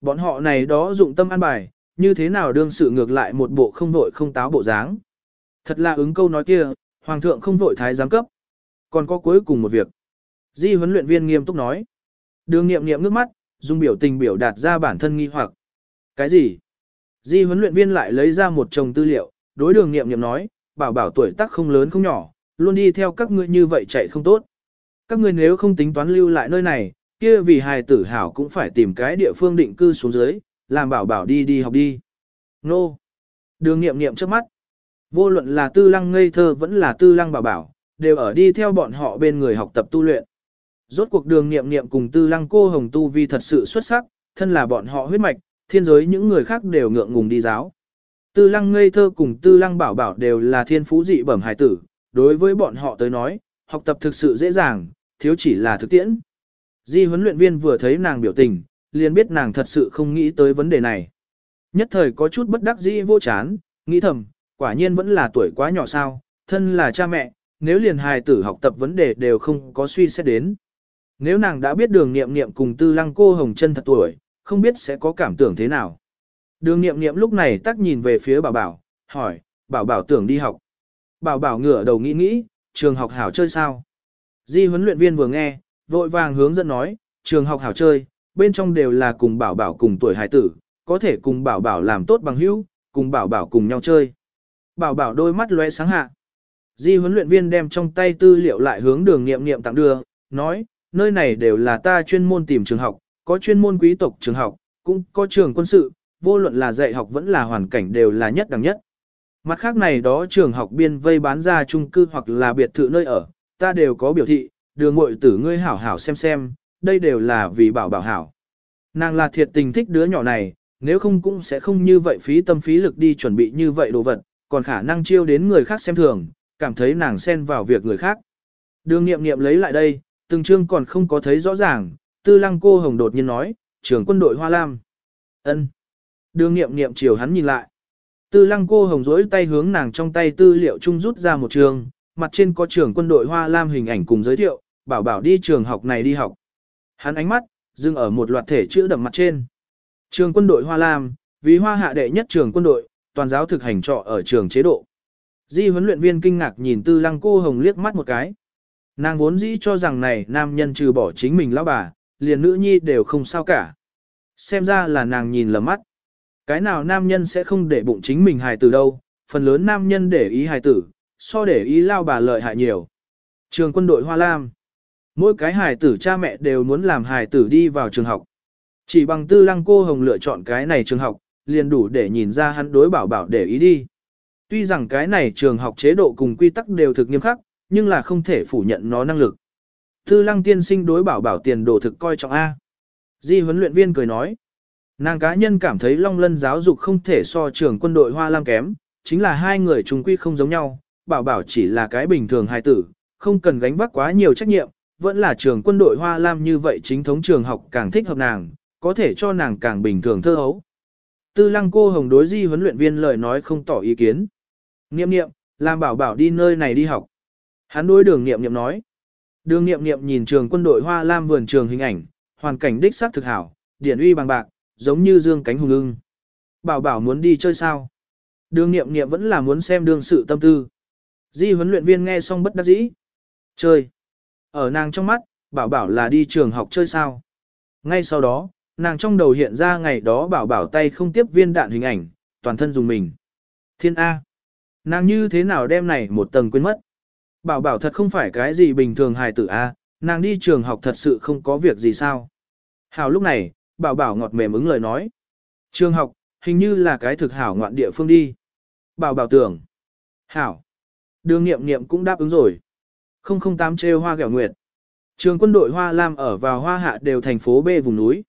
Bọn họ này đó dụng tâm an bài, như thế nào đương sự ngược lại một bộ không vội không táo bộ dáng. Thật là ứng câu nói kia, hoàng thượng không vội thái giám cấp. Còn có cuối cùng một việc. Di huấn luyện viên nghiêm túc nói. Đường nghiệm nghiệm ngước mắt, dùng biểu tình biểu đạt ra bản thân nghi hoặc. Cái gì? Di huấn luyện viên lại lấy ra một chồng tư liệu, đối đường nghiệm nghiệm nói, bảo bảo tuổi tác không lớn không nhỏ, luôn đi theo các ngươi như vậy chạy không tốt. Các ngươi nếu không tính toán lưu lại nơi này, kia vì hài tử hảo cũng phải tìm cái địa phương định cư xuống dưới, làm bảo bảo đi đi học đi. Nô! Đường nghiệm nghiệm trước mắt. Vô luận là tư lăng ngây thơ vẫn là tư lăng bảo bảo, đều ở đi theo bọn họ bên người học tập tu luyện. Rốt cuộc đường nghiệm nghiệm cùng tư lăng cô hồng tu vi thật sự xuất sắc, thân là bọn họ huyết mạch, thiên giới những người khác đều ngượng ngùng đi giáo. Tư lăng ngây thơ cùng tư lăng bảo bảo đều là thiên phú dị bẩm hài tử, đối với bọn họ tới nói, học tập thực sự dễ dàng, thiếu chỉ là thực tiễn. Di huấn luyện viên vừa thấy nàng biểu tình, liền biết nàng thật sự không nghĩ tới vấn đề này. Nhất thời có chút bất đắc dĩ vô chán, nghĩ thầm, quả nhiên vẫn là tuổi quá nhỏ sao, thân là cha mẹ, nếu liền hài tử học tập vấn đề đều không có suy xét đến. Nếu nàng đã biết đường nghiệm nghiệm cùng tư lăng cô hồng chân thật tuổi, không biết sẽ có cảm tưởng thế nào. Đường nghiệm nghiệm lúc này tắc nhìn về phía bảo bảo, hỏi, bảo bảo tưởng đi học. Bảo bảo ngửa đầu nghĩ nghĩ, trường học hảo chơi sao? Di huấn luyện viên vừa nghe, vội vàng hướng dẫn nói, trường học hảo chơi, bên trong đều là cùng bảo bảo cùng tuổi hài tử, có thể cùng bảo bảo làm tốt bằng hữu, cùng bảo bảo cùng nhau chơi. Bảo bảo đôi mắt lóe sáng hạ. Di huấn luyện viên đem trong tay tư liệu lại hướng đường nghiệm nghiệm tặng đưa, nói, nơi này đều là ta chuyên môn tìm trường học, có chuyên môn quý tộc trường học, cũng có trường quân sự, vô luận là dạy học vẫn là hoàn cảnh đều là nhất đẳng nhất. Mặt khác này đó trường học biên vây bán ra chung cư hoặc là biệt thự nơi ở, ta đều có biểu thị, đường muội tử ngươi hảo hảo xem xem, đây đều là vì bảo bảo hảo. Nàng là thiệt tình thích đứa nhỏ này, nếu không cũng sẽ không như vậy phí tâm phí lực đi chuẩn bị như vậy đồ vật, còn khả năng chiêu đến người khác xem thường, cảm thấy nàng xen vào việc người khác. Đường nghiệm nghiệm lấy lại đây, từng chương còn không có thấy rõ ràng, tư lăng cô hồng đột nhiên nói, trưởng quân đội Hoa Lam. ân Đường nghiệm nghiệm chiều hắn nhìn lại. Tư lăng cô hồng rỗi tay hướng nàng trong tay tư liệu chung rút ra một trường, mặt trên có trường quân đội Hoa Lam hình ảnh cùng giới thiệu, bảo bảo đi trường học này đi học. Hắn ánh mắt, dừng ở một loạt thể chữ đậm mặt trên. Trường quân đội Hoa Lam, vì hoa hạ đệ nhất trường quân đội, toàn giáo thực hành trọ ở trường chế độ. Di huấn luyện viên kinh ngạc nhìn tư lăng cô hồng liếc mắt một cái. Nàng vốn dĩ cho rằng này nam nhân trừ bỏ chính mình lão bà, liền nữ nhi đều không sao cả. Xem ra là nàng nhìn lầm mắt. Cái nào nam nhân sẽ không để bụng chính mình hài tử đâu, phần lớn nam nhân để ý hài tử, so để ý lao bà lợi hại nhiều. Trường quân đội Hoa Lam. Mỗi cái hài tử cha mẹ đều muốn làm hài tử đi vào trường học. Chỉ bằng tư lăng cô hồng lựa chọn cái này trường học, liền đủ để nhìn ra hắn đối bảo bảo để ý đi. Tuy rằng cái này trường học chế độ cùng quy tắc đều thực nghiêm khắc, nhưng là không thể phủ nhận nó năng lực. Tư lăng tiên sinh đối bảo bảo tiền đồ thực coi trọng A. Di huấn luyện viên cười nói. Nàng cá nhân cảm thấy Long Lân giáo dục không thể so trường quân đội Hoa Lam kém, chính là hai người chúng quy không giống nhau, bảo bảo chỉ là cái bình thường hài tử, không cần gánh vác quá nhiều trách nhiệm, vẫn là trường quân đội Hoa Lam như vậy chính thống trường học càng thích hợp nàng, có thể cho nàng càng bình thường thơ hấu. Tư lăng cô hồng đối di huấn luyện viên lời nói không tỏ ý kiến. Niệm niệm, làm bảo bảo đi nơi này đi học. Hắn đối đường niệm niệm nói. Đường niệm niệm nhìn trường quân đội Hoa Lam vườn trường hình ảnh, hoàn cảnh đích xác thực hảo, điển uy bằng bạc, giống như dương cánh hùng ưng. Bảo bảo muốn đi chơi sao? Đường niệm niệm vẫn là muốn xem đương sự tâm tư. Di huấn luyện viên nghe xong bất đắc dĩ. Chơi. Ở nàng trong mắt, bảo bảo là đi trường học chơi sao. Ngay sau đó, nàng trong đầu hiện ra ngày đó bảo bảo tay không tiếp viên đạn hình ảnh, toàn thân dùng mình. Thiên A. Nàng như thế nào đem này một tầng quên mất. Bảo bảo thật không phải cái gì bình thường hài tử A, nàng đi trường học thật sự không có việc gì sao. Hào lúc này, bảo bảo ngọt mềm ứng lời nói. Trường học, hình như là cái thực hảo ngoạn địa phương đi. Bảo bảo tưởng. Hảo. Đường nghiệm nghiệm cũng đáp ứng rồi. 008 trêu hoa gẻo nguyệt. Trường quân đội Hoa Lam ở vào Hoa Hạ đều thành phố B vùng núi.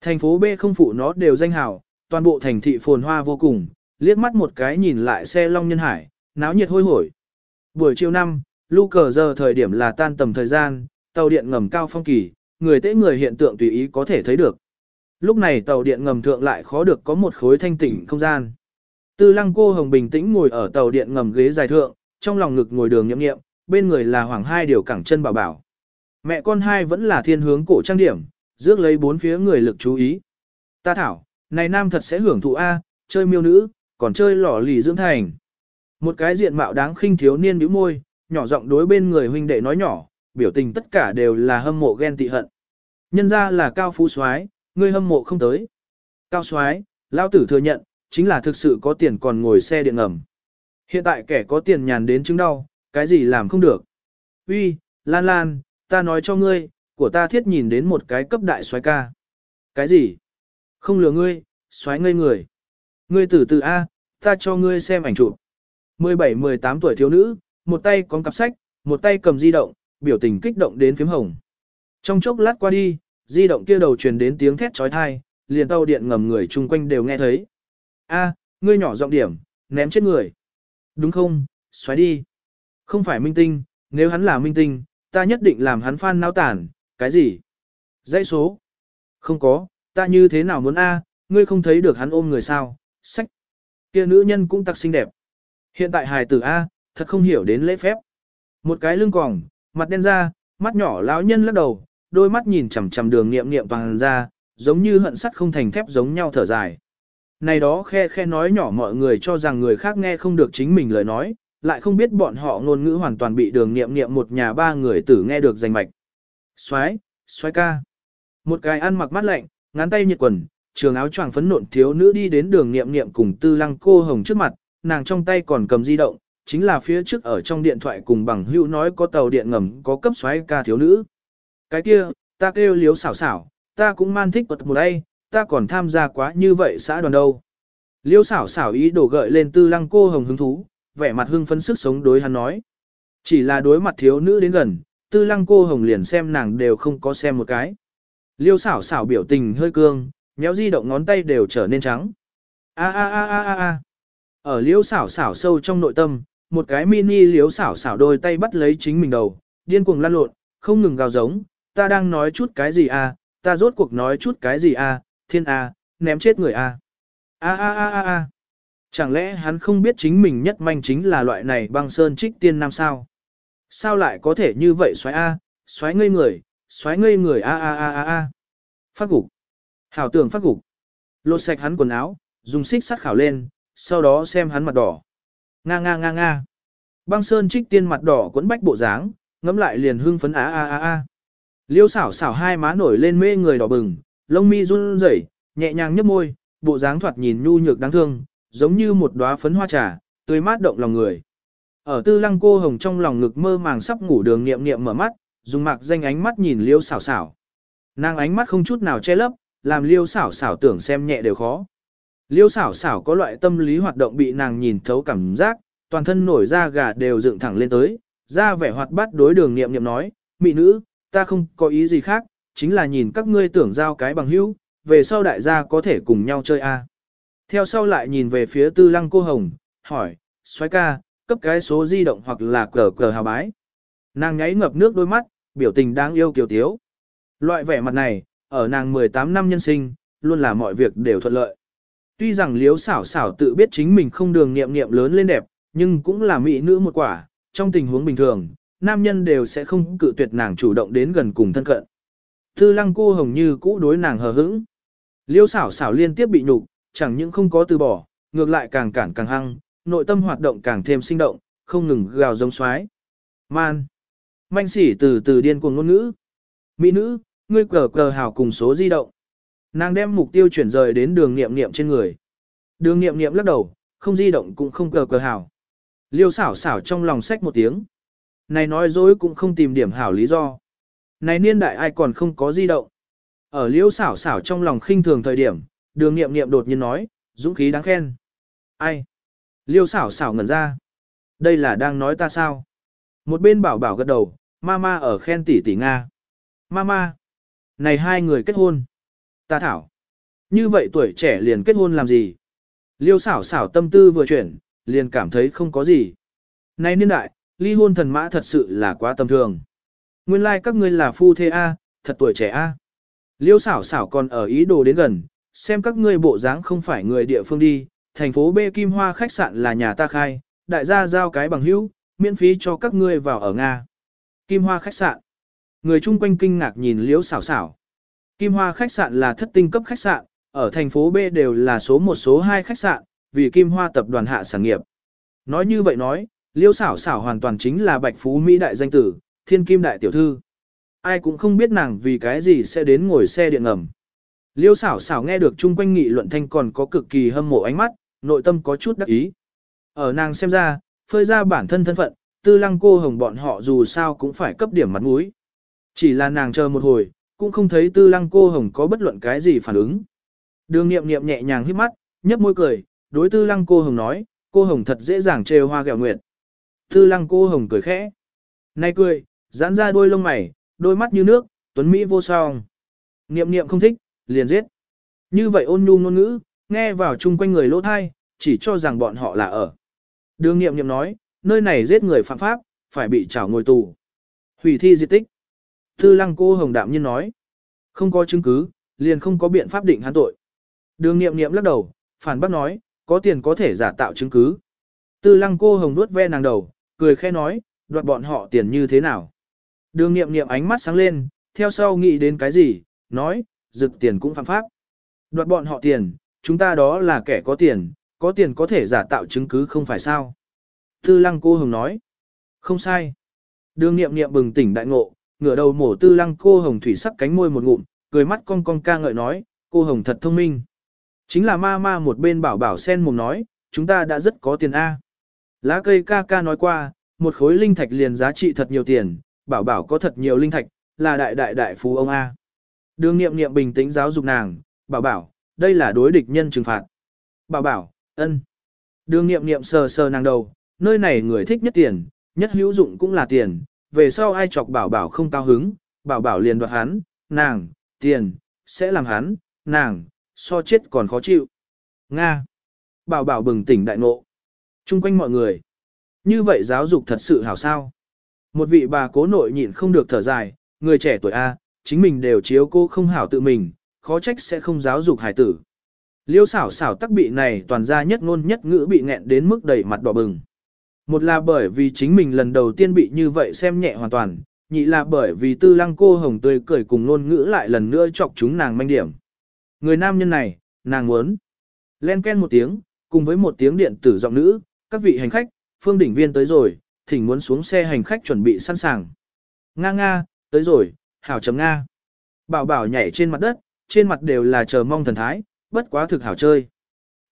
Thành phố B không phụ nó đều danh hào toàn bộ thành thị phồn hoa vô cùng, liếc mắt một cái nhìn lại xe long nhân hải, náo nhiệt hôi hổi. Buổi chiều năm, lưu cờ giờ thời điểm là tan tầm thời gian, tàu điện ngầm cao phong kỳ, người tế người hiện tượng tùy ý có thể thấy được. Lúc này tàu điện ngầm thượng lại khó được có một khối thanh tỉnh không gian. Tư lăng cô hồng bình tĩnh ngồi ở tàu điện ngầm ghế dài thượng, trong lòng ngực ngồi đường nhậm nghiệm, bên người là hoàng hai điều cẳng chân bảo bảo. Mẹ con hai vẫn là thiên hướng cổ trang điểm, rước lấy bốn phía người lực chú ý. Ta thảo, này nam thật sẽ hưởng thụ A, chơi miêu nữ, còn chơi lỏ lì dưỡng thành. Một cái diện mạo đáng khinh thiếu niên bĩu môi, nhỏ giọng đối bên người huynh đệ nói nhỏ, biểu tình tất cả đều là hâm mộ ghen tị hận. Nhân ra là cao phú soái, ngươi hâm mộ không tới. Cao soái, lao tử thừa nhận, chính là thực sự có tiền còn ngồi xe điện ngầm. Hiện tại kẻ có tiền nhàn đến chứng đau, cái gì làm không được. Uy, Lan Lan, ta nói cho ngươi, của ta thiết nhìn đến một cái cấp đại soái ca. Cái gì? Không lừa ngươi, soái ngây người. Ngươi tử từ A, ta cho ngươi xem ảnh chụp. 17-18 tuổi thiếu nữ, một tay có cặp sách, một tay cầm di động, biểu tình kích động đến phím hồng. Trong chốc lát qua đi, di động kia đầu truyền đến tiếng thét trói thai, liền tàu điện ngầm người chung quanh đều nghe thấy. A, ngươi nhỏ giọng điểm, ném chết người. Đúng không, xoáy đi. Không phải minh tinh, nếu hắn là minh tinh, ta nhất định làm hắn phan náo tản, cái gì? Dãy số. Không có, ta như thế nào muốn A, ngươi không thấy được hắn ôm người sao, sách. Kia nữ nhân cũng tặc xinh đẹp. Hiện tại hài tử A, thật không hiểu đến lễ phép. Một cái lưng còng, mặt đen ra, mắt nhỏ lão nhân lắc đầu, đôi mắt nhìn chằm chằm đường nghiệm nghiệm toàn ra, giống như hận sắt không thành thép giống nhau thở dài. Này đó khe khe nói nhỏ mọi người cho rằng người khác nghe không được chính mình lời nói, lại không biết bọn họ ngôn ngữ hoàn toàn bị đường nghiệm nghiệm một nhà ba người tử nghe được danh mạch. Xoái, xoái ca. Một cái ăn mặc mắt lạnh, ngắn tay nhiệt quần, trường áo choàng phấn nộn thiếu nữ đi đến đường nghiệm nghiệm cùng tư lăng cô hồng trước mặt, nàng trong tay còn cầm di động, chính là phía trước ở trong điện thoại cùng bằng hữu nói có tàu điện ngầm có cấp xoáy ca thiếu nữ. Cái kia, ta kêu liếu xảo xảo, ta cũng man thích quật một đây, ta còn tham gia quá như vậy xã đoàn đâu. Liêu xảo xảo ý đổ gợi lên tư lăng cô hồng hứng thú, vẻ mặt hưng phấn sức sống đối hắn nói. Chỉ là đối mặt thiếu nữ đến gần, tư lăng cô hồng liền xem nàng đều không có xem một cái. Liêu xảo xảo biểu tình hơi cương, méo di động ngón tay đều trở nên trắng. A a a a a a. Ở liêu xảo xảo sâu trong nội tâm, một cái mini liêu xảo xảo đôi tay bắt lấy chính mình đầu, điên cuồng lăn lộn, không ngừng gào giống, ta đang nói chút cái gì à ta rốt cuộc nói chút cái gì à thiên a, ném chết người a. A a a a a. Chẳng lẽ hắn không biết chính mình nhất manh chính là loại này băng sơn trích tiên nam sao? Sao lại có thể như vậy xoáy a, xoáy ngây người, xoáy ngây người a a a a a. Phát gục. Hảo tưởng phát gục. Lột sạch hắn quần áo, dùng xích sắt khảo lên, sau đó xem hắn mặt đỏ. Nga nga nga nga. Băng sơn trích tiên mặt đỏ quấn bách bộ dáng, ngắm lại liền hưng phấn á a a a. Liêu xảo xảo hai má nổi lên mê người đỏ bừng, lông mi run rẩy, nhẹ nhàng nhấp môi, bộ dáng thoạt nhìn nhu nhược đáng thương, giống như một đóa phấn hoa trà, tươi mát động lòng người. Ở tư lăng cô hồng trong lòng ngực mơ màng sắp ngủ đường niệm niệm mở mắt, dùng mạc danh ánh mắt nhìn liêu xảo xảo. Nàng ánh mắt không chút nào che lấp, làm liêu xảo xảo tưởng xem nhẹ đều khó. Liêu xảo xảo có loại tâm lý hoạt động bị nàng nhìn thấu cảm giác, toàn thân nổi da gà đều dựng thẳng lên tới, ra vẻ hoạt bát đối đường niệm niệm nói, mị nữ, ta không có ý gì khác, chính là nhìn các ngươi tưởng giao cái bằng hữu, về sau đại gia có thể cùng nhau chơi a. Theo sau lại nhìn về phía tư lăng cô hồng, hỏi, xoái ca, cấp cái số di động hoặc là cờ cờ hào bái. Nàng nháy ngập nước đôi mắt, biểu tình đáng yêu kiều tiếu. Loại vẻ mặt này, ở nàng 18 năm nhân sinh, luôn là mọi việc đều thuận lợi. Tuy rằng liếu xảo xảo tự biết chính mình không đường nghiệm nghiệm lớn lên đẹp, nhưng cũng là mỹ nữ một quả, trong tình huống bình thường, nam nhân đều sẽ không cự tuyệt nàng chủ động đến gần cùng thân cận. Tư lăng cô hồng như cũ đối nàng hờ hững. Liêu xảo xảo liên tiếp bị nhục, chẳng những không có từ bỏ, ngược lại càng cản càng hăng, nội tâm hoạt động càng thêm sinh động, không ngừng gào giống xoái. Man. Manh sỉ từ từ điên cuồng ngôn ngữ. Mỹ nữ, ngươi cờ cờ hào cùng số di động. Nàng đem mục tiêu chuyển rời đến đường nghiệm nghiệm trên người. Đường nghiệm nghiệm lắc đầu, không di động cũng không cờ cờ hào. Liêu xảo xảo trong lòng sách một tiếng. Này nói dối cũng không tìm điểm hảo lý do. Này niên đại ai còn không có di động. Ở liêu xảo xảo trong lòng khinh thường thời điểm, đường nghiệm nghiệm đột nhiên nói, dũng khí đáng khen. Ai? Liêu xảo xảo ngẩn ra. Đây là đang nói ta sao? Một bên bảo bảo gật đầu, mama ở khen tỷ tỷ Nga. Mama. Này hai người kết hôn. Ta thảo. Như vậy tuổi trẻ liền kết hôn làm gì? Liêu xảo xảo tâm tư vừa chuyển, liền cảm thấy không có gì. Này niên đại, ly hôn thần mã thật sự là quá tầm thường. Nguyên lai like các ngươi là phu thê A, thật tuổi trẻ A. Liêu xảo xảo còn ở ý đồ đến gần, xem các ngươi bộ dáng không phải người địa phương đi, thành phố B Kim Hoa khách sạn là nhà ta khai, đại gia giao cái bằng hữu, miễn phí cho các ngươi vào ở Nga. Kim Hoa khách sạn. Người chung quanh kinh ngạc nhìn Liễu xảo xảo. Kim Hoa khách sạn là thất tinh cấp khách sạn, ở thành phố B đều là số một số hai khách sạn, vì Kim Hoa tập đoàn hạ sản nghiệp. Nói như vậy nói, Liễu xảo xảo hoàn toàn chính là bạch phú Mỹ đại danh tử, thiên kim đại tiểu thư. Ai cũng không biết nàng vì cái gì sẽ đến ngồi xe điện ngầm. Liêu xảo xảo nghe được chung quanh nghị luận thanh còn có cực kỳ hâm mộ ánh mắt, nội tâm có chút đắc ý. Ở nàng xem ra, phơi ra bản thân thân phận, tư lăng cô hồng bọn họ dù sao cũng phải cấp điểm mặt mũi. Chỉ là nàng chờ một hồi, cũng không thấy tư lăng cô hồng có bất luận cái gì phản ứng. Đường nghiệm nghiệm nhẹ nhàng hít mắt, nhấp môi cười, đối tư lăng cô hồng nói, cô hồng thật dễ dàng trêu hoa gẹo nguyệt. Tư lăng cô hồng cười khẽ. Nay cười, giãn ra đôi lông mày, đôi mắt như nước, tuấn Mỹ vô song. Niệm niệm không thích, liền giết. Như vậy ôn nhu ngôn ngữ, nghe vào chung quanh người lỗ thai, chỉ cho rằng bọn họ là ở. Đường niệm niệm nói, nơi này giết người phạm pháp, phải bị trảo ngồi tù. Hủy thi di tích. Tư lăng cô hồng đạm nhiên nói. Không có chứng cứ, liền không có biện pháp định hắn tội. Đường niệm niệm lắc đầu, phản bác nói, có tiền có thể giả tạo chứng cứ. Tư lăng cô hồng nuốt ve nàng đầu, cười khẽ nói, đoạt bọn họ tiền như thế nào. Đường nghiệm nghiệm ánh mắt sáng lên, theo sau nghĩ đến cái gì, nói, rực tiền cũng phạm pháp. Đoạt bọn họ tiền, chúng ta đó là kẻ có tiền, có tiền có thể giả tạo chứng cứ không phải sao. Tư lăng cô hồng nói, không sai. Đường nghiệm nghiệm bừng tỉnh đại ngộ, ngửa đầu mổ tư lăng cô hồng thủy sắc cánh môi một ngụm, cười mắt cong cong ca ngợi nói, cô hồng thật thông minh. Chính là ma ma một bên bảo bảo sen mồm nói, chúng ta đã rất có tiền A. Lá cây ca ca nói qua, một khối linh thạch liền giá trị thật nhiều tiền, bảo bảo có thật nhiều linh thạch, là đại đại đại phú ông A. Đường nghiệm nghiệm bình tĩnh giáo dục nàng, bảo bảo, đây là đối địch nhân trừng phạt. Bảo bảo, ân. Đường nghiệm nghiệm sờ sờ nàng đầu, nơi này người thích nhất tiền, nhất hữu dụng cũng là tiền, về sau ai chọc bảo bảo không cao hứng, bảo bảo liền đoạt hắn, nàng, tiền, sẽ làm hắn, nàng, so chết còn khó chịu. Nga. Bảo bảo bừng tỉnh đại ngộ. Trung quanh mọi người. Như vậy giáo dục thật sự hảo sao. Một vị bà cố nội nhịn không được thở dài, người trẻ tuổi A, chính mình đều chiếu cô không hảo tự mình, khó trách sẽ không giáo dục hải tử. Liêu xảo xảo tắc bị này toàn ra nhất ngôn nhất ngữ bị nghẹn đến mức đầy mặt đỏ bừng. Một là bởi vì chính mình lần đầu tiên bị như vậy xem nhẹ hoàn toàn, nhị là bởi vì tư lăng cô hồng tươi cười cùng ngôn ngữ lại lần nữa chọc chúng nàng manh điểm. Người nam nhân này, nàng muốn. Len ken một tiếng, cùng với một tiếng điện tử giọng nữ, các vị hành khách, phương đỉnh viên tới rồi, thỉnh muốn xuống xe hành khách chuẩn bị sẵn sàng. Nga nga, tới rồi, hảo chấm Nga. Bảo bảo nhảy trên mặt đất, trên mặt đều là chờ mong thần thái, bất quá thực hảo chơi.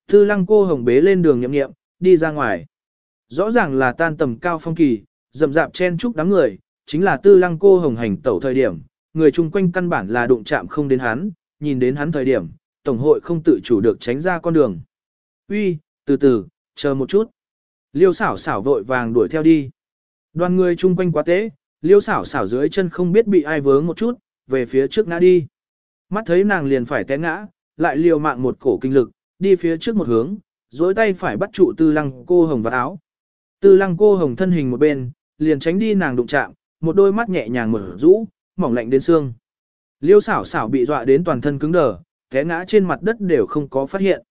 Tư lăng cô hồng bế lên đường nhậm nghiệm, đi ra ngoài. Rõ ràng là tan tầm cao phong kỳ, rậm rạp chen chúc đám người, chính là tư lăng cô hồng hành tẩu thời điểm, người chung quanh căn bản là đụng chạm không đến hắn, nhìn đến hắn thời điểm, tổng hội không tự chủ được tránh ra con đường. Uy, từ từ, chờ một chút. Liêu xảo xảo vội vàng đuổi theo đi. Đoàn người chung quanh quá tế, liêu xảo xảo dưới chân không biết bị ai vướng một chút, về phía trước ngã đi. Mắt thấy nàng liền phải té ngã, lại liều mạng một cổ kinh lực, đi phía trước một hướng, dối tay phải bắt trụ tư lăng cô hồng vào áo. Tư lăng cô hồng thân hình một bên, liền tránh đi nàng đụng chạm, một đôi mắt nhẹ nhàng mở rũ, mỏng lạnh đến xương. Liêu xảo xảo bị dọa đến toàn thân cứng đờ, té ngã trên mặt đất đều không có phát hiện.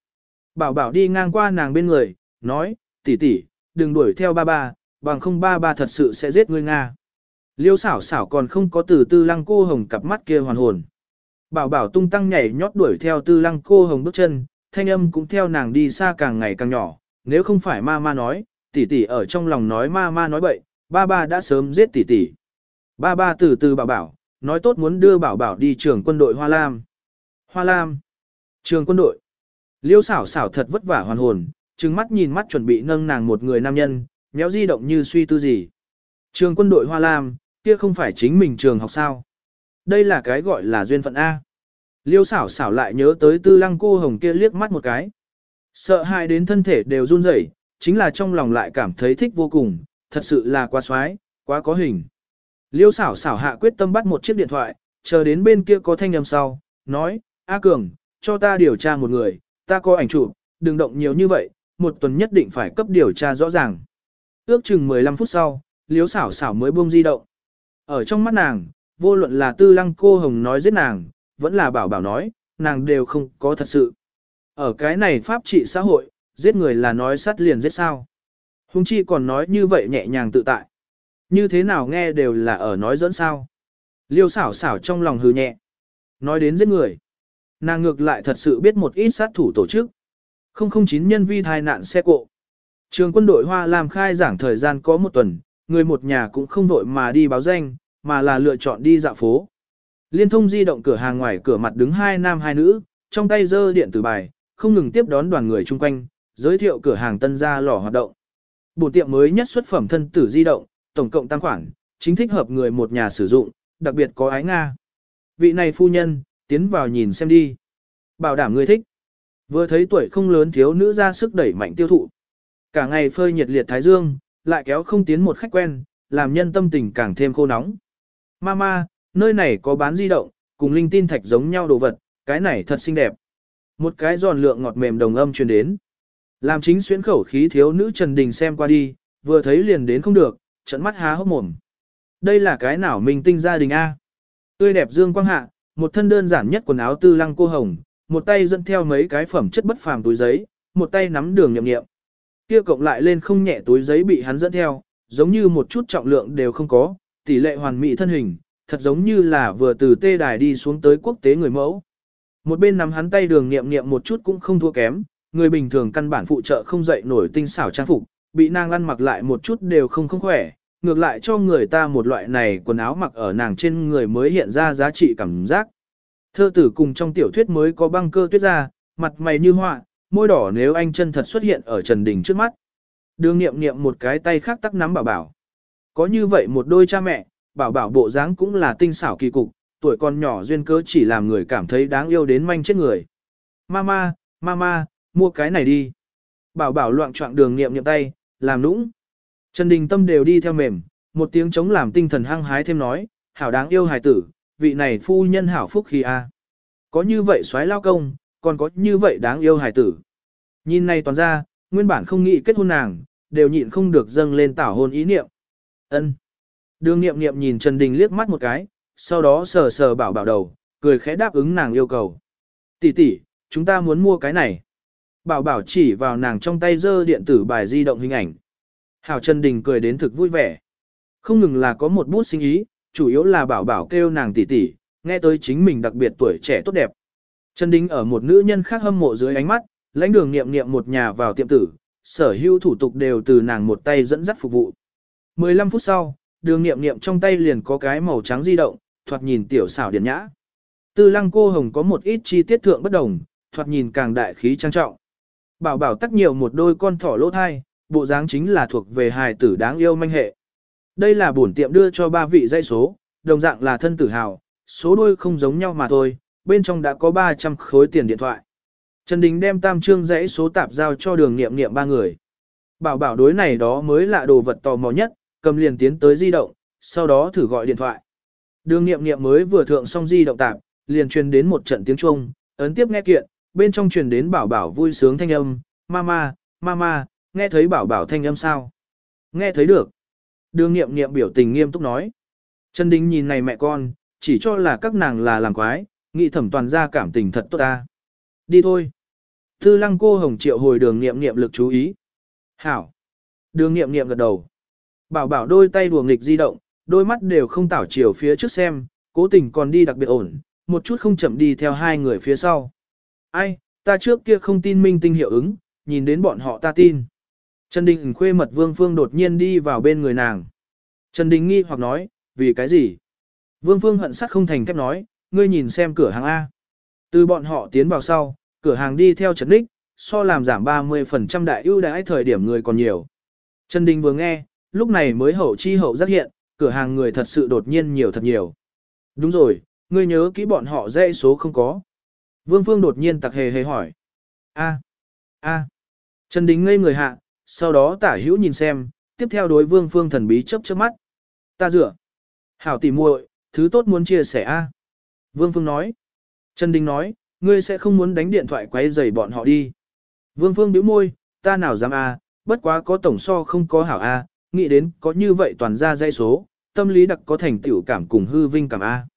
Bảo bảo đi ngang qua nàng bên người, nói, tỷ tỷ, đừng đuổi theo ba ba, bằng không ba ba thật sự sẽ giết ngươi Nga. Liêu xảo xảo còn không có từ tư lăng cô hồng cặp mắt kia hoàn hồn. Bảo bảo tung tăng nhảy nhót đuổi theo tư lăng cô hồng bước chân, thanh âm cũng theo nàng đi xa càng ngày càng nhỏ, nếu không phải ma ma nói, tỷ tỷ ở trong lòng nói ma ma nói bậy, ba ba đã sớm giết tỷ tỷ. Ba ba từ từ bảo bảo, nói tốt muốn đưa bảo bảo đi trường quân đội Hoa Lam. Hoa Lam. Trường quân đội. Liêu xảo xảo thật vất vả hoàn hồn, trừng mắt nhìn mắt chuẩn bị nâng nàng một người nam nhân, méo di động như suy tư gì. Trường quân đội Hoa Lam, kia không phải chính mình trường học sao. Đây là cái gọi là duyên phận A. Liêu xảo xảo lại nhớ tới tư lăng cô hồng kia liếc mắt một cái. Sợ hãi đến thân thể đều run rẩy, chính là trong lòng lại cảm thấy thích vô cùng, thật sự là quá xoái, quá có hình. Liêu xảo xảo hạ quyết tâm bắt một chiếc điện thoại, chờ đến bên kia có thanh âm sau, nói, A Cường, cho ta điều tra một người, ta có ảnh chụp, đừng động nhiều như vậy, một tuần nhất định phải cấp điều tra rõ ràng. Ước chừng 15 phút sau, liếu xảo xảo mới buông di động. Ở trong mắt nàng, vô luận là tư lăng cô hồng nói giết nàng, vẫn là bảo bảo nói, nàng đều không có thật sự. Ở cái này pháp trị xã hội, giết người là nói sát liền giết sao. Hùng chi còn nói như vậy nhẹ nhàng tự tại. Như thế nào nghe đều là ở nói dẫn sao. Liêu xảo xảo trong lòng hừ nhẹ. Nói đến giết người. Nàng ngược lại thật sự biết một ít sát thủ tổ chức. 009 nhân vi thai nạn xe cộ. Trường quân đội Hoa làm khai giảng thời gian có một tuần, người một nhà cũng không vội mà đi báo danh, mà là lựa chọn đi dạo phố. Liên thông di động cửa hàng ngoài cửa mặt đứng hai nam hai nữ, trong tay giơ điện tử bài, không ngừng tiếp đón đoàn người chung quanh, giới thiệu cửa hàng tân gia lò hoạt động. bộ tiệm mới nhất xuất phẩm thân tử di động, tổng cộng tăng khoản, chính thích hợp người một nhà sử dụng, đặc biệt có ái Nga. Vị này phu nhân, tiến vào nhìn xem đi. Bảo đảm người thích. Vừa thấy tuổi không lớn thiếu nữ ra sức đẩy mạnh tiêu thụ. Cả ngày phơi nhiệt liệt thái dương, lại kéo không tiến một khách quen, làm nhân tâm tình càng thêm khô nóng. Mama, nơi này có bán di động, cùng linh tin thạch giống nhau đồ vật, cái này thật xinh đẹp. Một cái giòn lượng ngọt mềm đồng âm truyền đến. Làm chính xuyến khẩu khí thiếu nữ Trần Đình xem qua đi, vừa thấy liền đến không được, trận mắt há hốc mồm. Đây là cái nào mình tinh gia đình A. Tươi đẹp dương quang hạ, một thân đơn giản nhất quần áo tư lăng cô hồng, một tay dẫn theo mấy cái phẩm chất bất phàm túi giấy, một tay nắm đường nhậm nghiệm. Kia cộng lại lên không nhẹ túi giấy bị hắn dẫn theo, giống như một chút trọng lượng đều không có, tỷ lệ hoàn mỹ thân hình, thật giống như là vừa từ tê đài đi xuống tới quốc tế người mẫu. Một bên nắm hắn tay đường nghiệm nghiệm một chút cũng không thua kém, người bình thường căn bản phụ trợ không dậy nổi tinh xảo trang phục, bị nàng ăn mặc lại một chút đều không không khỏe, ngược lại cho người ta một loại này quần áo mặc ở nàng trên người mới hiện ra giá trị cảm giác. Thơ tử cùng trong tiểu thuyết mới có băng cơ tuyết ra, mặt mày như họa, môi đỏ nếu anh chân thật xuất hiện ở Trần Đình trước mắt. Đường nghiệm nghiệm một cái tay khác tắc nắm bảo bảo. Có như vậy một đôi cha mẹ, bảo bảo bộ dáng cũng là tinh xảo kỳ cục, tuổi còn nhỏ duyên cớ chỉ làm người cảm thấy đáng yêu đến manh chết người. Mama, mama, mua cái này đi. Bảo bảo loạn trọng đường nghiệm nghiệm tay, làm nũng. Trần Đình Tâm đều đi theo mềm, một tiếng chống làm tinh thần hăng hái thêm nói, hảo đáng yêu hài tử, vị này phu nhân hảo phúc khi a. Có như vậy xoáy lao công, còn có như vậy đáng yêu hài tử. Nhìn này toàn ra, nguyên bản không nghĩ kết hôn nàng, đều nhịn không được dâng lên tảo hôn ý niệm. Ân. Đường niệm niệm nhìn Trần Đình liếc mắt một cái, sau đó sờ sờ bảo bảo đầu, cười khẽ đáp ứng nàng yêu cầu. Tỷ tỷ, chúng ta muốn mua cái này. Bảo bảo chỉ vào nàng trong tay dơ điện tử bài di động hình ảnh. Hảo Trần Đình cười đến thực vui vẻ. Không ngừng là có một bút sinh ý, chủ yếu là bảo bảo kêu nàng tỷ tỷ, nghe tới chính mình đặc biệt tuổi trẻ tốt đẹp. Trần đinh ở một nữ nhân khác hâm mộ dưới ánh mắt, lãnh đường niệm niệm một nhà vào tiệm tử, sở hữu thủ tục đều từ nàng một tay dẫn dắt phục vụ. 15 phút sau, đường niệm niệm trong tay liền có cái màu trắng di động, thoạt nhìn tiểu xảo điển nhã. Tư lăng cô hồng có một ít chi tiết thượng bất đồng, thoạt nhìn càng đại khí trang trọng. Bảo bảo tắc nhiều một đôi con thỏ lỗ thai, bộ dáng chính là thuộc về hài tử đáng yêu manh hệ. Đây là bổn tiệm đưa cho ba vị dây số, đồng dạng là thân tử hào, số đôi không giống nhau mà thôi, bên trong đã có 300 khối tiền điện thoại. Trần Đình đem tam trương dãy số tạp giao cho đường nghiệm nghiệm ba người. Bảo bảo đối này đó mới là đồ vật tò mò nhất, cầm liền tiến tới di động, sau đó thử gọi điện thoại. Đường nghiệm nghiệm mới vừa thượng xong di động tạp, liền truyền đến một trận tiếng chuông, ấn tiếp nghe kiện, bên trong truyền đến bảo bảo vui sướng thanh âm, mama, mama, nghe thấy bảo bảo thanh âm sao? Nghe thấy được. Đường nghiệm nghiệm biểu tình nghiêm túc nói. Trần Đình nhìn này mẹ con, chỉ cho là các nàng là làm quái, nghị thẩm toàn ra cảm tình thật tốt ta. Đi thôi. Tư lăng cô hồng triệu hồi đường nghiệm nghiệm lực chú ý. Hảo. Đường nghiệm nghiệm gật đầu. Bảo bảo đôi tay đùa nghịch di động, đôi mắt đều không tảo chiều phía trước xem, cố tình còn đi đặc biệt ổn, một chút không chậm đi theo hai người phía sau. Ai, ta trước kia không tin minh tinh hiệu ứng, nhìn đến bọn họ ta tin. Trần Đình khuê mật Vương Phương đột nhiên đi vào bên người nàng. Trần Đình nghi hoặc nói, vì cái gì? Vương Phương hận sắt không thành thép nói, ngươi nhìn xem cửa hàng A. Từ bọn họ tiến vào sau, cửa hàng đi theo Trần Đích, so làm giảm 30% đại ưu đãi thời điểm người còn nhiều. Trần Đình vừa nghe, lúc này mới hậu chi hậu giác hiện, cửa hàng người thật sự đột nhiên nhiều thật nhiều. Đúng rồi, ngươi nhớ kỹ bọn họ dãy số không có. Vương Phương đột nhiên tặc hề hề hỏi. A, a. Trần Đình ngây người hạ, sau đó tả hữu nhìn xem, tiếp theo đối Vương Phương thần bí chớp chớp mắt. Ta dựa. Hảo tỉ muội, thứ tốt muốn chia sẻ a. Vương Phương nói. Trần Đình nói, ngươi sẽ không muốn đánh điện thoại quấy rầy bọn họ đi. Vương Phương bĩu môi, ta nào dám a, bất quá có tổng so không có hảo a, nghĩ đến có như vậy toàn ra dây số, tâm lý đặc có thành tiểu cảm cùng hư vinh cảm a.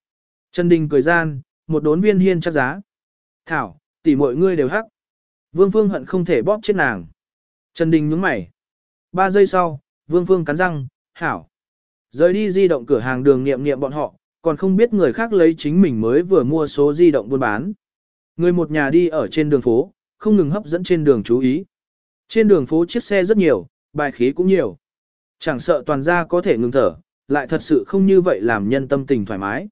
Trần Đình cười gian, một đốn viên hiên chắc giá. Thảo, tỷ mọi ngươi đều hắc. Vương Phương hận không thể bóp chết nàng. Trần Đình nhướng mày. Ba giây sau, Vương Phương cắn răng, hảo. Rời đi di động cửa hàng đường nghiệm nghiệm bọn họ, còn không biết người khác lấy chính mình mới vừa mua số di động buôn bán. Người một nhà đi ở trên đường phố, không ngừng hấp dẫn trên đường chú ý. Trên đường phố chiếc xe rất nhiều, bài khí cũng nhiều. Chẳng sợ toàn gia có thể ngừng thở, lại thật sự không như vậy làm nhân tâm tình thoải mái.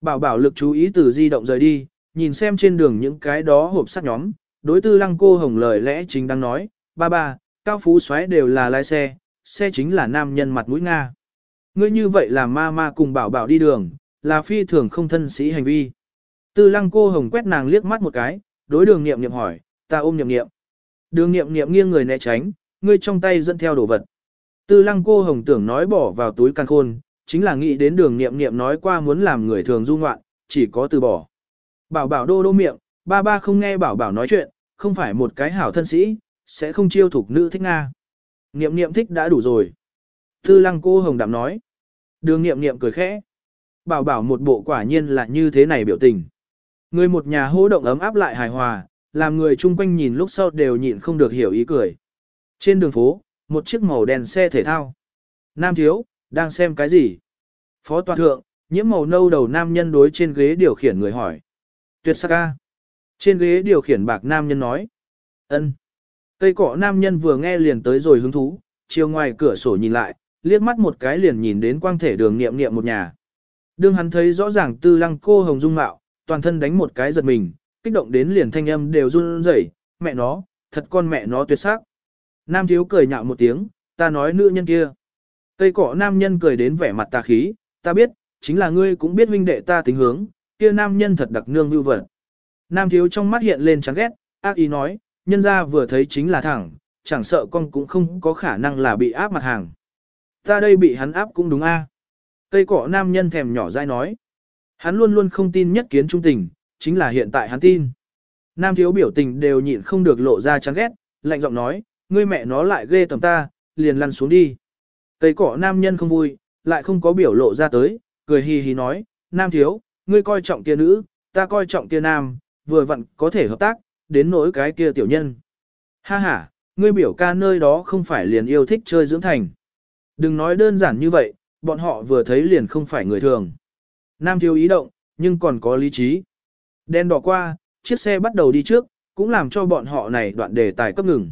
Bảo bảo lực chú ý từ di động rời đi, nhìn xem trên đường những cái đó hộp sắt nhóm, đối tư lăng cô hồng lời lẽ chính đang nói, ba ba, cao phú xoáy đều là lái xe, xe chính là nam nhân mặt mũi Nga. Ngươi như vậy là ma ma cùng bảo bảo đi đường, là phi thường không thân sĩ hành vi. Tư lăng cô hồng quét nàng liếc mắt một cái, đối đường nghiệm nghiệm hỏi, ta ôm nghiệm nghiệm. Đường nghiệm nghiệm nghiêng người né tránh, ngươi trong tay dẫn theo đồ vật. Tư lăng cô hồng tưởng nói bỏ vào túi căn khôn, chính là nghĩ đến đường nghiệm nghiệm nói qua muốn làm người thường du ngoạn, chỉ có từ bỏ. Bảo bảo đô đô miệng, ba ba không nghe bảo bảo nói chuyện, không phải một cái hảo thân sĩ, sẽ không chiêu thục nữ thích Nga. Nghiệm nghiệm thích đã đủ rồi. Tư lăng cô hồng đạm nói. Đường nghiệm nghiệm cười khẽ. Bảo bảo một bộ quả nhiên là như thế này biểu tình. Người một nhà hô động ấm áp lại hài hòa, làm người chung quanh nhìn lúc sau đều nhịn không được hiểu ý cười. Trên đường phố, một chiếc màu đèn xe thể thao. Nam thiếu, đang xem cái gì? Phó toàn thượng, nhiễm màu nâu đầu nam nhân đối trên ghế điều khiển người hỏi. Tuyệt sắc ca. Trên ghế điều khiển bạc nam nhân nói. ân. Cây cọ nam nhân vừa nghe liền tới rồi hứng thú, chiều ngoài cửa sổ nhìn lại, liếc mắt một cái liền nhìn đến quang thể đường nghiệm nghiệm một nhà. Đương hắn thấy rõ ràng tư lăng cô hồng dung mạo, toàn thân đánh một cái giật mình, kích động đến liền thanh âm đều run rẩy, mẹ nó, thật con mẹ nó tuyệt sắc. Nam thiếu cười nhạo một tiếng, ta nói nữ nhân kia. Cây cọ nam nhân cười đến vẻ mặt tà khí, ta biết, chính là ngươi cũng biết huynh đệ ta tính hướng, kia nam nhân thật đặc nương vưu vật. Nam thiếu trong mắt hiện lên chán ghét, ác ý nói, nhân ra vừa thấy chính là thẳng, chẳng sợ con cũng không có khả năng là bị áp mặt hàng. Ta đây bị hắn áp cũng đúng a. Cây cọ nam nhân thèm nhỏ dai nói. Hắn luôn luôn không tin nhất kiến trung tình, chính là hiện tại hắn tin. Nam thiếu biểu tình đều nhịn không được lộ ra chán ghét, lạnh giọng nói, ngươi mẹ nó lại ghê tầm ta, liền lăn xuống đi. Cây cỏ nam nhân không vui, lại không có biểu lộ ra tới, cười hì hì nói, nam thiếu, ngươi coi trọng kia nữ, ta coi trọng kia nam, vừa vặn có thể hợp tác, đến nỗi cái kia tiểu nhân. Ha ha, ngươi biểu ca nơi đó không phải liền yêu thích chơi dưỡng thành. Đừng nói đơn giản như vậy, bọn họ vừa thấy liền không phải người thường. Nam thiếu ý động, nhưng còn có lý trí. Đen đỏ qua, chiếc xe bắt đầu đi trước, cũng làm cho bọn họ này đoạn đề tài cấp ngừng.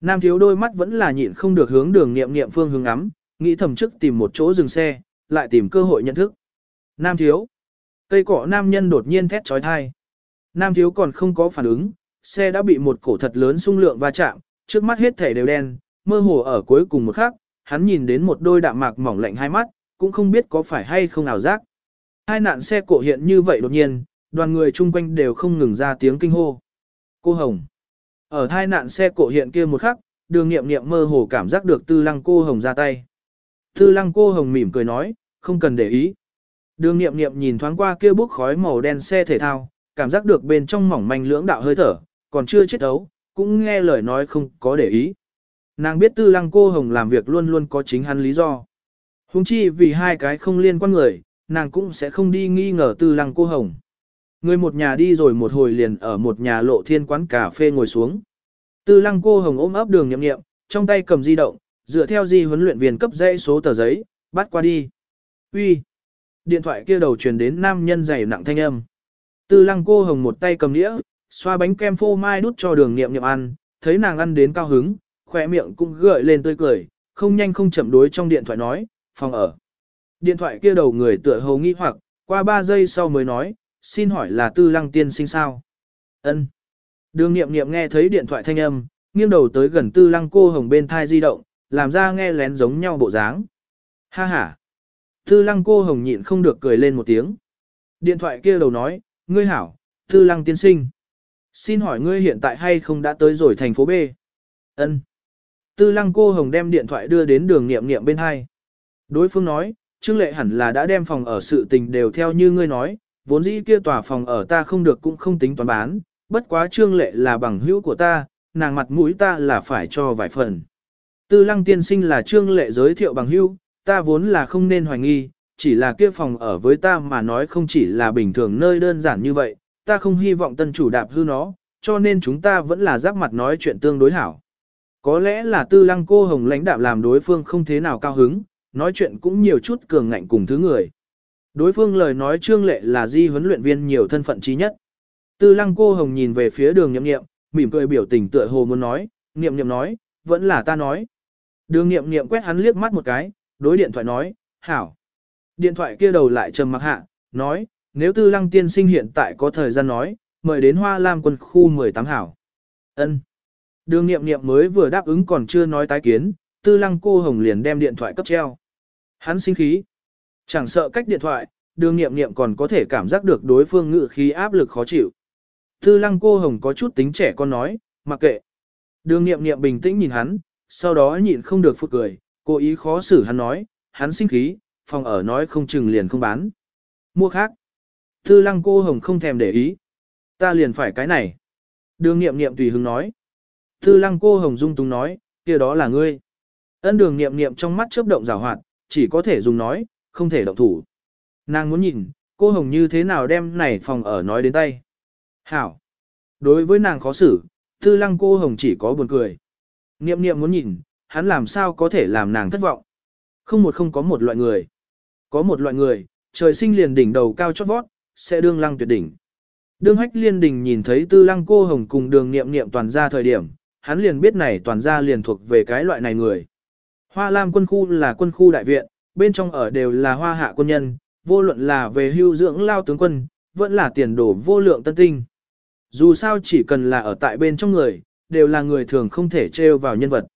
Nam thiếu đôi mắt vẫn là nhịn không được hướng đường nghiệm nghiệm phương hướng ngắm, nghĩ thầm trước tìm một chỗ dừng xe, lại tìm cơ hội nhận thức. Nam thiếu. Cây cỏ nam nhân đột nhiên thét trói thai. Nam thiếu còn không có phản ứng, xe đã bị một cổ thật lớn xung lượng va chạm, trước mắt hết thể đều đen, mơ hồ ở cuối cùng một khắc, hắn nhìn đến một đôi đạm mạc mỏng lạnh hai mắt, cũng không biết có phải hay không ảo giác. Hai nạn xe cổ hiện như vậy đột nhiên, đoàn người chung quanh đều không ngừng ra tiếng kinh hô. Cô Hồng. Ở hai nạn xe cổ hiện kia một khắc, đường nghiệm nghiệm mơ hồ cảm giác được tư lăng cô Hồng ra tay. Tư lăng cô Hồng mỉm cười nói, không cần để ý. Đường nghiệm nghiệm nhìn thoáng qua kia bốc khói màu đen xe thể thao, cảm giác được bên trong mỏng manh lưỡng đạo hơi thở, còn chưa chết ấu, cũng nghe lời nói không có để ý. Nàng biết tư lăng cô Hồng làm việc luôn luôn có chính hắn lý do. Hùng chi vì hai cái không liên quan người, nàng cũng sẽ không đi nghi ngờ tư lăng cô Hồng. Người một nhà đi rồi một hồi liền ở một nhà lộ thiên quán cà phê ngồi xuống. Tư lăng cô hồng ôm ấp đường nhậm nghiệm, trong tay cầm di động, dựa theo di huấn luyện viên cấp dãy số tờ giấy, bắt qua đi. Uy. Điện thoại kia đầu truyền đến nam nhân dày nặng thanh âm. Tư lăng cô hồng một tay cầm đĩa, xoa bánh kem phô mai đút cho đường nghiệm nghiệm ăn, thấy nàng ăn đến cao hứng, khỏe miệng cũng gợi lên tươi cười, không nhanh không chậm đối trong điện thoại nói, phòng ở. Điện thoại kia đầu người tựa hồ nghi hoặc, qua 3 giây sau mới nói, xin hỏi là tư lăng tiên sinh sao? Ân. Đường nghiệm nghiệm nghe thấy điện thoại thanh âm, nghiêng đầu tới gần tư lăng cô hồng bên thai di động, làm ra nghe lén giống nhau bộ dáng. Ha ha. Tư lăng cô hồng nhịn không được cười lên một tiếng. Điện thoại kia đầu nói, ngươi hảo, tư lăng tiên sinh. Xin hỏi ngươi hiện tại hay không đã tới rồi thành phố B? Ân. Tư lăng cô hồng đem điện thoại đưa đến đường nghiệm nghiệm bên hai. Đối phương nói, Trương Lệ hẳn là đã đem phòng ở sự tình đều theo như ngươi nói, vốn dĩ kia tòa phòng ở ta không được cũng không tính toán bán, bất quá trương lệ là bằng hữu của ta, nàng mặt mũi ta là phải cho vài phần. Tư lăng tiên sinh là trương lệ giới thiệu bằng hữu, ta vốn là không nên hoài nghi, chỉ là kia phòng ở với ta mà nói không chỉ là bình thường nơi đơn giản như vậy, ta không hy vọng tân chủ đạp hư nó, cho nên chúng ta vẫn là giáp mặt nói chuyện tương đối hảo. Có lẽ là tư lăng cô hồng lãnh đạm làm đối phương không thế nào cao hứng, nói chuyện cũng nhiều chút cường ngạnh cùng thứ người. Đối phương lời nói trương lệ là di huấn luyện viên nhiều thân phận trí nhất. Tư lăng cô hồng nhìn về phía đường nhậm nghiệm, mỉm cười biểu tình tựa hồ muốn nói, nghiệm nghiệm nói, vẫn là ta nói. Đường nghiệm nghiệm quét hắn liếc mắt một cái, đối điện thoại nói, hảo. Điện thoại kia đầu lại trầm mặc hạ, nói, nếu tư lăng tiên sinh hiện tại có thời gian nói, mời đến hoa lam quân khu 18 hảo. ân Đường nghiệm nghiệm mới vừa đáp ứng còn chưa nói tái kiến, tư lăng cô hồng liền đem điện thoại cấp treo. Hắn sinh khí. Chẳng sợ cách điện thoại, đường nghiệm nghiệm còn có thể cảm giác được đối phương ngự khí áp lực khó chịu. Tư lăng cô hồng có chút tính trẻ con nói, mặc kệ. Đường nghiệm nghiệm bình tĩnh nhìn hắn, sau đó nhịn không được phụt cười, cố ý khó xử hắn nói, hắn sinh khí, phòng ở nói không chừng liền không bán. Mua khác. Tư lăng cô hồng không thèm để ý. Ta liền phải cái này. Đường nghiệm nghiệm tùy hứng nói. Tư lăng cô hồng dung túng nói, kia đó là ngươi. Ân đường nghiệm nghiệm trong mắt chớp động rào hoạt, chỉ có thể dùng nói, không thể động thủ. Nàng muốn nhìn, cô hồng như thế nào đem này phòng ở nói đến tay. Hảo. Đối với nàng khó xử, tư lăng cô hồng chỉ có buồn cười. Niệm niệm muốn nhìn, hắn làm sao có thể làm nàng thất vọng. Không một không có một loại người. Có một loại người, trời sinh liền đỉnh đầu cao chót vót, sẽ đương lăng tuyệt đỉnh. Đương hách liên đình nhìn thấy tư lăng cô hồng cùng đường niệm niệm toàn ra thời điểm, hắn liền biết này toàn ra liền thuộc về cái loại này người. Hoa Lam quân khu là quân khu đại viện, bên trong ở đều là hoa hạ quân nhân, vô luận là về hưu dưỡng lao tướng quân, vẫn là tiền đồ vô lượng tân tinh. Dù sao chỉ cần là ở tại bên trong người, đều là người thường không thể trêu vào nhân vật.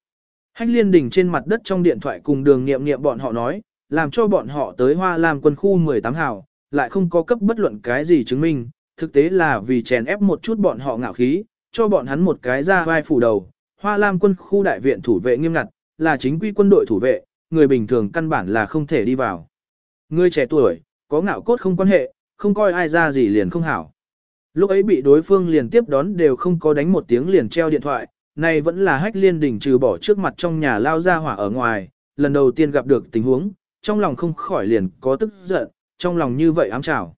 Hách liên đình trên mặt đất trong điện thoại cùng đường nghiệm nghiệm bọn họ nói, làm cho bọn họ tới Hoa Lam quân khu 18 hào, lại không có cấp bất luận cái gì chứng minh, thực tế là vì chèn ép một chút bọn họ ngạo khí, cho bọn hắn một cái ra vai phủ đầu. Hoa Lam quân khu đại viện thủ vệ nghiêm ngặt, là chính quy quân đội thủ vệ, người bình thường căn bản là không thể đi vào. Người trẻ tuổi, có ngạo cốt không quan hệ, không coi ai ra gì liền không hảo. Lúc ấy bị đối phương liền tiếp đón đều không có đánh một tiếng liền treo điện thoại, này vẫn là hách liên đỉnh trừ bỏ trước mặt trong nhà lao ra hỏa ở ngoài, lần đầu tiên gặp được tình huống, trong lòng không khỏi liền có tức giận, trong lòng như vậy ám trào.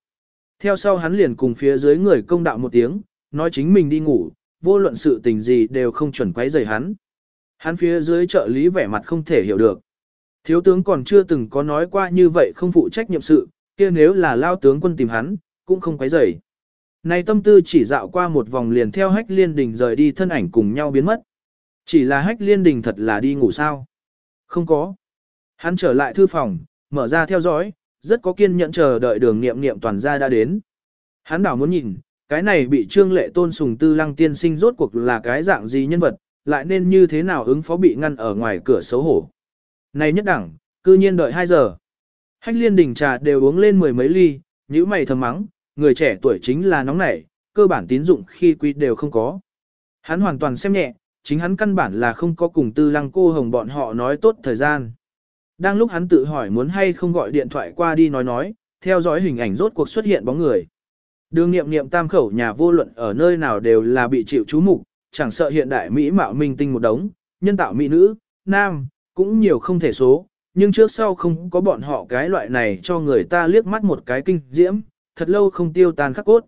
Theo sau hắn liền cùng phía dưới người công đạo một tiếng, nói chính mình đi ngủ, vô luận sự tình gì đều không chuẩn quấy rầy hắn. Hắn phía dưới trợ lý vẻ mặt không thể hiểu được. Thiếu tướng còn chưa từng có nói qua như vậy không phụ trách nhiệm sự, kia nếu là lao tướng quân tìm hắn, cũng không quấy rầy. Này tâm tư chỉ dạo qua một vòng liền theo hách liên đình rời đi thân ảnh cùng nhau biến mất. Chỉ là hách liên đình thật là đi ngủ sao? Không có. Hắn trở lại thư phòng, mở ra theo dõi, rất có kiên nhẫn chờ đợi đường nghiệm nghiệm toàn gia đã đến. Hắn đảo muốn nhìn, cái này bị trương lệ tôn sùng tư lăng tiên sinh rốt cuộc là cái dạng gì nhân vật, lại nên như thế nào ứng phó bị ngăn ở ngoài cửa xấu hổ. Này nhất đẳng, cư nhiên đợi 2 giờ. Hách liên đình trà đều uống lên mười mấy ly, nhữ mày thầm mắng, người trẻ tuổi chính là nóng nảy, cơ bản tín dụng khi quý đều không có. Hắn hoàn toàn xem nhẹ, chính hắn căn bản là không có cùng tư lăng cô hồng bọn họ nói tốt thời gian. Đang lúc hắn tự hỏi muốn hay không gọi điện thoại qua đi nói nói, theo dõi hình ảnh rốt cuộc xuất hiện bóng người. Đường nghiệm nghiệm tam khẩu nhà vô luận ở nơi nào đều là bị chịu chú mục, chẳng sợ hiện đại Mỹ mạo minh tinh một đống, nhân tạo mỹ nữ, nam, cũng nhiều không thể số, nhưng trước sau không có bọn họ cái loại này cho người ta liếc mắt một cái kinh diễm, thật lâu không tiêu tan khắc cốt.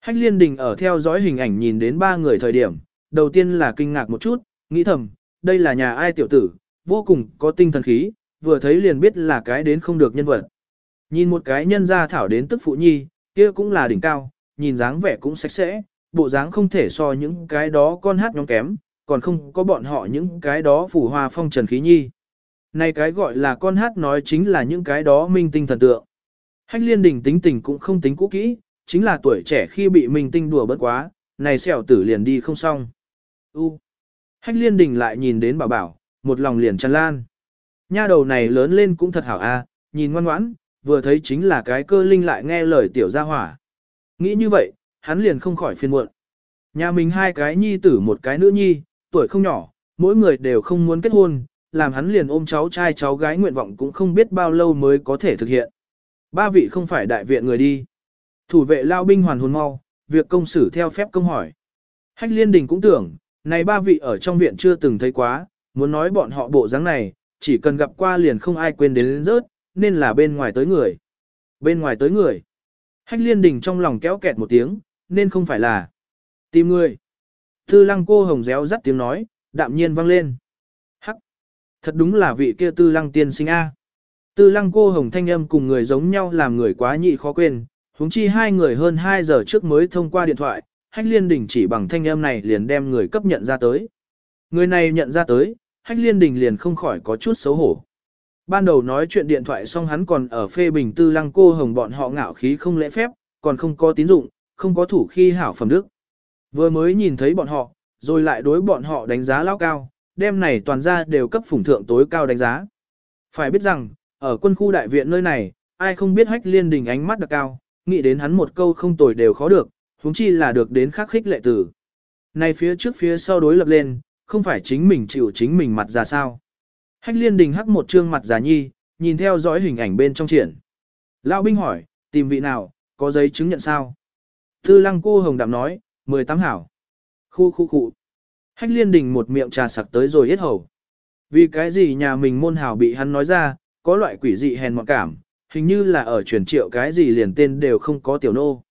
Hách liên đình ở theo dõi hình ảnh nhìn đến ba người thời điểm, đầu tiên là kinh ngạc một chút, nghĩ thầm, đây là nhà ai tiểu tử, vô cùng có tinh thần khí, vừa thấy liền biết là cái đến không được nhân vật. Nhìn một cái nhân gia thảo đến tức phụ nhi, kia cũng là đỉnh cao, nhìn dáng vẻ cũng sạch sẽ, bộ dáng không thể so những cái đó con hát nhóm kém, còn không có bọn họ những cái đó phủ hoa phong trần khí nhi. Này cái gọi là con hát nói chính là những cái đó minh tinh thần tượng. Hách liên đình tính tình cũng không tính cũ kỹ, chính là tuổi trẻ khi bị minh tinh đùa bất quá, này xẻo tử liền đi không xong. U. Hách liên đình lại nhìn đến bảo bảo, một lòng liền tràn lan. Nha đầu này lớn lên cũng thật hảo a, nhìn ngoan ngoãn, vừa thấy chính là cái cơ linh lại nghe lời tiểu gia hỏa. Nghĩ như vậy, hắn liền không khỏi phiền muộn. Nhà mình hai cái nhi tử một cái nữ nhi, tuổi không nhỏ, mỗi người đều không muốn kết hôn, làm hắn liền ôm cháu trai cháu gái nguyện vọng cũng không biết bao lâu mới có thể thực hiện. Ba vị không phải đại viện người đi. Thủ vệ lao binh hoàn hồn mau, việc công xử theo phép công hỏi. Hách liên đình cũng tưởng, này ba vị ở trong viện chưa từng thấy quá, muốn nói bọn họ bộ dáng này, chỉ cần gặp qua liền không ai quên đến rớt, nên là bên ngoài tới người. Bên ngoài tới người. Hách liên đình trong lòng kéo kẹt một tiếng, nên không phải là tìm người. Tư lăng cô hồng réo rắt tiếng nói, đạm nhiên vang lên. Hắc! Thật đúng là vị kia tư lăng tiên sinh A. Tư lăng cô hồng thanh âm cùng người giống nhau làm người quá nhị khó quên, huống chi hai người hơn 2 giờ trước mới thông qua điện thoại, Hách Liên Đình chỉ bằng thanh âm này liền đem người cấp nhận ra tới. Người này nhận ra tới, Hách Liên Đình liền không khỏi có chút xấu hổ. Ban đầu nói chuyện điện thoại xong hắn còn ở phê bình tư lăng cô hồng bọn họ ngạo khí không lễ phép, còn không có tín dụng, không có thủ khi hảo phẩm đức. Vừa mới nhìn thấy bọn họ, rồi lại đối bọn họ đánh giá lao cao, đêm này toàn ra đều cấp phủng thượng tối cao đánh giá. Phải biết rằng, ở quân khu đại viện nơi này, ai không biết hách liên đình ánh mắt đặc cao, nghĩ đến hắn một câu không tồi đều khó được, huống chi là được đến khắc khích lệ tử. Này phía trước phía sau đối lập lên, không phải chính mình chịu chính mình mặt ra sao. Hách liên đình hắc một trương mặt giả nhi, nhìn theo dõi hình ảnh bên trong triển. Lão binh hỏi, tìm vị nào, có giấy chứng nhận sao? Tư lăng cô hồng đạm nói, 18 hảo. Khu khu khu. Hách liên đình một miệng trà sặc tới rồi hết hầu. Vì cái gì nhà mình môn hảo bị hắn nói ra, có loại quỷ dị hèn mọn cảm, hình như là ở truyền triệu cái gì liền tên đều không có tiểu nô.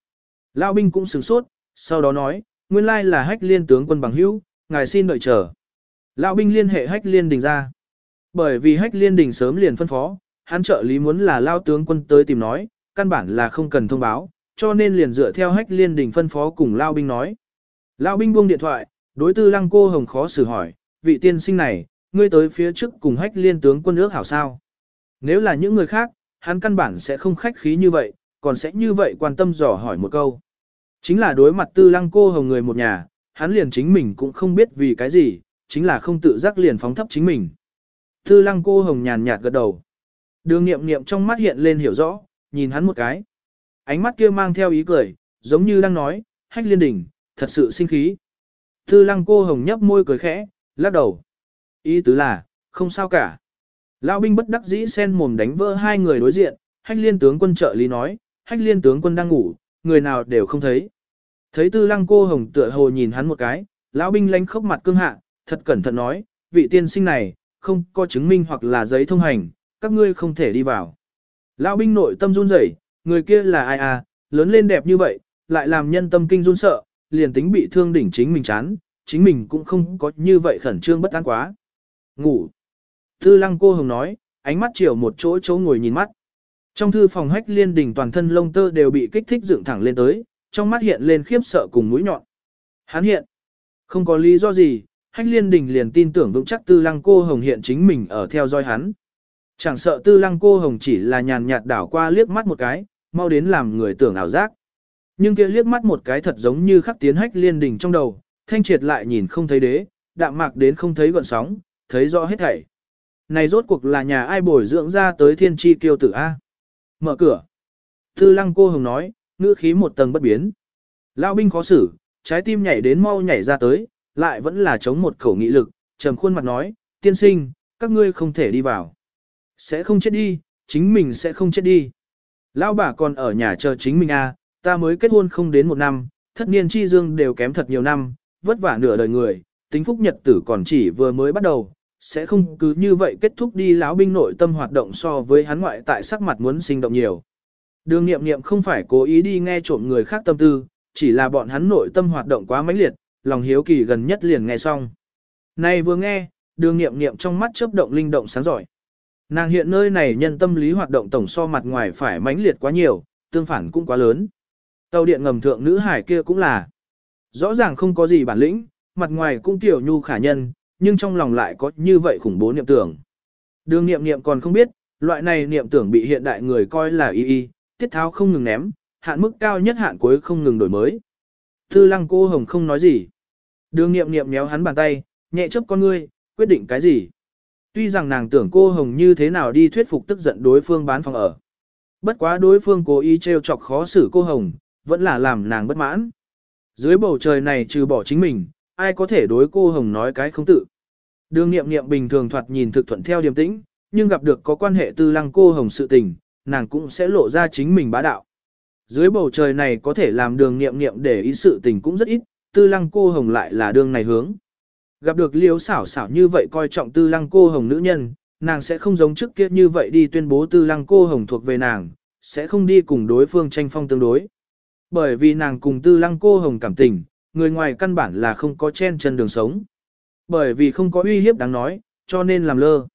Lão binh cũng sửng sốt, sau đó nói, nguyên lai là hách liên tướng quân bằng hữu, ngài xin đợi chờ. Lão binh liên hệ hách liên đình ra. Bởi vì hách liên đình sớm liền phân phó, hắn trợ lý muốn là lao tướng quân tới tìm nói, căn bản là không cần thông báo, cho nên liền dựa theo hách liên đình phân phó cùng lao binh nói. Lao binh buông điện thoại, đối tư lăng cô hồng khó xử hỏi, vị tiên sinh này, ngươi tới phía trước cùng hách liên tướng quân ước hảo sao. Nếu là những người khác, hắn căn bản sẽ không khách khí như vậy, còn sẽ như vậy quan tâm dò hỏi một câu. Chính là đối mặt tư lăng cô hồng người một nhà, hắn liền chính mình cũng không biết vì cái gì, chính là không tự giác liền phóng thấp chính mình. Tư lăng cô hồng nhàn nhạt gật đầu. Đường nghiệm nghiệm trong mắt hiện lên hiểu rõ, nhìn hắn một cái. Ánh mắt kia mang theo ý cười, giống như đang nói, hách liên đỉnh, thật sự sinh khí. Tư lăng cô hồng nhấp môi cười khẽ, lắc đầu. Ý tứ là, không sao cả. Lão binh bất đắc dĩ sen mồm đánh vỡ hai người đối diện, hách liên tướng quân trợ lý nói, hách liên tướng quân đang ngủ, người nào đều không thấy. Thấy tư lăng cô hồng tựa hồ nhìn hắn một cái, lão binh lánh khóc mặt cương hạ, thật cẩn thận nói, vị tiên sinh này, không có chứng minh hoặc là giấy thông hành, các ngươi không thể đi vào. Lão binh nội tâm run rẩy, người kia là ai à, lớn lên đẹp như vậy, lại làm nhân tâm kinh run sợ, liền tính bị thương đỉnh chính mình chán, chính mình cũng không có như vậy khẩn trương bất an quá. Ngủ. Tư lăng cô hồng nói, ánh mắt chiều một chỗ chỗ ngồi nhìn mắt. Trong thư phòng hách liên đỉnh toàn thân lông tơ đều bị kích thích dựng thẳng lên tới, trong mắt hiện lên khiếp sợ cùng mũi nhọn. Hắn hiện. Không có lý do gì, hách liên đình liền tin tưởng vững chắc tư lăng cô hồng hiện chính mình ở theo dõi hắn. Chẳng sợ tư lăng cô hồng chỉ là nhàn nhạt đảo qua liếc mắt một cái, mau đến làm người tưởng ảo giác. Nhưng kia liếc mắt một cái thật giống như khắc tiến hách liên đình trong đầu, thanh triệt lại nhìn không thấy đế, đạm mạc đến không thấy gọn sóng, thấy rõ hết thảy. Này rốt cuộc là nhà ai bồi dưỡng ra tới thiên tri kiêu tử A. Mở cửa. Tư lăng cô hồng nói, ngữ khí một tầng bất biến. Lao binh khó xử, trái tim nhảy đến mau nhảy ra tới, lại vẫn là chống một khẩu nghị lực, trầm khuôn mặt nói, tiên sinh, các ngươi không thể đi vào. Sẽ không chết đi, chính mình sẽ không chết đi. Lão bà còn ở nhà chờ chính mình à, ta mới kết hôn không đến một năm, thất niên chi dương đều kém thật nhiều năm, vất vả nửa đời người, tính phúc nhật tử còn chỉ vừa mới bắt đầu, sẽ không cứ như vậy kết thúc đi lão binh nội tâm hoạt động so với hắn ngoại tại sắc mặt muốn sinh động nhiều. Đường nghiệm nghiệm không phải cố ý đi nghe trộm người khác tâm tư, chỉ là bọn hắn nội tâm hoạt động quá mãnh liệt, lòng hiếu kỳ gần nhất liền nghe xong. Này vừa nghe, đường nghiệm nghiệm trong mắt chớp động linh động sáng giỏi. Nàng hiện nơi này nhân tâm lý hoạt động tổng so mặt ngoài phải mãnh liệt quá nhiều, tương phản cũng quá lớn. Tàu điện ngầm thượng nữ hải kia cũng là. Rõ ràng không có gì bản lĩnh, mặt ngoài cũng tiểu nhu khả nhân, nhưng trong lòng lại có như vậy khủng bố niệm tưởng. Đường niệm niệm còn không biết, loại này niệm tưởng bị hiện đại người coi là y y, tiết tháo không ngừng ném, hạn mức cao nhất hạn cuối không ngừng đổi mới. Tư lăng cô hồng không nói gì. Đường nghiệm nghiệm méo hắn bàn tay, nhẹ chấp con ngươi, quyết định cái gì. Tuy rằng nàng tưởng cô hồng như thế nào đi thuyết phục tức giận đối phương bán phòng ở. Bất quá đối phương cố ý trêu chọc khó xử cô hồng, vẫn là làm nàng bất mãn. Dưới bầu trời này trừ bỏ chính mình, ai có thể đối cô hồng nói cái không tự. Đường nghiệm nghiệm bình thường thoạt nhìn thực thuận theo điềm tĩnh, nhưng gặp được có quan hệ tư lăng cô hồng sự tình, nàng cũng sẽ lộ ra chính mình bá đạo. Dưới bầu trời này có thể làm đường nghiệm nghiệm để ý sự tình cũng rất ít, tư lăng cô hồng lại là đường này hướng. Gặp được liếu xảo xảo như vậy coi trọng tư lăng cô hồng nữ nhân, nàng sẽ không giống trước kia như vậy đi tuyên bố tư lăng cô hồng thuộc về nàng, sẽ không đi cùng đối phương tranh phong tương đối. Bởi vì nàng cùng tư lăng cô hồng cảm tình, người ngoài căn bản là không có chen chân đường sống. Bởi vì không có uy hiếp đáng nói, cho nên làm lơ.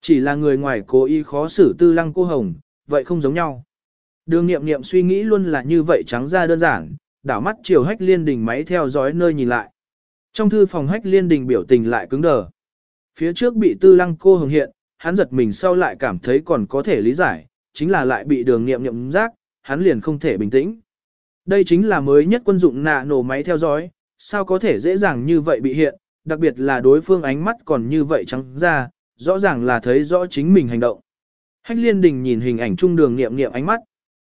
Chỉ là người ngoài cố ý khó xử tư lăng cô hồng, vậy không giống nhau. Đường nghiệm nghiệm suy nghĩ luôn là như vậy trắng ra đơn giản, đảo mắt chiều hách liên đình máy theo dõi nơi nhìn lại. Trong thư phòng hách liên đình biểu tình lại cứng đờ. Phía trước bị tư lăng cô hồng hiện, hắn giật mình sau lại cảm thấy còn có thể lý giải, chính là lại bị đường nghiệm nghiệm giác, hắn liền không thể bình tĩnh. Đây chính là mới nhất quân dụng nạ nổ máy theo dõi, sao có thể dễ dàng như vậy bị hiện, đặc biệt là đối phương ánh mắt còn như vậy trắng ra, rõ ràng là thấy rõ chính mình hành động. Hách liên đình nhìn hình ảnh trung đường niệm niệm ánh mắt.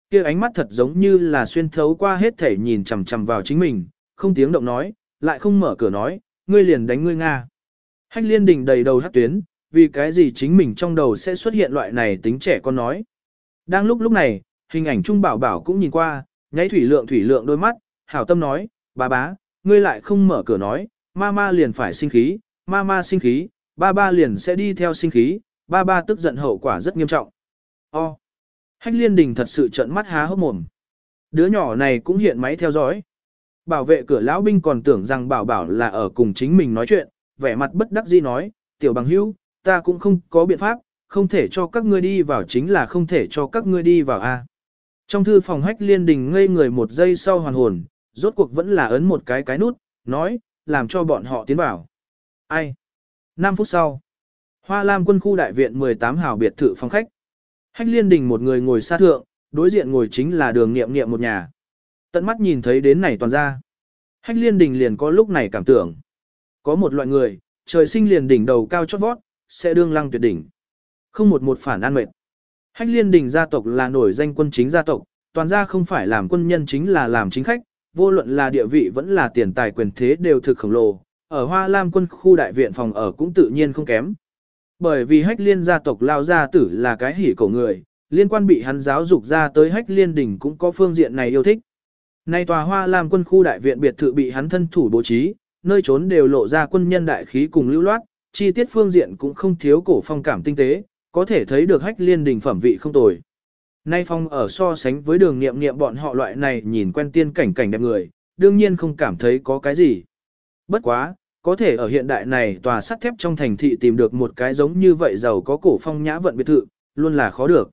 kia ánh mắt thật giống như là xuyên thấu qua hết thể nhìn chằm chằm vào chính mình, không tiếng động nói, lại không mở cửa nói, ngươi liền đánh ngươi Nga. Hách liên đình đầy đầu hát tuyến, vì cái gì chính mình trong đầu sẽ xuất hiện loại này tính trẻ con nói. Đang lúc lúc này, hình ảnh trung bảo bảo cũng nhìn qua, nháy thủy lượng thủy lượng đôi mắt, hảo tâm nói, bà bá, ngươi lại không mở cửa nói, ma ma liền phải sinh khí, ma ma sinh khí, ba ba liền sẽ đi theo sinh khí, ba ba tức giận hậu quả rất nghiêm trọng. O. Hách liên đình thật sự trợn mắt há hốc mồm. Đứa nhỏ này cũng hiện máy theo dõi. Bảo vệ cửa lão binh còn tưởng rằng bảo bảo là ở cùng chính mình nói chuyện, vẻ mặt bất đắc dĩ nói, tiểu bằng hữu, ta cũng không có biện pháp, không thể cho các ngươi đi vào chính là không thể cho các ngươi đi vào a. Trong thư phòng hách liên đình ngây người một giây sau hoàn hồn, rốt cuộc vẫn là ấn một cái cái nút, nói, làm cho bọn họ tiến vào. Ai? 5 phút sau, Hoa Lam quân khu đại viện 18 hào biệt thự phòng khách. Hách liên đình một người ngồi xa thượng, đối diện ngồi chính là đường nghiệm nghiệm một nhà. Tận mắt nhìn thấy đến này toàn ra. Hách liên đình liền có lúc này cảm tưởng. Có một loại người, trời sinh liền đỉnh đầu cao chót vót, sẽ đương lăng tuyệt đỉnh. Không một một phản an mệt. Hách liên đình gia tộc là nổi danh quân chính gia tộc, toàn gia không phải làm quân nhân chính là làm chính khách, vô luận là địa vị vẫn là tiền tài quyền thế đều thực khổng lồ, ở Hoa Lam quân khu đại viện phòng ở cũng tự nhiên không kém. Bởi vì hách liên gia tộc lao gia tử là cái hỉ cổ người, liên quan bị hắn giáo dục ra tới hách liên đỉnh cũng có phương diện này yêu thích. Nay tòa Hoa làm quân khu đại viện biệt thự bị hắn thân thủ bố trí, nơi trốn đều lộ ra quân nhân đại khí cùng lưu loát, chi tiết phương diện cũng không thiếu cổ phong cảm tinh tế, có thể thấy được hách liên đỉnh phẩm vị không tồi. Nay phong ở so sánh với đường nghiệm nghiệm bọn họ loại này nhìn quen tiên cảnh cảnh đẹp người, đương nhiên không cảm thấy có cái gì. Bất quá, có thể ở hiện đại này tòa sắt thép trong thành thị tìm được một cái giống như vậy giàu có cổ phong nhã vận biệt thự, luôn là khó được.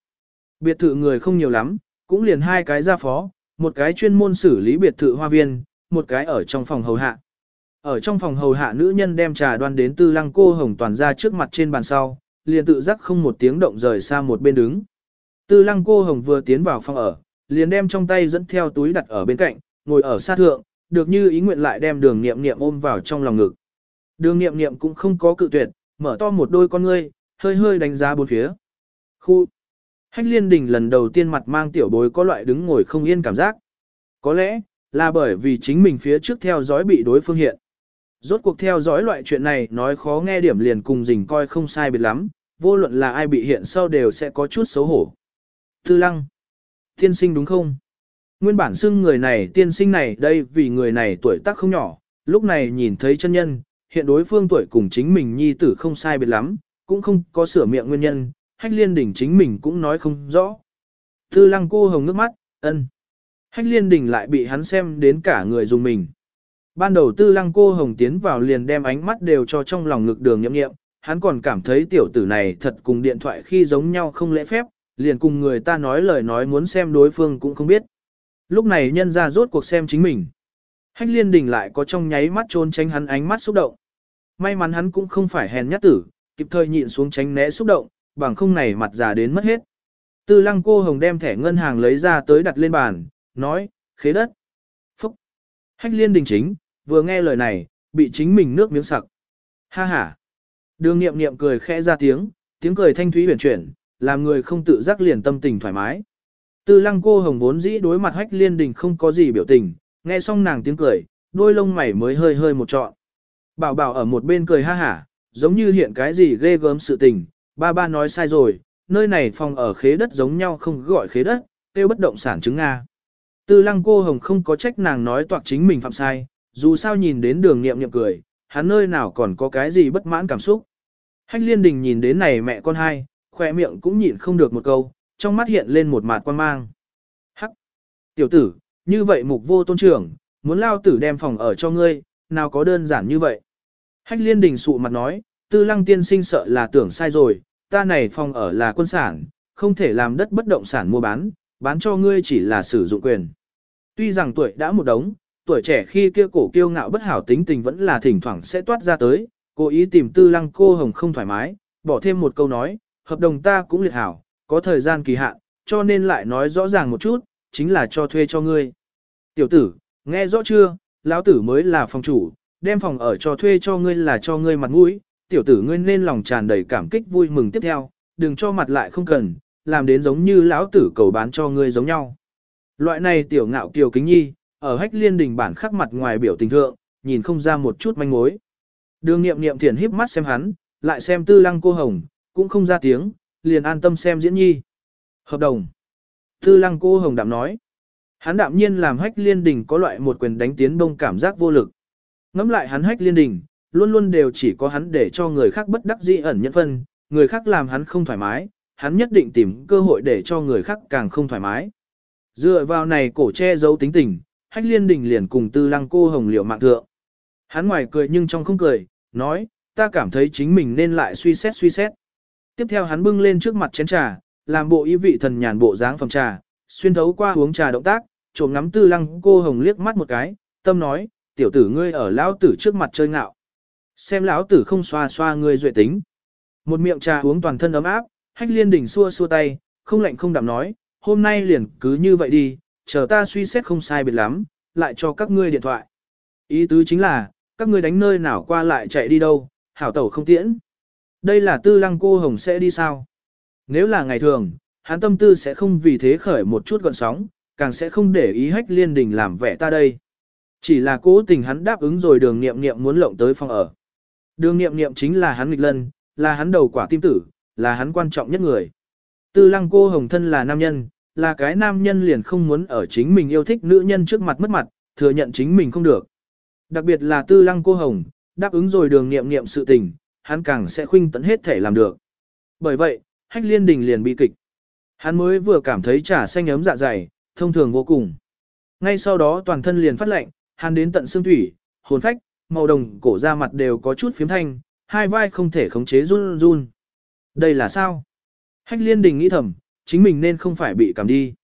Biệt thự người không nhiều lắm, cũng liền hai cái gia phó, một cái chuyên môn xử lý biệt thự hoa viên, một cái ở trong phòng hầu hạ. Ở trong phòng hầu hạ nữ nhân đem trà đoan đến tư lăng cô hồng toàn ra trước mặt trên bàn sau, liền tự giác không một tiếng động rời xa một bên đứng. Tư lăng cô hồng vừa tiến vào phòng ở, liền đem trong tay dẫn theo túi đặt ở bên cạnh, ngồi ở sát thượng, được như ý nguyện lại đem đường nghiệm nghiệm ôm vào trong lòng ngực. Đường nghiệm nghiệm cũng không có cự tuyệt, mở to một đôi con ngươi, hơi hơi đánh giá bốn phía. Khu! Hách liên đình lần đầu tiên mặt mang tiểu bối có loại đứng ngồi không yên cảm giác. Có lẽ, là bởi vì chính mình phía trước theo dõi bị đối phương hiện. Rốt cuộc theo dõi loại chuyện này nói khó nghe điểm liền cùng dình coi không sai biệt lắm, vô luận là ai bị hiện sau đều sẽ có chút xấu hổ. Tư lăng. Tiên sinh đúng không? Nguyên bản xưng người này tiên sinh này đây vì người này tuổi tác không nhỏ, lúc này nhìn thấy chân nhân, hiện đối phương tuổi cùng chính mình nhi tử không sai biệt lắm, cũng không có sửa miệng nguyên nhân, hách liên đỉnh chính mình cũng nói không rõ. Tư lăng cô hồng nước mắt, ân. Hách liên đỉnh lại bị hắn xem đến cả người dùng mình. Ban đầu tư lăng cô hồng tiến vào liền đem ánh mắt đều cho trong lòng ngực đường nhậm nghiệm, hắn còn cảm thấy tiểu tử này thật cùng điện thoại khi giống nhau không lễ phép, liền cùng người ta nói lời nói muốn xem đối phương cũng không biết. Lúc này nhân ra rốt cuộc xem chính mình. Hách liên đình lại có trong nháy mắt trốn tránh hắn ánh mắt xúc động. May mắn hắn cũng không phải hèn nhát tử, kịp thời nhịn xuống tránh né xúc động, bằng không này mặt già đến mất hết. Tư lăng cô hồng đem thẻ ngân hàng lấy ra tới đặt lên bàn, nói, khế đất. Phúc. Hách liên đình chính, vừa nghe lời này, bị chính mình nước miếng sặc. Ha ha. Đường nghiệm nghiệm cười khẽ ra tiếng, tiếng cười thanh thúy huyền chuyển, làm người không tự giác liền tâm tình thoải mái. Tư lăng cô hồng vốn dĩ đối mặt hách liên đình không có gì biểu tình, nghe xong nàng tiếng cười, đôi lông mày mới hơi hơi một trọn. Bảo bảo ở một bên cười ha hả, giống như hiện cái gì ghê gớm sự tình, ba ba nói sai rồi, nơi này phòng ở khế đất giống nhau không gọi khế đất, tiêu bất động sản chứng Nga. Tư lăng cô hồng không có trách nàng nói toạc chính mình phạm sai, dù sao nhìn đến đường nghiệm nghiệm cười, hắn nơi nào còn có cái gì bất mãn cảm xúc. Hách liên đình nhìn đến này mẹ con hai, khoe miệng cũng nhịn không được một câu, trong mắt hiện lên một mạt quan mang. Hắc! Tiểu tử, như vậy mục vô tôn trưởng, muốn lao tử đem phòng ở cho ngươi, nào có đơn giản như vậy. Hách liên đình sụ mặt nói, tư lăng tiên sinh sợ là tưởng sai rồi, ta này phòng ở là quân sản, không thể làm đất bất động sản mua bán, bán cho ngươi chỉ là sử dụng quyền. Tuy rằng tuổi đã một đống, tuổi trẻ khi kia cổ kiêu ngạo bất hảo tính tình vẫn là thỉnh thoảng sẽ toát ra tới, cố ý tìm tư lăng cô hồng không thoải mái, bỏ thêm một câu nói, hợp đồng ta cũng liệt hảo, có thời gian kỳ hạn, cho nên lại nói rõ ràng một chút, chính là cho thuê cho ngươi. Tiểu tử, nghe rõ chưa, lão tử mới là phòng chủ, đem phòng ở cho thuê cho ngươi là cho ngươi mặt mũi, tiểu tử ngươi nên lòng tràn đầy cảm kích vui mừng tiếp theo, đừng cho mặt lại không cần, làm đến giống như lão tử cầu bán cho ngươi giống nhau. Loại này tiểu ngạo kiều kính nhi, ở hách liên đình bản khắc mặt ngoài biểu tình thượng, nhìn không ra một chút manh mối. Đường nghiệm nghiệm thiền híp mắt xem hắn, lại xem tư lăng cô hồng, cũng không ra tiếng, liền an tâm xem diễn nhi. Hợp đồng. Tư lăng cô hồng đạm nói. Hắn đạm nhiên làm hách liên đình có loại một quyền đánh tiến đông cảm giác vô lực. Ngắm lại hắn hách liên đình, luôn luôn đều chỉ có hắn để cho người khác bất đắc dĩ ẩn nhân phân, người khác làm hắn không thoải mái, hắn nhất định tìm cơ hội để cho người khác càng không thoải mái. Dựa vào này cổ che giấu tính tình, hách liên đình liền cùng tư lăng cô hồng liệu mạng thượng. Hắn ngoài cười nhưng trong không cười, nói, ta cảm thấy chính mình nên lại suy xét suy xét. Tiếp theo hắn bưng lên trước mặt chén trà, làm bộ ý vị thần nhàn bộ dáng phẩm trà, xuyên thấu qua uống trà động tác, trộm ngắm tư lăng cô hồng liếc mắt một cái, tâm nói, tiểu tử ngươi ở lão tử trước mặt chơi ngạo. Xem lão tử không xoa xoa ngươi duệ tính. Một miệng trà uống toàn thân ấm áp, hách liên đỉnh xua xua tay, không lạnh không đạm nói, hôm nay liền cứ như vậy đi, chờ ta suy xét không sai biệt lắm, lại cho các ngươi điện thoại. Ý tứ chính là, các ngươi đánh nơi nào qua lại chạy đi đâu, hảo tẩu không tiễn. Đây là tư lăng cô hồng sẽ đi sao? Nếu là ngày thường, hắn tâm tư sẽ không vì thế khởi một chút gọn sóng, càng sẽ không để ý hách liên đình làm vẻ ta đây. Chỉ là cố tình hắn đáp ứng rồi đường nghiệm nghiệm muốn lộng tới phòng ở. Đường nghiệm nghiệm chính là hắn nghịch lân, là hắn đầu quả tim tử, là hắn quan trọng nhất người. Tư lăng cô hồng thân là nam nhân, là cái nam nhân liền không muốn ở chính mình yêu thích nữ nhân trước mặt mất mặt, thừa nhận chính mình không được. Đặc biệt là tư lăng cô hồng, đáp ứng rồi đường nghiệm nghiệm sự tình, hắn càng sẽ khuynh tận hết thể làm được. Bởi vậy, hách liên đình liền bị kịch. Hắn mới vừa cảm thấy trà xanh ấm dạ dày, thông thường vô cùng. Ngay sau đó toàn thân liền phát lạnh, hắn đến tận xương thủy, hồn phách, màu đồng cổ da mặt đều có chút phiếm thanh, hai vai không thể khống chế run run. Đây là sao? Hách liên đình nghĩ thầm, chính mình nên không phải bị cảm đi.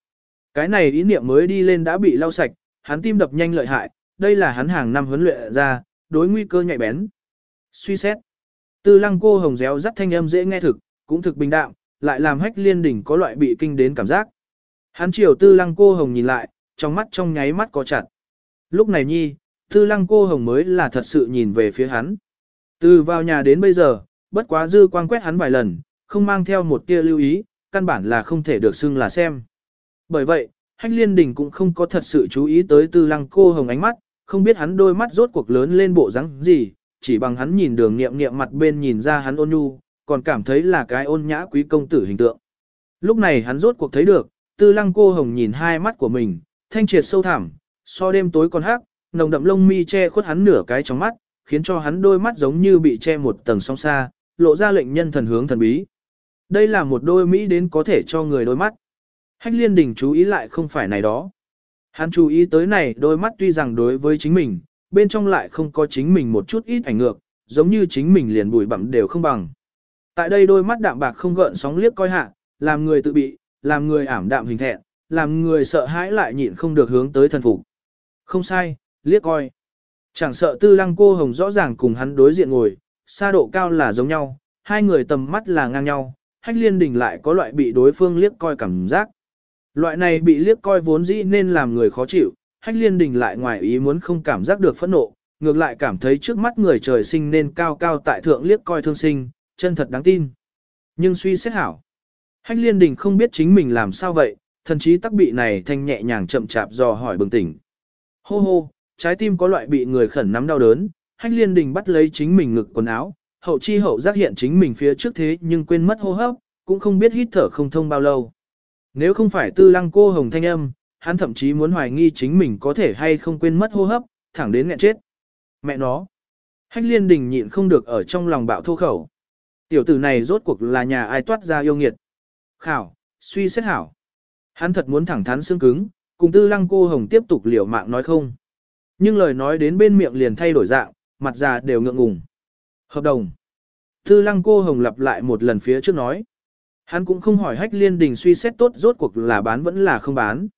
Cái này ý niệm mới đi lên đã bị lau sạch, hắn tim đập nhanh lợi hại, đây là hắn hàng năm huấn luyện ra, đối nguy cơ nhạy bén. Suy xét. Tư lăng cô hồng réo rắt thanh âm dễ nghe thực, cũng thực bình đạm, lại làm hách liên đỉnh có loại bị kinh đến cảm giác. Hắn chiều tư lăng cô hồng nhìn lại, trong mắt trong nháy mắt có chặt. Lúc này nhi, tư lăng cô hồng mới là thật sự nhìn về phía hắn. Từ vào nhà đến bây giờ, bất quá dư quang quét hắn vài lần, không mang theo một tia lưu ý, căn bản là không thể được xưng là xem. Bởi vậy, hách liên đình cũng không có thật sự chú ý tới tư lăng cô hồng ánh mắt, không biết hắn đôi mắt rốt cuộc lớn lên bộ rắn gì, chỉ bằng hắn nhìn đường nghiệm nghiệm mặt bên nhìn ra hắn ôn nhu, còn cảm thấy là cái ôn nhã quý công tử hình tượng. Lúc này hắn rốt cuộc thấy được, tư lăng cô hồng nhìn hai mắt của mình, thanh triệt sâu thẳm, so đêm tối còn hắc, nồng đậm lông mi che khuất hắn nửa cái trong mắt, khiến cho hắn đôi mắt giống như bị che một tầng song xa, lộ ra lệnh nhân thần hướng thần bí. Đây là một đôi Mỹ đến có thể cho người đôi mắt. Hách liên đình chú ý lại không phải này đó. Hắn chú ý tới này đôi mắt tuy rằng đối với chính mình, bên trong lại không có chính mình một chút ít ảnh ngược, giống như chính mình liền bụi bặm đều không bằng. Tại đây đôi mắt đạm bạc không gợn sóng liếc coi hạ, làm người tự bị, làm người ảm đạm hình thẹn, làm người sợ hãi lại nhịn không được hướng tới thần phục. Không sai, liếc coi. Chẳng sợ tư lăng cô hồng rõ ràng cùng hắn đối diện ngồi, xa độ cao là giống nhau, hai người tầm mắt là ngang nhau, hách liên đình lại có loại bị đối phương liếc coi cảm giác. Loại này bị liếc coi vốn dĩ nên làm người khó chịu, hách liên đình lại ngoài ý muốn không cảm giác được phẫn nộ, ngược lại cảm thấy trước mắt người trời sinh nên cao cao tại thượng liếc coi thương sinh, chân thật đáng tin. Nhưng suy xét hảo. Hách liên đình không biết chính mình làm sao vậy, thần chí tắc bị này thanh nhẹ nhàng chậm chạp dò hỏi bừng tỉnh. Hô hô, trái tim có loại bị người khẩn nắm đau đớn, hách liên đình bắt lấy chính mình ngực quần áo, hậu chi hậu giác hiện chính mình phía trước thế nhưng quên mất hô hấp, cũng không biết hít thở không thông bao lâu. Nếu không phải tư lăng cô hồng thanh âm, hắn thậm chí muốn hoài nghi chính mình có thể hay không quên mất hô hấp, thẳng đến nghẹn chết. Mẹ nó. Hách liên đình nhịn không được ở trong lòng bạo thô khẩu. Tiểu tử này rốt cuộc là nhà ai toát ra yêu nghiệt. Khảo, suy xét hảo. Hắn thật muốn thẳng thắn xương cứng, cùng tư lăng cô hồng tiếp tục liều mạng nói không. Nhưng lời nói đến bên miệng liền thay đổi dạng, mặt già đều ngượng ngùng. Hợp đồng. Tư lăng cô hồng lặp lại một lần phía trước nói. Hắn cũng không hỏi hách liên đình suy xét tốt rốt cuộc là bán vẫn là không bán.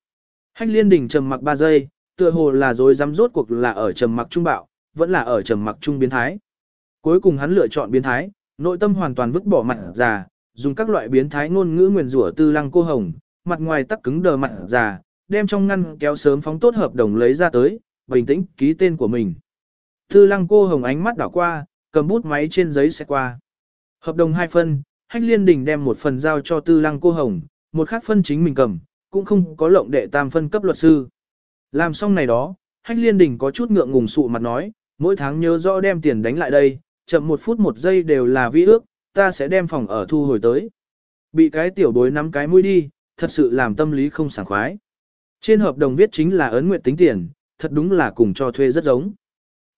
Hách liên đình trầm mặc 3 giây, tựa hồ là dối dám rốt cuộc là ở trầm mặc trung bạo, vẫn là ở trầm mặc trung biến thái. Cuối cùng hắn lựa chọn biến thái, nội tâm hoàn toàn vứt bỏ mặt già, dùng các loại biến thái ngôn ngữ nguyền rủa tư lăng cô hồng, mặt ngoài tắc cứng đờ mặt già, đem trong ngăn kéo sớm phóng tốt hợp đồng lấy ra tới, bình tĩnh ký tên của mình. Tư lăng cô hồng ánh mắt đảo qua, cầm bút máy trên giấy sẽ qua. Hợp đồng hai phân, hách liên đình đem một phần giao cho tư lăng cô hồng, một khác phân chính mình cầm, cũng không có lộng đệ tam phân cấp luật sư. Làm xong này đó, hách liên đình có chút ngượng ngùng sụ mặt nói, mỗi tháng nhớ rõ đem tiền đánh lại đây, chậm một phút một giây đều là vi ước, ta sẽ đem phòng ở thu hồi tới. Bị cái tiểu bối nắm cái mũi đi, thật sự làm tâm lý không sảng khoái. Trên hợp đồng viết chính là ấn nguyện tính tiền, thật đúng là cùng cho thuê rất giống.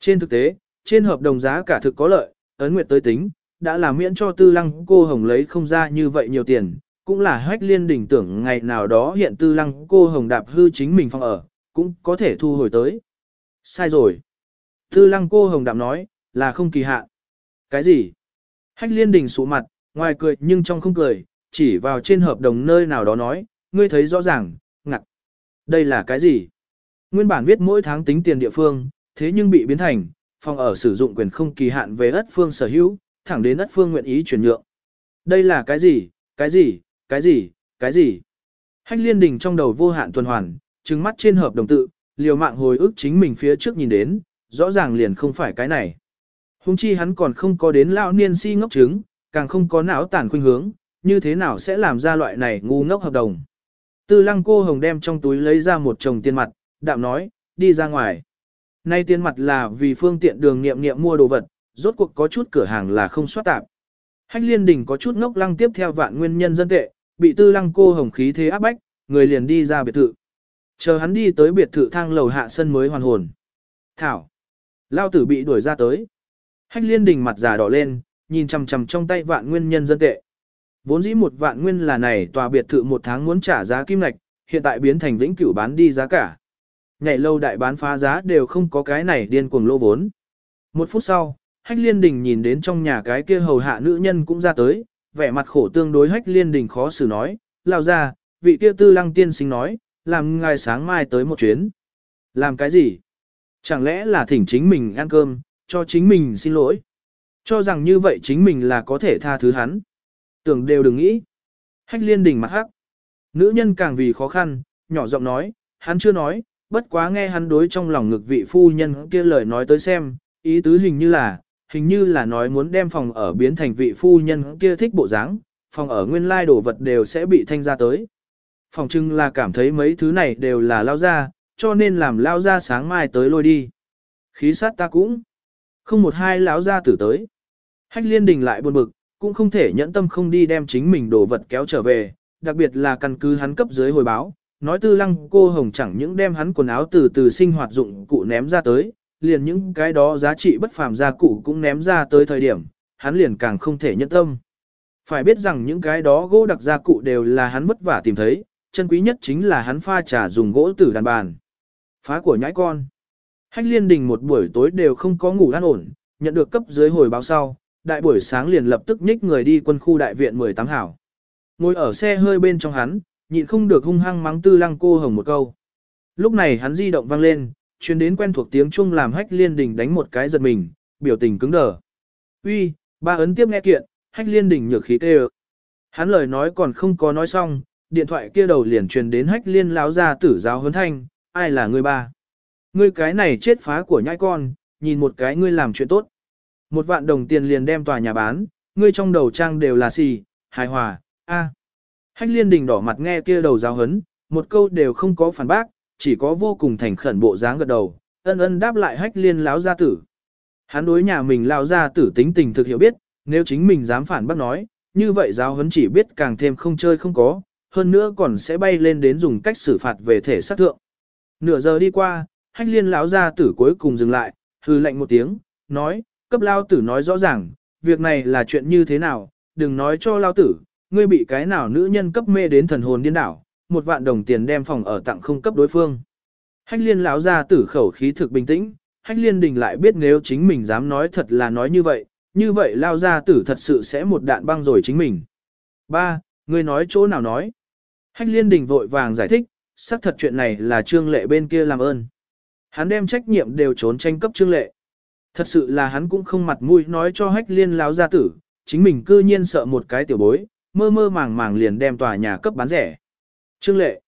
Trên thực tế, trên hợp đồng giá cả thực có lợi, ấn nguyện tới tính, đã là miễn cho tư lăng cô hồng lấy không ra như vậy nhiều tiền, cũng là hách liên đỉnh tưởng ngày nào đó hiện tư lăng cô hồng đạp hư chính mình phòng ở, cũng có thể thu hồi tới. Sai rồi. Tư lăng cô hồng đạm nói, là không kỳ hạn. Cái gì? Hách liên đỉnh sụ mặt, ngoài cười nhưng trong không cười, chỉ vào trên hợp đồng nơi nào đó nói, ngươi thấy rõ ràng, ngặt. Đây là cái gì? Nguyên bản viết mỗi tháng tính tiền địa phương, thế nhưng bị biến thành, phòng ở sử dụng quyền không kỳ hạn về ất phương sở hữu, thẳng đến ất phương nguyện ý chuyển nhượng. Đây là cái gì? Cái gì? Cái gì? Cái gì? Hách liên đình trong đầu vô hạn tuần hoàn, trừng mắt trên hợp đồng tự, liều mạng hồi ức chính mình phía trước nhìn đến, rõ ràng liền không phải cái này. Hùng chi hắn còn không có đến lão niên si ngốc trứng, càng không có não tản khuynh hướng, như thế nào sẽ làm ra loại này ngu ngốc hợp đồng. Tư lăng cô hồng đem trong túi lấy ra một chồng tiền mặt, đạm nói, đi ra ngoài. Nay tiền mặt là vì phương tiện đường nghiệm nghiệm mua đồ vật, rốt cuộc có chút cửa hàng là không soát tạp. Hách liên đình có chút ngốc lăng tiếp theo vạn nguyên nhân dân tệ, bị tư lăng cô hồng khí thế áp bách, người liền đi ra biệt thự. Chờ hắn đi tới biệt thự thang lầu hạ sân mới hoàn hồn. Thảo. Lao tử bị đuổi ra tới. Hách liên đình mặt già đỏ lên, nhìn chằm chằm trong tay vạn nguyên nhân dân tệ. Vốn dĩ một vạn nguyên là này tòa biệt thự một tháng muốn trả giá kim lạch, hiện tại biến thành vĩnh cửu bán đi giá cả. Ngày lâu đại bán phá giá đều không có cái này điên cuồng lô vốn. Một phút sau, hách liên đình nhìn đến trong nhà cái kia hầu hạ nữ nhân cũng ra tới, vẻ mặt khổ tương đối hách liên đình khó xử nói, lao ra, vị kia tư lăng tiên sinh nói, làm ngài sáng mai tới một chuyến. Làm cái gì? Chẳng lẽ là thỉnh chính mình ăn cơm, cho chính mình xin lỗi. Cho rằng như vậy chính mình là có thể tha thứ hắn. Tưởng đều đừng nghĩ. Hách liên đình mặt hắc. Nữ nhân càng vì khó khăn, nhỏ giọng nói, hắn chưa nói, bất quá nghe hắn đối trong lòng ngực vị phu nhân kia lời nói tới xem, ý tứ hình như là, hình như là nói muốn đem phòng ở biến thành vị phu nhân kia thích bộ dáng, phòng ở nguyên lai đồ vật đều sẽ bị thanh ra tới. Phòng trưng là cảm thấy mấy thứ này đều là lao ra, cho nên làm lao ra sáng mai tới lôi đi. Khí sát ta cũng. Không một hai lão ra tử tới. Hách liên đình lại buồn bực, cũng không thể nhẫn tâm không đi đem chính mình đồ vật kéo trở về, đặc biệt là căn cứ hắn cấp dưới hồi báo, nói tư lăng cô hồng chẳng những đem hắn quần áo từ từ sinh hoạt dụng cụ ném ra tới, liền những cái đó giá trị bất phàm gia cụ cũng ném ra tới thời điểm, hắn liền càng không thể nhẫn tâm. Phải biết rằng những cái đó gỗ đặc gia cụ đều là hắn vất vả tìm thấy, chân quý nhất chính là hắn pha trà dùng gỗ tử đàn bàn. Phá của nhãi con. Hách liên đình một buổi tối đều không có ngủ an ổn, nhận được cấp dưới hồi báo sau, đại buổi sáng liền lập tức nhích người đi quân khu đại viện 18 hảo. Ngồi ở xe hơi bên trong hắn, nhịn không được hung hăng mắng tư lăng cô hồng một câu. Lúc này hắn di động vang lên, truyền đến quen thuộc tiếng chuông làm hách liên đình đánh một cái giật mình, biểu tình cứng đờ. Uy, ba ấn tiếp nghe kiện, hách liên đình nhược khí tê Hắn lời nói còn không có nói xong, điện thoại kia đầu liền truyền đến hách liên láo ra tử giáo huấn thanh, ai là người ba. Ngươi cái này chết phá của nhãi con, nhìn một cái ngươi làm chuyện tốt. Một vạn đồng tiền liền đem tòa nhà bán, ngươi trong đầu trang đều là xì, hài hòa, a. Hách liên đình đỏ mặt nghe kia đầu giáo hấn, một câu đều không có phản bác, chỉ có vô cùng thành khẩn bộ dáng gật đầu, ân ân đáp lại hách liên Lão gia tử. Hắn đối nhà mình Lão gia tử tính tình thực hiểu biết, nếu chính mình dám phản bác nói, như vậy giáo huấn chỉ biết càng thêm không chơi không có, hơn nữa còn sẽ bay lên đến dùng cách xử phạt về thể sát thượng. Nửa giờ đi qua, hách liên lão gia tử cuối cùng dừng lại, hư lệnh một tiếng, nói, cấp lao tử nói rõ ràng, việc này là chuyện như thế nào, đừng nói cho lao tử, ngươi bị cái nào nữ nhân cấp mê đến thần hồn điên đảo, một vạn đồng tiền đem phòng ở tặng không cấp đối phương. Hách liên lão gia tử khẩu khí thực bình tĩnh, hách liên đình lại biết nếu chính mình dám nói thật là nói như vậy, như vậy lao gia tử thật sự sẽ một đạn băng rồi chính mình. Ba, người nói chỗ nào nói. Hách liên đình vội vàng giải thích, xác thật chuyện này là trương lệ bên kia làm ơn. Hắn đem trách nhiệm đều trốn tranh cấp trương lệ. Thật sự là hắn cũng không mặt mũi nói cho hách liên láo gia tử, chính mình cư nhiên sợ một cái tiểu bối, mơ mơ màng màng liền đem tòa nhà cấp bán rẻ. Trương lệ.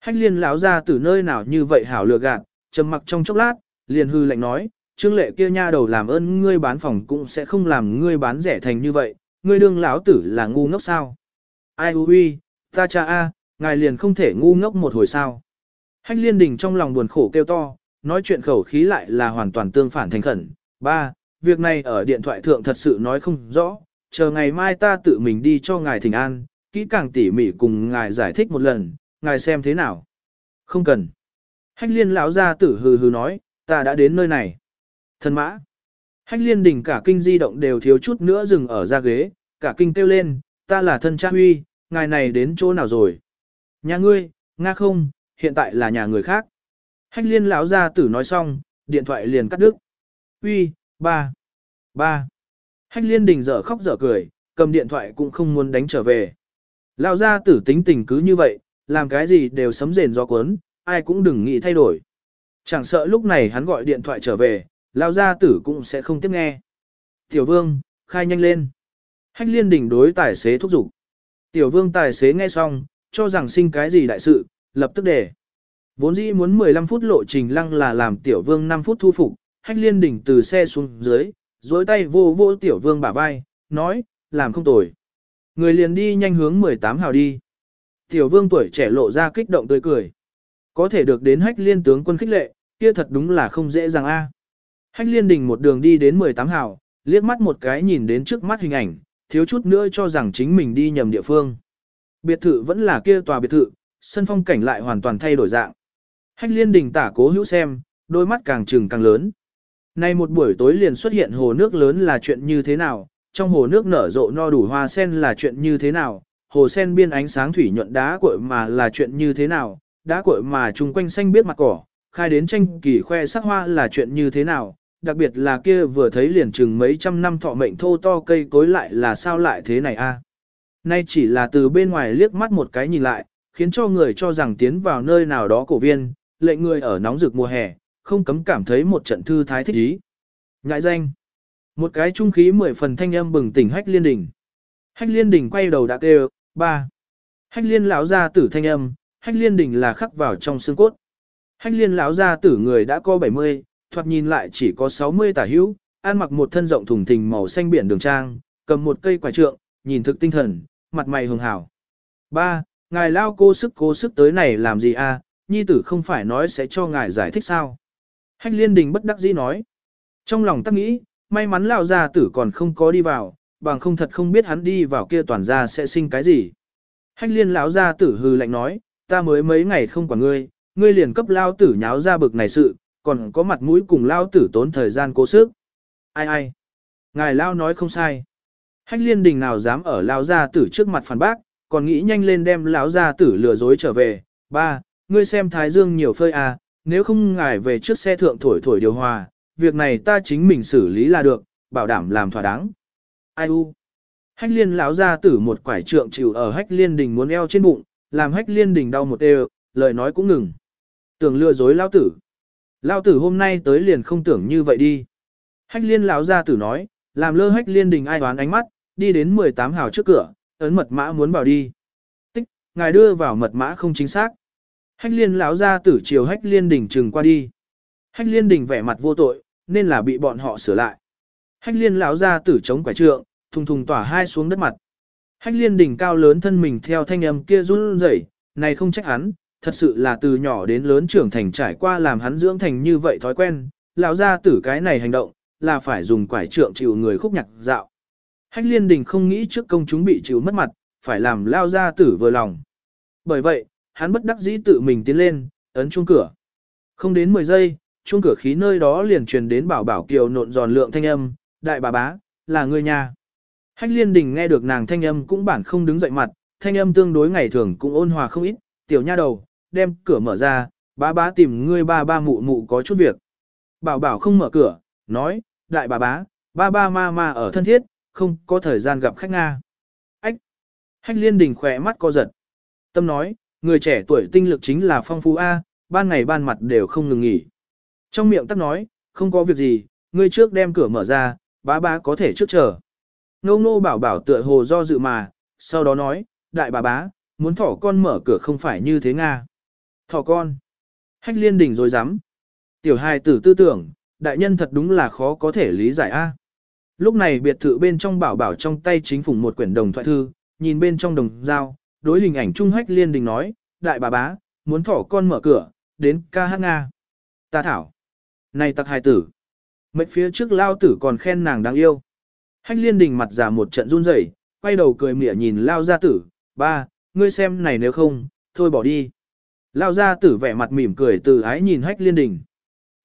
Hách liên lão ra từ nơi nào như vậy hảo lừa gạt, trầm mặc trong chốc lát, liền hư lệnh nói, trương lệ kia nha đầu làm ơn ngươi bán phòng cũng sẽ không làm ngươi bán rẻ thành như vậy, ngươi đương lão tử là ngu ngốc sao. Ai ui, ta cha a, ngài liền không thể ngu ngốc một hồi sao. Hách liên đình trong lòng buồn khổ kêu to, nói chuyện khẩu khí lại là hoàn toàn tương phản thành khẩn. Ba, việc này ở điện thoại thượng thật sự nói không rõ, chờ ngày mai ta tự mình đi cho ngài thỉnh an, kỹ càng tỉ mỉ cùng ngài giải thích một lần, ngài xem thế nào. Không cần. Hách liên lão gia tử hừ hừ nói, ta đã đến nơi này. Thần mã. Hách liên đỉnh cả kinh di động đều thiếu chút nữa dừng ở ra ghế, cả kinh kêu lên, ta là thân cha huy, ngài này đến chỗ nào rồi? Nhà ngươi, nga không, hiện tại là nhà người khác. Hách liên lão gia tử nói xong, điện thoại liền cắt đứt. Uy, ba, ba. Hách liên đình dở khóc dở cười, cầm điện thoại cũng không muốn đánh trở về. Lão gia tử tính tình cứ như vậy, làm cái gì đều sấm rền do cuốn, ai cũng đừng nghĩ thay đổi. Chẳng sợ lúc này hắn gọi điện thoại trở về, lão gia tử cũng sẽ không tiếp nghe. Tiểu vương, khai nhanh lên. Hách liên đỉnh đối tài xế thúc giục. Tiểu vương tài xế nghe xong, cho rằng sinh cái gì đại sự, lập tức để. Vốn dĩ muốn 15 phút lộ trình lăng là làm tiểu vương 5 phút thu phục, hách liên đỉnh từ xe xuống dưới, dối tay vô vô tiểu vương bả vai, nói, làm không tồi. Người liền đi nhanh hướng 18 hào đi. Tiểu vương tuổi trẻ lộ ra kích động tươi cười. Có thể được đến hách liên tướng quân khích lệ, kia thật đúng là không dễ dàng a. Hách liên đình một đường đi đến 18 hào, liếc mắt một cái nhìn đến trước mắt hình ảnh, thiếu chút nữa cho rằng chính mình đi nhầm địa phương. Biệt thự vẫn là kia tòa biệt thự, sân phong cảnh lại hoàn toàn thay đổi dạng. Hách liên đình tả cố hữu xem, đôi mắt càng trừng càng lớn. Nay một buổi tối liền xuất hiện hồ nước lớn là chuyện như thế nào, trong hồ nước nở rộ no đủ hoa sen là chuyện như thế nào, hồ sen biên ánh sáng thủy nhuận đá cội mà là chuyện như thế nào, đá cội mà chung quanh xanh biết mặt cỏ, khai đến tranh kỳ khoe sắc hoa là chuyện như thế nào, đặc biệt là kia vừa thấy liền chừng mấy trăm năm thọ mệnh thô to cây cối lại là sao lại thế này a? Nay chỉ là từ bên ngoài liếc mắt một cái nhìn lại, khiến cho người cho rằng tiến vào nơi nào đó cổ viên, lệnh người ở nóng rực mùa hè, không cấm cảm thấy một trận thư thái thích ý. Ngại danh. Một cái trung khí mười phần thanh âm bừng tỉnh hách liên đỉnh. Hách liên đỉnh quay đầu đã kêu, ba. Hách liên lão ra tử thanh âm, hách liên đỉnh là khắc vào trong xương cốt. Hách liên lão ra tử người đã có 70, thoạt nhìn lại chỉ có 60 tả hữu, ăn mặc một thân rộng thùng thình màu xanh biển đường trang, cầm một cây quả trượng, nhìn thực tinh thần, mặt mày hường hảo. Ba, ngài lao cô sức cố sức tới này làm gì a? À? nhi tử không phải nói sẽ cho ngài giải thích sao. Hách liên đình bất đắc dĩ nói. Trong lòng tắc nghĩ, may mắn lao gia tử còn không có đi vào, bằng không thật không biết hắn đi vào kia toàn gia sẽ sinh cái gì. Hách liên lão gia tử hư lạnh nói, ta mới mấy ngày không quản ngươi, ngươi liền cấp lao tử nháo ra bực này sự, còn có mặt mũi cùng lao tử tốn thời gian cố sức. Ai ai? Ngài lao nói không sai. Hách liên đình nào dám ở lao gia tử trước mặt phản bác, còn nghĩ nhanh lên đem lão gia tử lừa dối trở về. Ba, ngươi xem thái dương nhiều phơi à, nếu không ngài về trước xe thượng thổi thổi điều hòa, việc này ta chính mình xử lý là được, bảo đảm làm thỏa đáng. Ai u? Hách liên lão gia tử một quải trượng chịu ở hách liên đình muốn eo trên bụng, làm hách liên đình đau một đều, lời nói cũng ngừng. Tưởng lừa dối lão tử. Lão tử hôm nay tới liền không tưởng như vậy đi. Hách liên lão gia tử nói, làm lơ hách liên đình ai đoán ánh mắt, đi đến 18 hào trước cửa, ấn mật mã muốn vào đi. Tích, ngài đưa vào mật mã không chính xác. Hách liên lão ra tử chiều hách liên đỉnh trừng qua đi. Hách liên đỉnh vẻ mặt vô tội, nên là bị bọn họ sửa lại. Hách liên lão ra tử chống quải trượng, thùng thùng tỏa hai xuống đất mặt. Hách liên đỉnh cao lớn thân mình theo thanh âm kia run rẩy, này không trách hắn, thật sự là từ nhỏ đến lớn trưởng thành trải qua làm hắn dưỡng thành như vậy thói quen, lão ra tử cái này hành động, là phải dùng quải trượng chịu người khúc nhạc dạo. Hách liên đình không nghĩ trước công chúng bị chịu mất mặt, phải làm lao ra tử vừa lòng. Bởi vậy, hắn bất đắc dĩ tự mình tiến lên, ấn chuông cửa. Không đến 10 giây, chuông cửa khí nơi đó liền truyền đến bảo bảo kiều nộn giòn lượng thanh âm, đại bà bá, là người nhà. Hách liên đình nghe được nàng thanh âm cũng bản không đứng dậy mặt, thanh âm tương đối ngày thường cũng ôn hòa không ít, tiểu nha đầu, đem cửa mở ra, bá bá tìm ngươi ba ba mụ mụ có chút việc. Bảo bảo không mở cửa, nói, đại bà bá, ba ba ma ma ở thân thiết, không có thời gian gặp khách Nga. Ách! Hách liên đình khỏe mắt co giật. Tâm nói, người trẻ tuổi tinh lực chính là phong phú A, ban ngày ban mặt đều không ngừng nghỉ. Trong miệng tắc nói, không có việc gì, ngươi trước đem cửa mở ra, bá bá có thể trước chờ. Ngô nô bảo bảo tựa hồ do dự mà, sau đó nói, đại bà bá, muốn thỏ con mở cửa không phải như thế Nga. Thỏ con. Hách liên đình rồi dám. Tiểu hài tử tư tưởng, đại nhân thật đúng là khó có thể lý giải a. Lúc này biệt thự bên trong bảo bảo trong tay chính phủ một quyển đồng thoại thư, nhìn bên trong đồng dao, đối hình ảnh trung hách liên đình nói, đại bà bá, muốn thỏ con mở cửa, đến ca hát Nga. Ta thảo. Này tặc hài tử. Mệnh phía trước lao tử còn khen nàng đáng yêu. Hách liên đình mặt giả một trận run rẩy, quay đầu cười mỉa nhìn lao gia tử, ba, ngươi xem này nếu không, thôi bỏ đi. Lao gia tử vẻ mặt mỉm cười từ ái nhìn hách liên đình.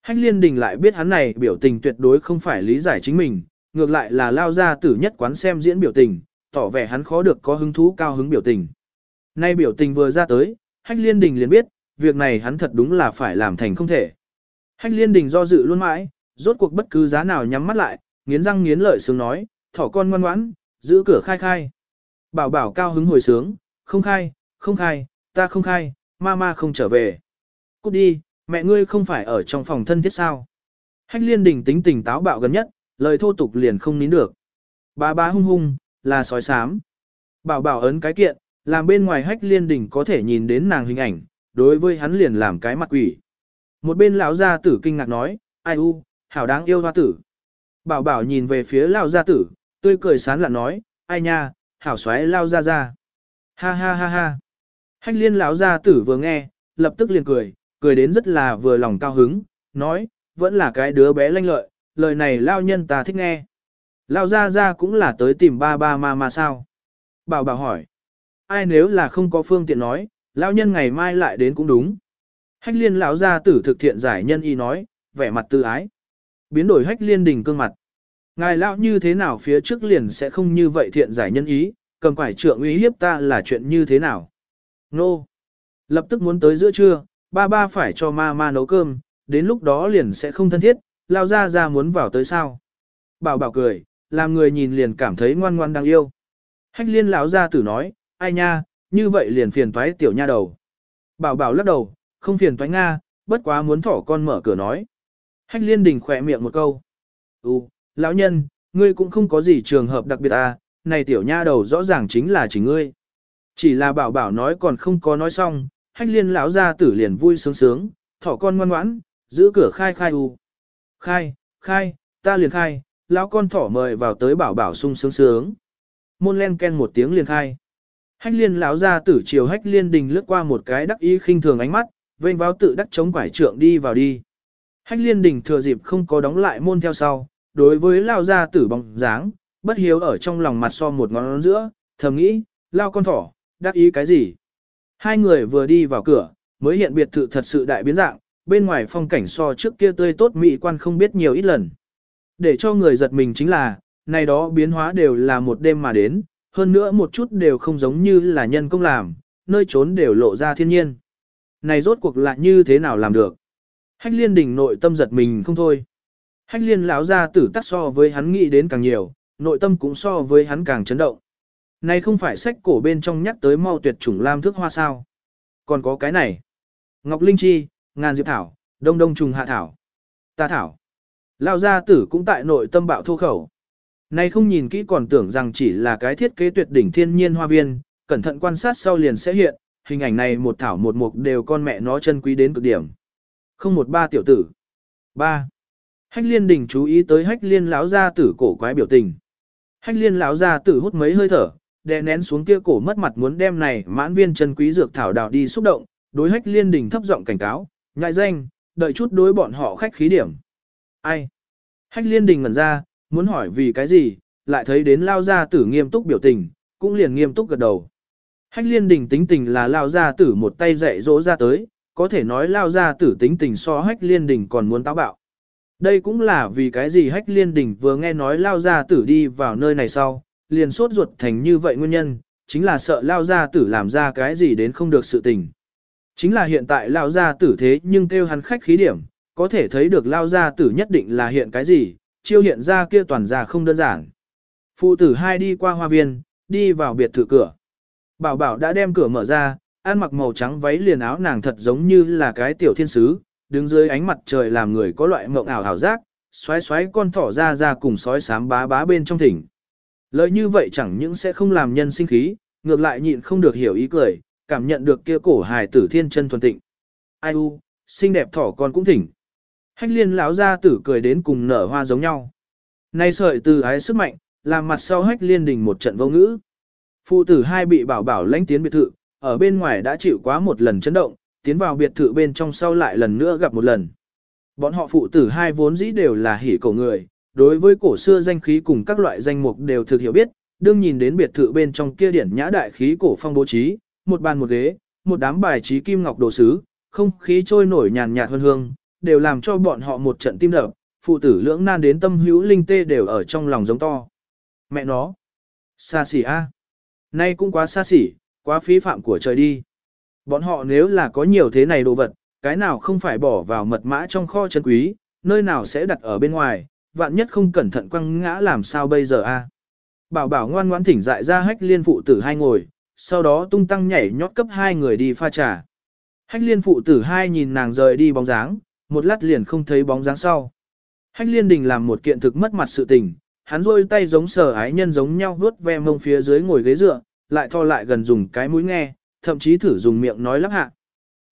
Hách liên đình lại biết hắn này biểu tình tuyệt đối không phải lý giải chính mình, ngược lại là lao gia tử nhất quán xem diễn biểu tình, tỏ vẻ hắn khó được có hứng thú cao hứng biểu tình. Nay biểu tình vừa ra tới, hách liên đình liền biết, việc này hắn thật đúng là phải làm thành không thể. Hách liên đình do dự luôn mãi, rốt cuộc bất cứ giá nào nhắm mắt lại, nghiến răng nghiến lợi sướng nói, thỏ con ngoan ngoãn, giữ cửa khai khai. Bảo bảo cao hứng hồi sướng, không khai, không khai, ta không khai, ma không trở về. Cút đi, mẹ ngươi không phải ở trong phòng thân thiết sao. Hách liên đình tính tình táo bạo gần nhất, lời thô tục liền không nín được. Ba ba hung hung, là sói sám. Bảo bảo ấn cái kiện, làm bên ngoài hách liên đình có thể nhìn đến nàng hình ảnh, đối với hắn liền làm cái mặt quỷ. Một bên lão gia tử kinh ngạc nói, ai u, hảo đáng yêu hoa tử. Bảo bảo nhìn về phía lão gia tử, tươi cười sán lạ nói, ai nha, hảo xoáy lao ra ra. Ha ha ha ha. Hách liên lão gia tử vừa nghe, lập tức liền cười, cười đến rất là vừa lòng cao hứng, nói, vẫn là cái đứa bé lanh lợi, lời này lao nhân ta thích nghe. Lao ra ra cũng là tới tìm ba ba ma ma sao. Bảo bảo hỏi, ai nếu là không có phương tiện nói, lao nhân ngày mai lại đến cũng đúng. Hách liên lão gia tử thực thiện giải nhân y nói, vẻ mặt tư ái. Biến đổi hách liên đình cương mặt. Ngài lão như thế nào phía trước liền sẽ không như vậy thiện giải nhân ý, cầm quải trượng uy hiếp ta là chuyện như thế nào. Nô. Lập tức muốn tới giữa trưa, ba ba phải cho ma ma nấu cơm, đến lúc đó liền sẽ không thân thiết, lao ra ra muốn vào tới sao. Bảo bảo cười, làm người nhìn liền cảm thấy ngoan ngoan đáng yêu. Hách liên lão gia tử nói, ai nha, như vậy liền phiền toái tiểu nha đầu. Bảo bảo lắc đầu, không phiền toái Nga, bất quá muốn thỏ con mở cửa nói. Hách liên đình khỏe miệng một câu. Ừ, lão nhân, ngươi cũng không có gì trường hợp đặc biệt à, này tiểu nha đầu rõ ràng chính là chỉ ngươi. Chỉ là bảo bảo nói còn không có nói xong, hách liên lão gia tử liền vui sướng sướng, thỏ con ngoan ngoãn, giữ cửa khai khai u. Khai, khai, ta liền khai, lão con thỏ mời vào tới bảo bảo sung sướng sướng. Môn len ken một tiếng liền khai. Hách liên lão gia tử chiều hách liên đình lướt qua một cái đắc ý khinh thường ánh mắt, vênh váo tự đắc chống quải trượng đi vào đi. Hách liên đình thừa dịp không có đóng lại môn theo sau, đối với lao gia tử bóng dáng, bất hiếu ở trong lòng mặt so một ngón giữa, thầm nghĩ, lao con thỏ, đắc ý cái gì. Hai người vừa đi vào cửa, mới hiện biệt thự thật sự đại biến dạng, bên ngoài phong cảnh so trước kia tươi tốt mỹ quan không biết nhiều ít lần. Để cho người giật mình chính là, này đó biến hóa đều là một đêm mà đến, hơn nữa một chút đều không giống như là nhân công làm, nơi trốn đều lộ ra thiên nhiên. Này rốt cuộc lại như thế nào làm được? Hách liên đỉnh nội tâm giật mình không thôi. Hách liên lão ra tử tắc so với hắn nghĩ đến càng nhiều, nội tâm cũng so với hắn càng chấn động. Này không phải sách cổ bên trong nhắc tới mau tuyệt chủng lam thước hoa sao. Còn có cái này. Ngọc Linh Chi, ngàn diệp thảo, đông đông trùng hạ thảo. Ta thảo. Lao gia tử cũng tại nội tâm bạo thô khẩu. Này không nhìn kỹ còn tưởng rằng chỉ là cái thiết kế tuyệt đỉnh thiên nhiên hoa viên, cẩn thận quan sát sau liền sẽ hiện, hình ảnh này một thảo một mục đều con mẹ nó chân quý đến cực điểm. Không một ba tiểu tử. ba Hách liên đình chú ý tới hách liên lão gia tử cổ quái biểu tình. Hách liên lão gia tử hút mấy hơi thở, đè nén xuống kia cổ mất mặt muốn đem này mãn viên chân quý dược thảo đào đi xúc động, đối hách liên đình thấp giọng cảnh cáo, ngại danh, đợi chút đối bọn họ khách khí điểm. Ai? Hách liên đình ngẩn ra, muốn hỏi vì cái gì, lại thấy đến lao gia tử nghiêm túc biểu tình, cũng liền nghiêm túc gật đầu. Hách liên đình tính tình là lao gia tử một tay dạy dỗ ra tới, có thể nói lao gia tử tính tình so hách liên đình còn muốn táo bạo. Đây cũng là vì cái gì hách liên đình vừa nghe nói lao gia tử đi vào nơi này sau, liền sốt ruột thành như vậy nguyên nhân, chính là sợ lao gia tử làm ra cái gì đến không được sự tình. Chính là hiện tại lao gia tử thế nhưng kêu hắn khách khí điểm, có thể thấy được lao gia tử nhất định là hiện cái gì, chiêu hiện ra kia toàn ra không đơn giản. Phụ tử hai đi qua hoa viên, đi vào biệt thự cửa. Bảo bảo đã đem cửa mở ra, ăn mặc màu trắng váy liền áo nàng thật giống như là cái tiểu thiên sứ, đứng dưới ánh mặt trời làm người có loại mộng ảo hảo giác, xoáy xoáy con thỏ ra ra cùng sói sám bá bá bên trong thỉnh. Lời như vậy chẳng những sẽ không làm nhân sinh khí, ngược lại nhịn không được hiểu ý cười, cảm nhận được kia cổ hài tử thiên chân thuần tịnh. Ai u, xinh đẹp thỏ con cũng thỉnh. Hách liên lão ra tử cười đến cùng nở hoa giống nhau. Nay sợi từ ái sức mạnh, làm mặt sau hách liên đình một trận vô ngữ. Phụ tử hai bị bảo bảo lãnh tiến biệt thự, ở bên ngoài đã chịu quá một lần chấn động, tiến vào biệt thự bên trong sau lại lần nữa gặp một lần. Bọn họ phụ tử hai vốn dĩ đều là hỉ cổ người, đối với cổ xưa danh khí cùng các loại danh mục đều thực hiểu biết, đương nhìn đến biệt thự bên trong kia điển nhã đại khí cổ phong bố trí, một bàn một ghế, một đám bài trí kim ngọc đồ sứ, không khí trôi nổi nhàn nhạt hương hương, đều làm cho bọn họ một trận tim đập, phụ tử lưỡng nan đến tâm hữu linh tê đều ở trong lòng giống to. Mẹ nó, xa xỉ a, nay cũng quá xa xỉ, quá phí phạm của trời đi. Bọn họ nếu là có nhiều thế này đồ vật, cái nào không phải bỏ vào mật mã trong kho chân quý, nơi nào sẽ đặt ở bên ngoài, vạn nhất không cẩn thận quăng ngã làm sao bây giờ a? Bảo bảo ngoan ngoãn thỉnh dại ra hách liên phụ tử hai ngồi, sau đó tung tăng nhảy nhót cấp hai người đi pha trà. Hách liên phụ tử hai nhìn nàng rời đi bóng dáng, một lát liền không thấy bóng dáng sau. Hách liên đình làm một kiện thực mất mặt sự tình, hắn rôi tay giống sở ái nhân giống nhau vuốt ve mông phía dưới ngồi ghế dựa, lại tho lại gần dùng cái mũi nghe, thậm chí thử dùng miệng nói lắp hạ.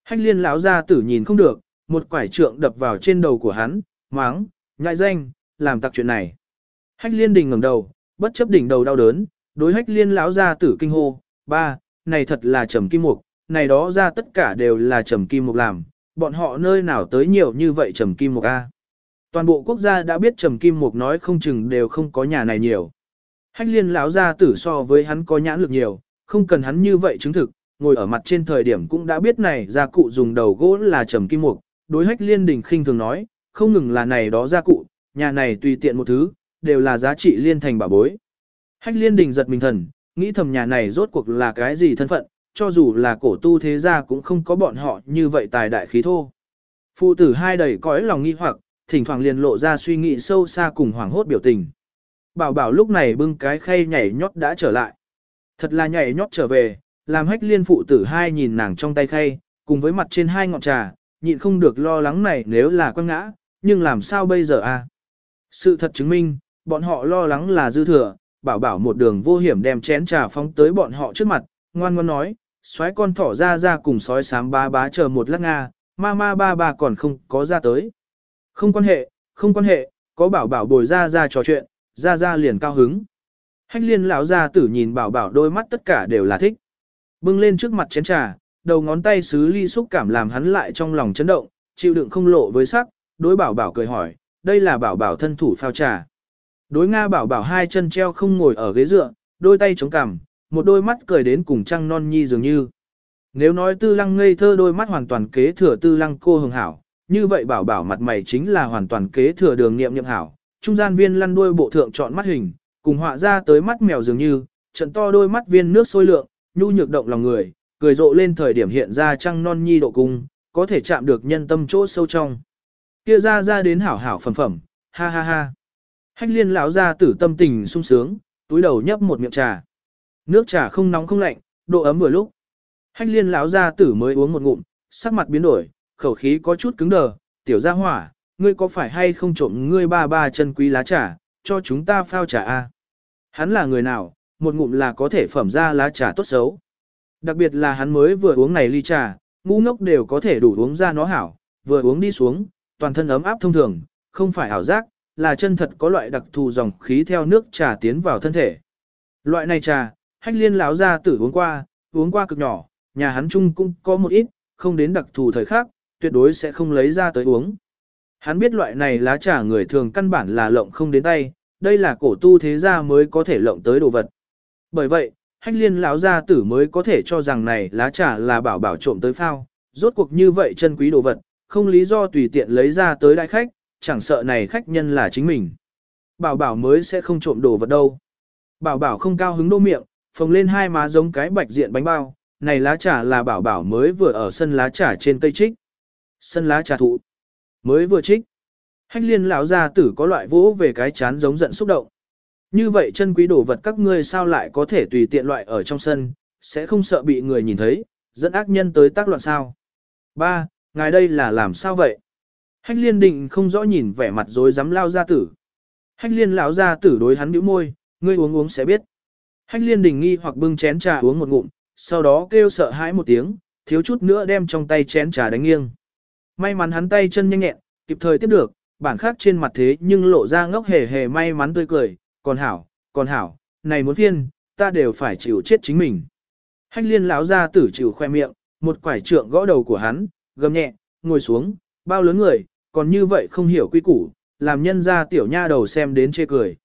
Hách liên lão ra tử nhìn không được, một quải trượng đập vào trên đầu của hắn, máng, ngại danh, làm tặc chuyện này. Hách liên đình ngẩng đầu, bất chấp đỉnh đầu đau đớn, đối hách liên lão ra tử kinh hô, ba, này thật là trầm kim mục, này đó ra tất cả đều là trầm kim mục làm, bọn họ nơi nào tới nhiều như vậy trầm kim mục a. Toàn bộ quốc gia đã biết trầm kim mục nói không chừng đều không có nhà này nhiều. Hách liên lão gia tử so với hắn có nhãn lực nhiều, không cần hắn như vậy chứng thực, ngồi ở mặt trên thời điểm cũng đã biết này gia cụ dùng đầu gỗ là trầm kim mục, đối hách liên đình khinh thường nói, không ngừng là này đó gia cụ, nhà này tùy tiện một thứ, đều là giá trị liên thành bảo bối. Hách liên đình giật mình thần, nghĩ thầm nhà này rốt cuộc là cái gì thân phận, cho dù là cổ tu thế gia cũng không có bọn họ như vậy tài đại khí thô. Phụ tử hai đầy cõi lòng nghi hoặc, thỉnh thoảng liền lộ ra suy nghĩ sâu xa cùng hoảng hốt biểu tình. Bảo bảo lúc này bưng cái khay nhảy nhót đã trở lại. Thật là nhảy nhót trở về, làm hách liên phụ tử hai nhìn nàng trong tay khay, cùng với mặt trên hai ngọn trà, nhịn không được lo lắng này nếu là quăng ngã, nhưng làm sao bây giờ a? Sự thật chứng minh, bọn họ lo lắng là dư thừa, bảo bảo một đường vô hiểm đem chén trà phóng tới bọn họ trước mặt, ngoan ngoan nói, xoáy con thỏ ra ra cùng sói sám ba bá chờ một lát nga, ma ma ba ba còn không có ra tới. Không quan hệ, không quan hệ, có bảo bảo bồi ra ra trò chuyện, ra ra liền cao hứng. Hách liên lão ra tử nhìn bảo bảo đôi mắt tất cả đều là thích. Bưng lên trước mặt chén trà, đầu ngón tay xứ ly xúc cảm làm hắn lại trong lòng chấn động, chịu đựng không lộ với sắc, đối bảo bảo cười hỏi, đây là bảo bảo thân thủ phao trà. Đối Nga bảo bảo hai chân treo không ngồi ở ghế dựa, đôi tay chống cằm, một đôi mắt cười đến cùng trăng non nhi dường như. Nếu nói tư lăng ngây thơ đôi mắt hoàn toàn kế thừa tư lăng cô hường hảo, như vậy bảo bảo mặt mày chính là hoàn toàn kế thừa đường nghiệm nghiệm hảo. Trung gian viên lăn đuôi bộ thượng chọn mắt hình, cùng họa ra tới mắt mèo dường như, trận to đôi mắt viên nước sôi lượng, nhu nhược động lòng người, cười rộ lên thời điểm hiện ra trăng non nhi độ cung, có thể chạm được nhân tâm chỗ sâu trong. Kia ra ra đến hảo hảo phẩm phẩm, ha ha ha. Hách liên lão ra tử tâm tình sung sướng, túi đầu nhấp một miệng trà. Nước trà không nóng không lạnh, độ ấm vừa lúc. Hách liên lão ra tử mới uống một ngụm, sắc mặt biến đổi, khẩu khí có chút cứng đờ, tiểu gia hỏa, ngươi có phải hay không trộm ngươi ba ba chân quý lá trà, cho chúng ta phao trà a? Hắn là người nào, một ngụm là có thể phẩm ra lá trà tốt xấu. Đặc biệt là hắn mới vừa uống này ly trà, ngu ngốc đều có thể đủ uống ra nó hảo, vừa uống đi xuống, toàn thân ấm áp thông thường, không phải ảo giác, là chân thật có loại đặc thù dòng khí theo nước trà tiến vào thân thể. Loại này trà, hách liên lão ra tử uống qua, uống qua cực nhỏ, nhà hắn chung cũng có một ít, không đến đặc thù thời khác, tuyệt đối sẽ không lấy ra tới uống. Hắn biết loại này lá trà người thường căn bản là lộng không đến tay, đây là cổ tu thế gia mới có thể lộng tới đồ vật. Bởi vậy, hách liên lão gia tử mới có thể cho rằng này lá trà là bảo bảo trộm tới phao, rốt cuộc như vậy chân quý đồ vật, không lý do tùy tiện lấy ra tới đại khách, chẳng sợ này khách nhân là chính mình. Bảo bảo mới sẽ không trộm đồ vật đâu. Bảo bảo không cao hứng đô miệng, phồng lên hai má giống cái bạch diện bánh bao, này lá trà là bảo bảo mới vừa ở sân lá trà trên cây trích. Sân lá trà thụ. Mới vừa trích. Hách liên lão gia tử có loại vỗ về cái chán giống giận xúc động. Như vậy chân quý đồ vật các ngươi sao lại có thể tùy tiện loại ở trong sân, sẽ không sợ bị người nhìn thấy, dẫn ác nhân tới tác loạn sao. Ba, ngài đây là làm sao vậy? Hách liên định không rõ nhìn vẻ mặt rồi dám lao ra tử. Hách liên lão gia tử đối hắn bĩu môi, ngươi uống uống sẽ biết. Hách liên đình nghi hoặc bưng chén trà uống một ngụm, sau đó kêu sợ hãi một tiếng, thiếu chút nữa đem trong tay chén trà đánh nghiêng. May mắn hắn tay chân nhanh nhẹn, kịp thời tiếp được, bản khác trên mặt thế nhưng lộ ra ngốc hề hề may mắn tươi cười, còn hảo, còn hảo, này muốn phiên, ta đều phải chịu chết chính mình. Hách liên lão ra tử chịu khoe miệng, một quải trượng gõ đầu của hắn, gầm nhẹ, ngồi xuống, bao lớn người, còn như vậy không hiểu quy củ, làm nhân ra tiểu nha đầu xem đến chê cười.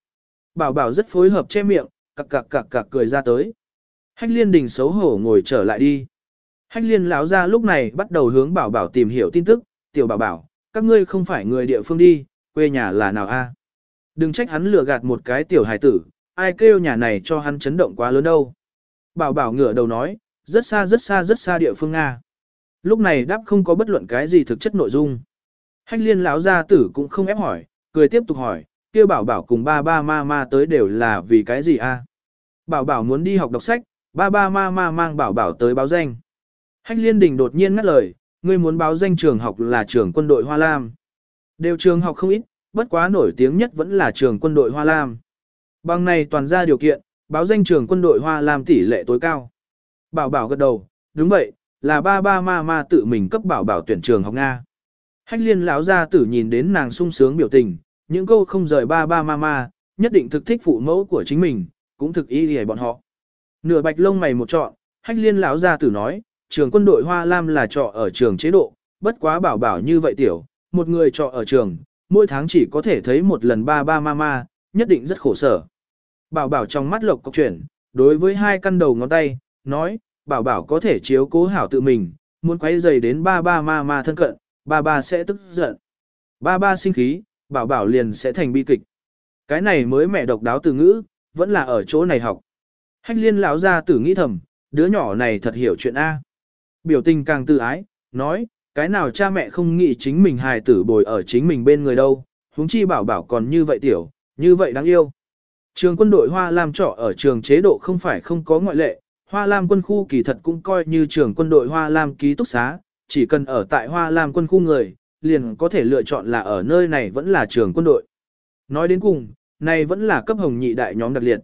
Bảo bảo rất phối hợp che miệng, cặc cặc cặc cặc cười ra tới. Hách liên đình xấu hổ ngồi trở lại đi. Hách liên lão ra lúc này bắt đầu hướng bảo bảo tìm hiểu tin tức, tiểu bảo bảo, các ngươi không phải người địa phương đi, quê nhà là nào a? Đừng trách hắn lừa gạt một cái tiểu hài tử, ai kêu nhà này cho hắn chấn động quá lớn đâu. Bảo bảo ngửa đầu nói, rất xa rất xa rất xa địa phương Nga. Lúc này đáp không có bất luận cái gì thực chất nội dung. Hách liên lão gia tử cũng không ép hỏi, cười tiếp tục hỏi, kia bảo bảo cùng ba ba ma ma tới đều là vì cái gì a? Bảo bảo muốn đi học đọc sách, ba ba ma ma mang bảo bảo tới báo danh. Hách liên đình đột nhiên ngắt lời, ngươi muốn báo danh trường học là trường quân đội Hoa Lam. Đều trường học không ít, bất quá nổi tiếng nhất vẫn là trường quân đội Hoa Lam. Bằng này toàn ra điều kiện, báo danh trường quân đội Hoa Lam tỷ lệ tối cao. Bảo bảo gật đầu, đúng vậy, là ba ba ma ma tự mình cấp bảo bảo tuyển trường học Nga. Hách liên lão gia tử nhìn đến nàng sung sướng biểu tình, những câu không rời ba ba ma ma, nhất định thực thích phụ mẫu của chính mình, cũng thực ý hề bọn họ. Nửa bạch lông mày một trọn, hách liên lão gia tử nói, trường quân đội Hoa Lam là trọ ở trường chế độ, bất quá bảo bảo như vậy tiểu, một người trọ ở trường, mỗi tháng chỉ có thể thấy một lần ba ba mama, nhất định rất khổ sở. Bảo bảo trong mắt lộc cọc chuyển, đối với hai căn đầu ngón tay, nói, bảo bảo có thể chiếu cố hảo tự mình, muốn quay dày đến ba ba mama thân cận, ba ba sẽ tức giận. Ba ba sinh khí, bảo bảo liền sẽ thành bi kịch. Cái này mới mẹ độc đáo từ ngữ, vẫn là ở chỗ này học. Hách liên lão ra tử nghĩ thầm, đứa nhỏ này thật hiểu chuyện A. Biểu tình càng tự ái, nói, cái nào cha mẹ không nghĩ chính mình hài tử bồi ở chính mình bên người đâu, huống chi bảo bảo còn như vậy tiểu, như vậy đáng yêu. Trường quân đội Hoa Lam trọ ở trường chế độ không phải không có ngoại lệ, Hoa Lam quân khu kỳ thật cũng coi như trường quân đội Hoa Lam ký túc xá, chỉ cần ở tại Hoa Lam quân khu người, liền có thể lựa chọn là ở nơi này vẫn là trường quân đội. Nói đến cùng, này vẫn là cấp hồng nhị đại nhóm đặc liệt.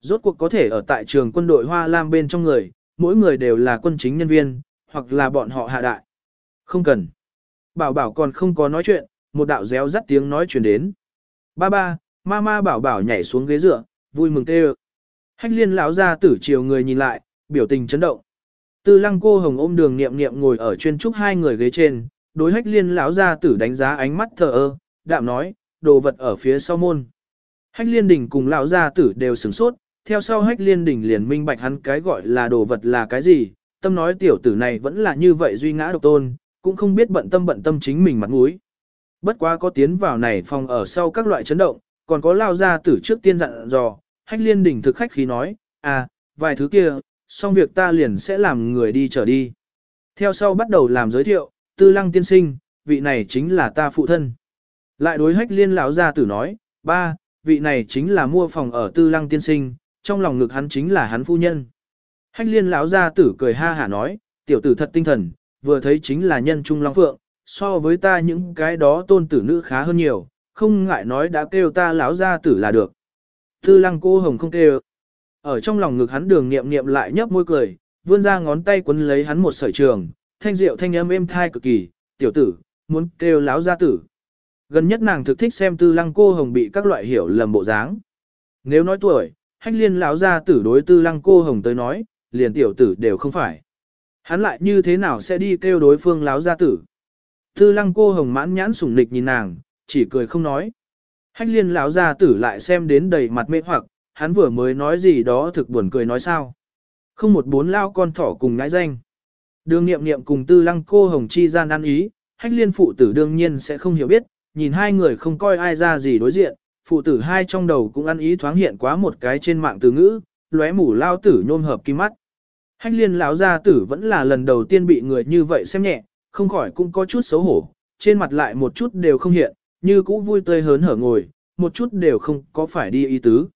Rốt cuộc có thể ở tại trường quân đội Hoa Lam bên trong người, mỗi người đều là quân chính nhân viên, hoặc là bọn họ hạ đại. Không cần. Bảo bảo còn không có nói chuyện, một đạo réo rắt tiếng nói chuyển đến. Ba ba, ma ma bảo bảo nhảy xuống ghế dựa, vui mừng tê Hách liên lão ra tử chiều người nhìn lại, biểu tình chấn động. Tư lăng cô hồng ôm đường niệm niệm ngồi ở chuyên trúc hai người ghế trên, đối hách liên lão ra tử đánh giá ánh mắt thờ ơ, đạm nói, đồ vật ở phía sau môn. Hách liên đình cùng lão gia tử đều sửng sốt, theo sau hách liên đình liền minh bạch hắn cái gọi là đồ vật là cái gì, tâm nói tiểu tử này vẫn là như vậy duy ngã độc tôn, cũng không biết bận tâm bận tâm chính mình mặt mũi. Bất quá có tiến vào này phòng ở sau các loại chấn động, còn có lao ra tử trước tiên dặn dò, hách liên đỉnh thực khách khí nói, à, vài thứ kia, xong việc ta liền sẽ làm người đi trở đi. Theo sau bắt đầu làm giới thiệu, tư lăng tiên sinh, vị này chính là ta phụ thân. Lại đối hách liên lão gia tử nói, ba, vị này chính là mua phòng ở tư lăng tiên sinh, trong lòng ngực hắn chính là hắn phu nhân. Hách liên lão gia tử cười ha hả nói, tiểu tử thật tinh thần, vừa thấy chính là nhân trung long phượng, so với ta những cái đó tôn tử nữ khá hơn nhiều, không ngại nói đã kêu ta lão gia tử là được. Tư lăng cô hồng không kêu. Ở trong lòng ngực hắn đường nghiệm nghiệm lại nhấp môi cười, vươn ra ngón tay quấn lấy hắn một sợi trường, thanh diệu thanh âm êm thai cực kỳ, tiểu tử, muốn kêu lão gia tử. Gần nhất nàng thực thích xem tư lăng cô hồng bị các loại hiểu lầm bộ dáng. Nếu nói tuổi, hách liên lão gia tử đối tư lăng cô hồng tới nói, liền tiểu tử đều không phải. Hắn lại như thế nào sẽ đi kêu đối phương láo gia tử. Tư lăng cô hồng mãn nhãn sủng nịch nhìn nàng, chỉ cười không nói. Hách liên lão gia tử lại xem đến đầy mặt mê hoặc, hắn vừa mới nói gì đó thực buồn cười nói sao. Không một bốn lao con thỏ cùng ngãi danh. Đường nghiệm nghiệm cùng tư lăng cô hồng chi gian ăn ý, hách liên phụ tử đương nhiên sẽ không hiểu biết, nhìn hai người không coi ai ra gì đối diện, phụ tử hai trong đầu cũng ăn ý thoáng hiện quá một cái trên mạng từ ngữ, lóe mủ lao tử nhôm hợp kim mắt. Hách liên lão gia tử vẫn là lần đầu tiên bị người như vậy xem nhẹ, không khỏi cũng có chút xấu hổ, trên mặt lại một chút đều không hiện, như cũ vui tươi hớn hở ngồi, một chút đều không có phải đi ý tứ.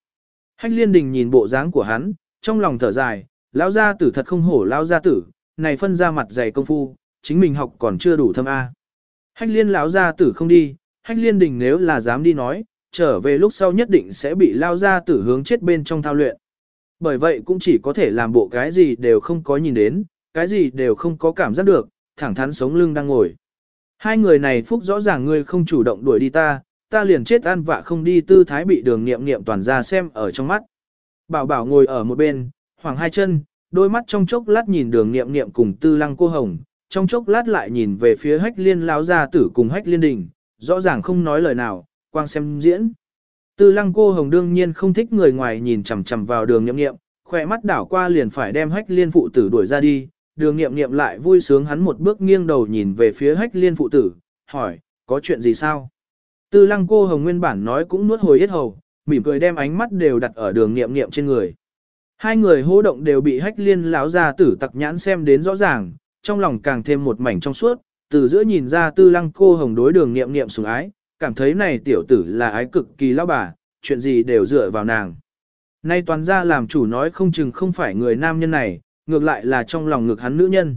Hách liên đình nhìn bộ dáng của hắn, trong lòng thở dài, lão gia tử thật không hổ lão gia tử, này phân ra mặt dày công phu, chính mình học còn chưa đủ thâm A. Hách liên lão gia tử không đi, hách liên đình nếu là dám đi nói, trở về lúc sau nhất định sẽ bị lao gia tử hướng chết bên trong thao luyện. Bởi vậy cũng chỉ có thể làm bộ cái gì đều không có nhìn đến, cái gì đều không có cảm giác được, thẳng thắn sống lưng đang ngồi. Hai người này phúc rõ ràng ngươi không chủ động đuổi đi ta, ta liền chết ăn vạ không đi tư thái bị đường nghiệm nghiệm toàn ra xem ở trong mắt. Bảo bảo ngồi ở một bên, hoàng hai chân, đôi mắt trong chốc lát nhìn đường nghiệm nghiệm cùng tư lăng cô hồng, trong chốc lát lại nhìn về phía hách liên lao gia tử cùng hách liên đình, rõ ràng không nói lời nào, quang xem diễn. Tư lăng cô hồng đương nhiên không thích người ngoài nhìn chằm chằm vào đường nghiệm nghiệm, khỏe mắt đảo qua liền phải đem hách liên phụ tử đuổi ra đi, đường nghiệm nghiệm lại vui sướng hắn một bước nghiêng đầu nhìn về phía hách liên phụ tử, hỏi, có chuyện gì sao? Tư lăng cô hồng nguyên bản nói cũng nuốt hồi yết hầu, mỉm cười đem ánh mắt đều đặt ở đường nghiệm nghiệm trên người. Hai người hô động đều bị hách liên láo ra tử tặc nhãn xem đến rõ ràng, trong lòng càng thêm một mảnh trong suốt, từ giữa nhìn ra tư lăng cô hồng đối đường nghiệm nghiệm sủng ái, cảm thấy này tiểu tử là ái cực kỳ lão bà, chuyện gì đều dựa vào nàng. Nay toàn ra làm chủ nói không chừng không phải người nam nhân này, ngược lại là trong lòng ngược hắn nữ nhân.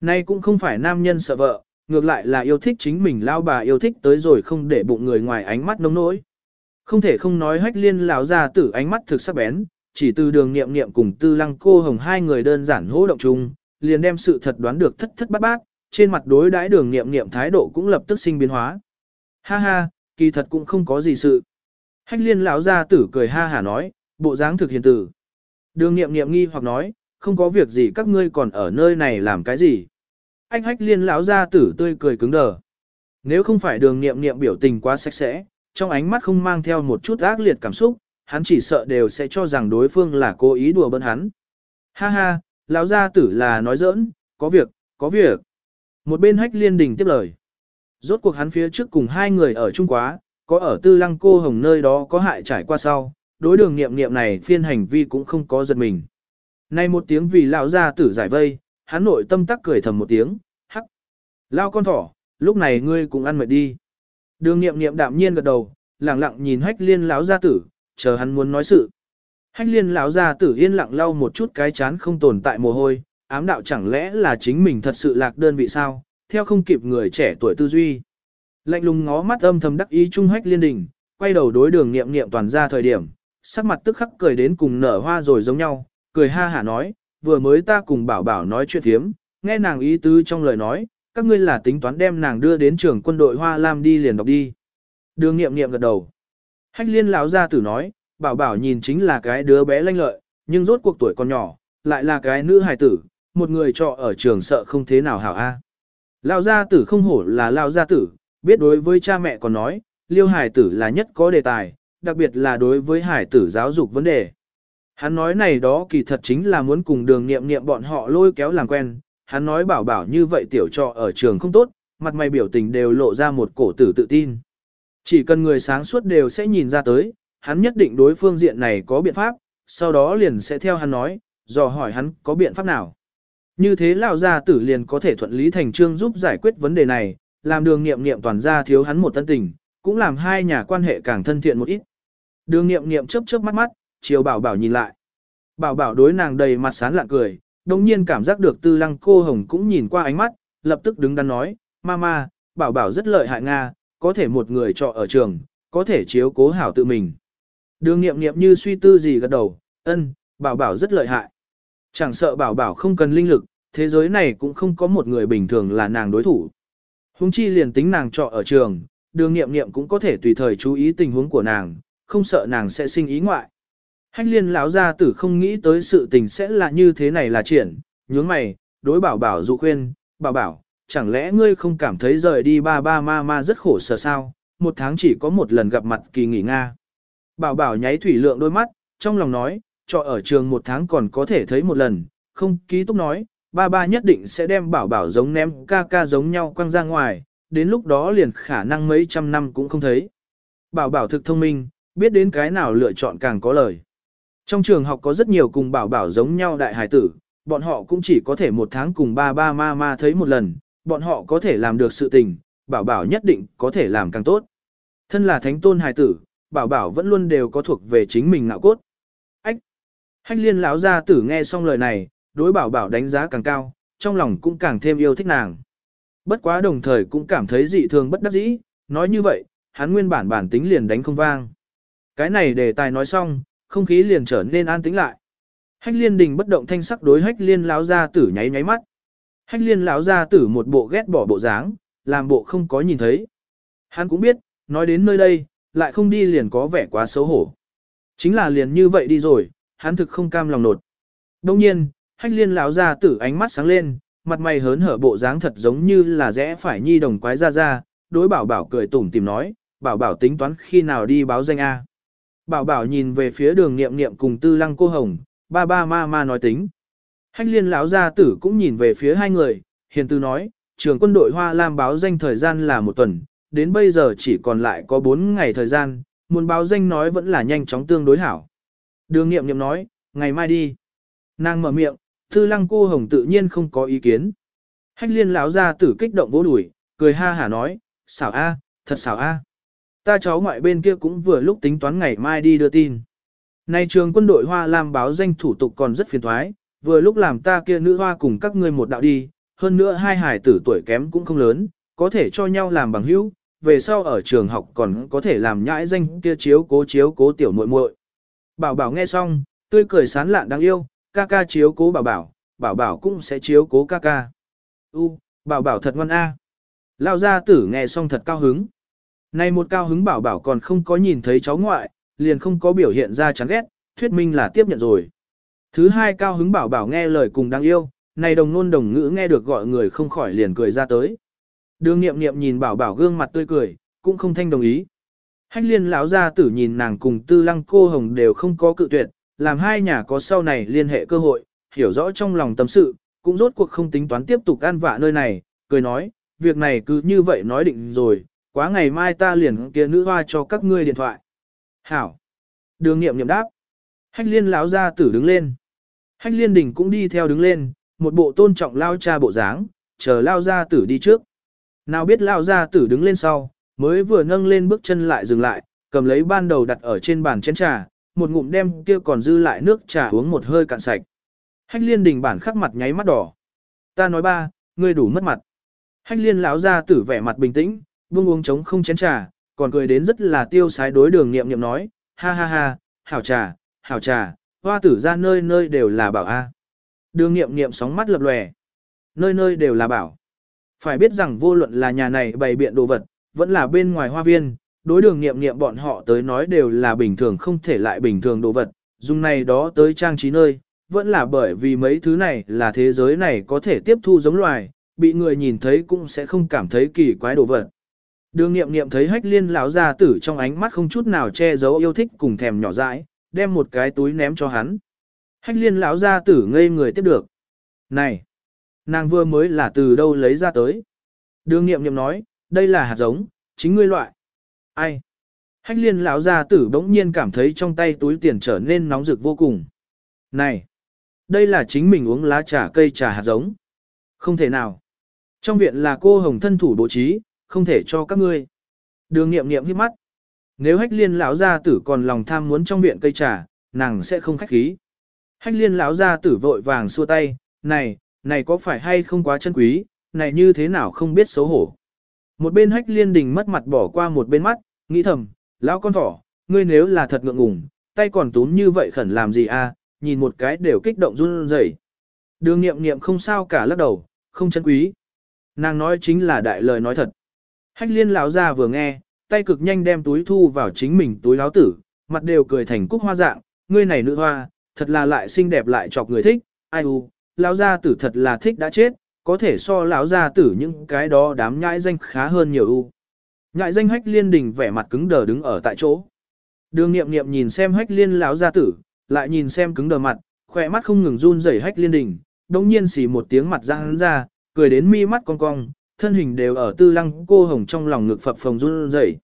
Nay cũng không phải nam nhân sợ vợ, ngược lại là yêu thích chính mình lao bà yêu thích tới rồi không để bụng người ngoài ánh mắt nông nỗi. Không thể không nói hách liên lão ra tử ánh mắt thực sắc bén, chỉ từ đường nghiệm nghiệm cùng tư lăng cô hồng hai người đơn giản hỗ động chung, liền đem sự thật đoán được thất thất bát bát, trên mặt đối đãi đường nghiệm nghiệm thái độ cũng lập tức sinh biến hóa. Ha ha, kỳ thật cũng không có gì sự. Hách liên lão gia tử cười ha hả nói, bộ dáng thực hiền tử. Đường nghiệm nghiệm nghi hoặc nói, không có việc gì các ngươi còn ở nơi này làm cái gì. Anh hách liên lão gia tử tươi cười cứng đờ. Nếu không phải đường nghiệm nghiệm biểu tình quá sạch sẽ, trong ánh mắt không mang theo một chút ác liệt cảm xúc, hắn chỉ sợ đều sẽ cho rằng đối phương là cố ý đùa bỡn hắn. Ha ha, lão gia tử là nói giỡn, có việc, có việc. Một bên hách liên đình tiếp lời. Rốt cuộc hắn phía trước cùng hai người ở Trung Quá, có ở tư lăng cô hồng nơi đó có hại trải qua sau, đối đường nghiệm nghiệm này phiên hành vi cũng không có giật mình. Nay một tiếng vì lão gia tử giải vây, hắn nội tâm tắc cười thầm một tiếng, hắc. Lao con thỏ, lúc này ngươi cũng ăn mệt đi. Đường nghiệm nghiệm đạm nhiên gật đầu, lặng lặng nhìn hách liên lão gia tử, chờ hắn muốn nói sự. Hách liên lão gia tử yên lặng lau một chút cái chán không tồn tại mồ hôi, ám đạo chẳng lẽ là chính mình thật sự lạc đơn vị sao, theo không kịp người trẻ tuổi tư duy. Lạnh lùng ngó mắt âm thầm đắc ý trung hách liên đình, quay đầu đối đường nghiệm nghiệm toàn ra thời điểm, sắc mặt tức khắc cười đến cùng nở hoa rồi giống nhau, cười ha hả nói, vừa mới ta cùng bảo bảo nói chuyện thiếm, nghe nàng ý tứ trong lời nói, các ngươi là tính toán đem nàng đưa đến trường quân đội Hoa Lam đi liền đọc đi. Đường nghiệm nghiệm gật đầu. Hách liên lão gia tử nói, bảo bảo nhìn chính là cái đứa bé lanh lợi, nhưng rốt cuộc tuổi còn nhỏ, lại là cái nữ hài tử, một người trọ ở trường sợ không thế nào hảo a. Lão gia tử không hổ là lão gia tử, biết đối với cha mẹ còn nói, liêu hải tử là nhất có đề tài, đặc biệt là đối với hải tử giáo dục vấn đề. Hắn nói này đó kỳ thật chính là muốn cùng đường nghiệm nghiệm bọn họ lôi kéo làm quen, hắn nói bảo bảo như vậy tiểu trọ ở trường không tốt, mặt mày biểu tình đều lộ ra một cổ tử tự tin. Chỉ cần người sáng suốt đều sẽ nhìn ra tới, hắn nhất định đối phương diện này có biện pháp, sau đó liền sẽ theo hắn nói, dò hỏi hắn có biện pháp nào. Như thế lão gia tử liền có thể thuận lý thành trương giúp giải quyết vấn đề này, làm đường nghiệm nghiệm toàn gia thiếu hắn một tân tình, cũng làm hai nhà quan hệ càng thân thiện một ít. Đường nghiệm nghiệm chớp chớp mắt mắt, chiều bảo bảo nhìn lại. Bảo bảo đối nàng đầy mặt sán lạ cười, đồng nhiên cảm giác được tư lăng cô hồng cũng nhìn qua ánh mắt, lập tức đứng đắn nói, Mama, bảo bảo rất lợi hại Nga, có thể một người trọ ở trường, có thể chiếu cố hảo tự mình. Đường nghiệm nghiệm như suy tư gì gật đầu, ân, bảo bảo rất lợi hại. Chẳng sợ bảo bảo không cần linh lực, thế giới này cũng không có một người bình thường là nàng đối thủ. Hùng chi liền tính nàng trọ ở trường, đường nghiệm nghiệm cũng có thể tùy thời chú ý tình huống của nàng, không sợ nàng sẽ sinh ý ngoại. Hách liên lão gia tử không nghĩ tới sự tình sẽ là như thế này là triển, nhướng mày, đối bảo bảo dụ khuyên, bảo bảo, chẳng lẽ ngươi không cảm thấy rời đi ba ba ma ma rất khổ sở sao, một tháng chỉ có một lần gặp mặt kỳ nghỉ Nga. Bảo bảo nháy thủy lượng đôi mắt, trong lòng nói, trọ ở trường một tháng còn có thể thấy một lần, không ký túc nói, ba ba nhất định sẽ đem bảo bảo giống ném ca ca giống nhau quăng ra ngoài, đến lúc đó liền khả năng mấy trăm năm cũng không thấy. Bảo bảo thực thông minh, biết đến cái nào lựa chọn càng có lời. Trong trường học có rất nhiều cùng bảo bảo giống nhau đại hải tử, bọn họ cũng chỉ có thể một tháng cùng ba ba ma ma thấy một lần, bọn họ có thể làm được sự tình, bảo bảo nhất định có thể làm càng tốt. Thân là thánh tôn hải tử, bảo bảo vẫn luôn đều có thuộc về chính mình ngạo cốt. Hách liên lão gia tử nghe xong lời này, đối bảo bảo đánh giá càng cao, trong lòng cũng càng thêm yêu thích nàng. Bất quá đồng thời cũng cảm thấy dị thường bất đắc dĩ, nói như vậy, hắn nguyên bản bản tính liền đánh không vang. Cái này đề tài nói xong, không khí liền trở nên an tĩnh lại. Hách liên đình bất động thanh sắc đối hách liên lão gia tử nháy nháy mắt. Hách liên lão gia tử một bộ ghét bỏ bộ dáng, làm bộ không có nhìn thấy. Hắn cũng biết, nói đến nơi đây, lại không đi liền có vẻ quá xấu hổ. Chính là liền như vậy đi rồi, hắn thực không cam lòng nột. Đông nhiên, hách liên lão gia tử ánh mắt sáng lên, mặt mày hớn hở bộ dáng thật giống như là rẽ phải nhi đồng quái ra ra, đối bảo bảo cười tủm tìm nói, bảo bảo tính toán khi nào đi báo danh A. Bảo bảo nhìn về phía đường nghiệm nghiệm cùng tư lăng cô hồng, ba ba ma ma nói tính. Hách liên lão gia tử cũng nhìn về phía hai người, hiền tư nói, trường quân đội Hoa Lam báo danh thời gian là một tuần, đến bây giờ chỉ còn lại có bốn ngày thời gian, muốn báo danh nói vẫn là nhanh chóng tương đối hảo. Đường nghiệm nghiệm nói, ngày mai đi. Nàng mở miệng, tư lăng cô hồng tự nhiên không có ý kiến. Hách liên lão gia tử kích động vỗ đùi, cười ha hả nói, xảo a, thật xảo a. Ta cháu ngoại bên kia cũng vừa lúc tính toán ngày mai đi đưa tin. Nay trường quân đội Hoa Lam báo danh thủ tục còn rất phiền thoái, vừa lúc làm ta kia nữ hoa cùng các ngươi một đạo đi, hơn nữa hai hải tử tuổi kém cũng không lớn, có thể cho nhau làm bằng hữu, về sau ở trường học còn có thể làm nhãi danh kia chiếu cố chiếu cố tiểu muội muội. Bảo bảo nghe xong, tươi cười sán lạn đáng yêu, ca ca chiếu cố bảo bảo, bảo bảo cũng sẽ chiếu cố ca ca. U, bảo bảo thật ngoan a. Lao gia tử nghe xong thật cao hứng. Này một cao hứng bảo bảo còn không có nhìn thấy cháu ngoại, liền không có biểu hiện ra chán ghét, thuyết minh là tiếp nhận rồi. Thứ hai cao hứng bảo bảo nghe lời cùng đáng yêu, này đồng nôn đồng ngữ nghe được gọi người không khỏi liền cười ra tới. Đường nghiệm nghiệm nhìn bảo bảo gương mặt tươi cười, cũng không thanh đồng ý. Hách liên lão gia tử nhìn nàng cùng tư lăng cô hồng đều không có cự tuyệt, làm hai nhà có sau này liên hệ cơ hội, hiểu rõ trong lòng tâm sự, cũng rốt cuộc không tính toán tiếp tục ăn vạ nơi này, cười nói, việc này cứ như vậy nói định rồi, quá ngày mai ta liền kia nữ hoa cho các ngươi điện thoại. Hảo. Đường nghiệm nghiệm đáp. Hách liên lão gia tử đứng lên. Hách liên đình cũng đi theo đứng lên, một bộ tôn trọng lao cha bộ dáng, chờ lao gia tử đi trước. Nào biết lao gia tử đứng lên sau, mới vừa nâng lên bước chân lại dừng lại, cầm lấy ban đầu đặt ở trên bàn chén trà, một ngụm đem kia còn dư lại nước trà uống một hơi cạn sạch. Hách liên đình bản khắc mặt nháy mắt đỏ. Ta nói ba, ngươi đủ mất mặt. Hách liên lão gia tử vẻ mặt bình tĩnh, buông uống trống không chén trà, còn cười đến rất là tiêu sái đối đường nghiệm nghiệm nói, ha ha ha, hảo trà, hảo trà, hoa tử ra nơi nơi đều là bảo a. Đường nghiệm nghiệm sóng mắt lập lòe, nơi nơi đều là bảo. Phải biết rằng vô luận là nhà này bày biện đồ vật, vẫn là bên ngoài hoa viên, đối đường nghiệm nghiệm bọn họ tới nói đều là bình thường không thể lại bình thường đồ vật, dùng này đó tới trang trí nơi, vẫn là bởi vì mấy thứ này là thế giới này có thể tiếp thu giống loài, bị người nhìn thấy cũng sẽ không cảm thấy kỳ quái đồ vật. Đường nghiệm nghiệm thấy hách liên lão gia tử trong ánh mắt không chút nào che giấu yêu thích cùng thèm nhỏ dãi, đem một cái túi ném cho hắn. Hách liên lão gia tử ngây người tiếp được. Này! Nàng vừa mới là từ đâu lấy ra tới. Đường nghiệm nghiệm nói, đây là hạt giống, chính ngươi loại. Ai? Hách liên lão gia tử bỗng nhiên cảm thấy trong tay túi tiền trở nên nóng rực vô cùng. Này! Đây là chính mình uống lá trà cây trà hạt giống. Không thể nào. Trong viện là cô hồng thân thủ bố trí, không thể cho các ngươi. Đường nghiệm nghiệm hít mắt. Nếu hách liên lão gia tử còn lòng tham muốn trong viện cây trà, nàng sẽ không khách khí. Hách liên lão gia tử vội vàng xua tay, này, này có phải hay không quá chân quý, này như thế nào không biết xấu hổ. Một bên hách liên đình mất mặt bỏ qua một bên mắt, nghĩ thầm, lão con thỏ, ngươi nếu là thật ngượng ngùng, tay còn tún như vậy khẩn làm gì à, nhìn một cái đều kích động run rẩy. Đường nghiệm nghiệm không sao cả lắc đầu, không chân quý. Nàng nói chính là đại lời nói thật. Hách liên lão ra vừa nghe, tay cực nhanh đem túi thu vào chính mình túi láo tử, mặt đều cười thành cúc hoa dạng, ngươi này nữ hoa, thật là lại xinh đẹp lại chọc người thích, ai u, lão gia tử thật là thích đã chết, có thể so lão gia tử những cái đó đám nhãi danh khá hơn nhiều u. Nhãi danh hách liên đình vẻ mặt cứng đờ đứng ở tại chỗ. Đường nghiệm nghiệm nhìn xem hách liên lão gia tử, lại nhìn xem cứng đờ mặt, khỏe mắt không ngừng run rẩy hách liên đình, đồng nhiên xì một tiếng mặt ra hắn ra, cười đến mi mắt cong cong, thân hình đều ở tư lăng cô hồng trong lòng ngực phập phồng run rẩy.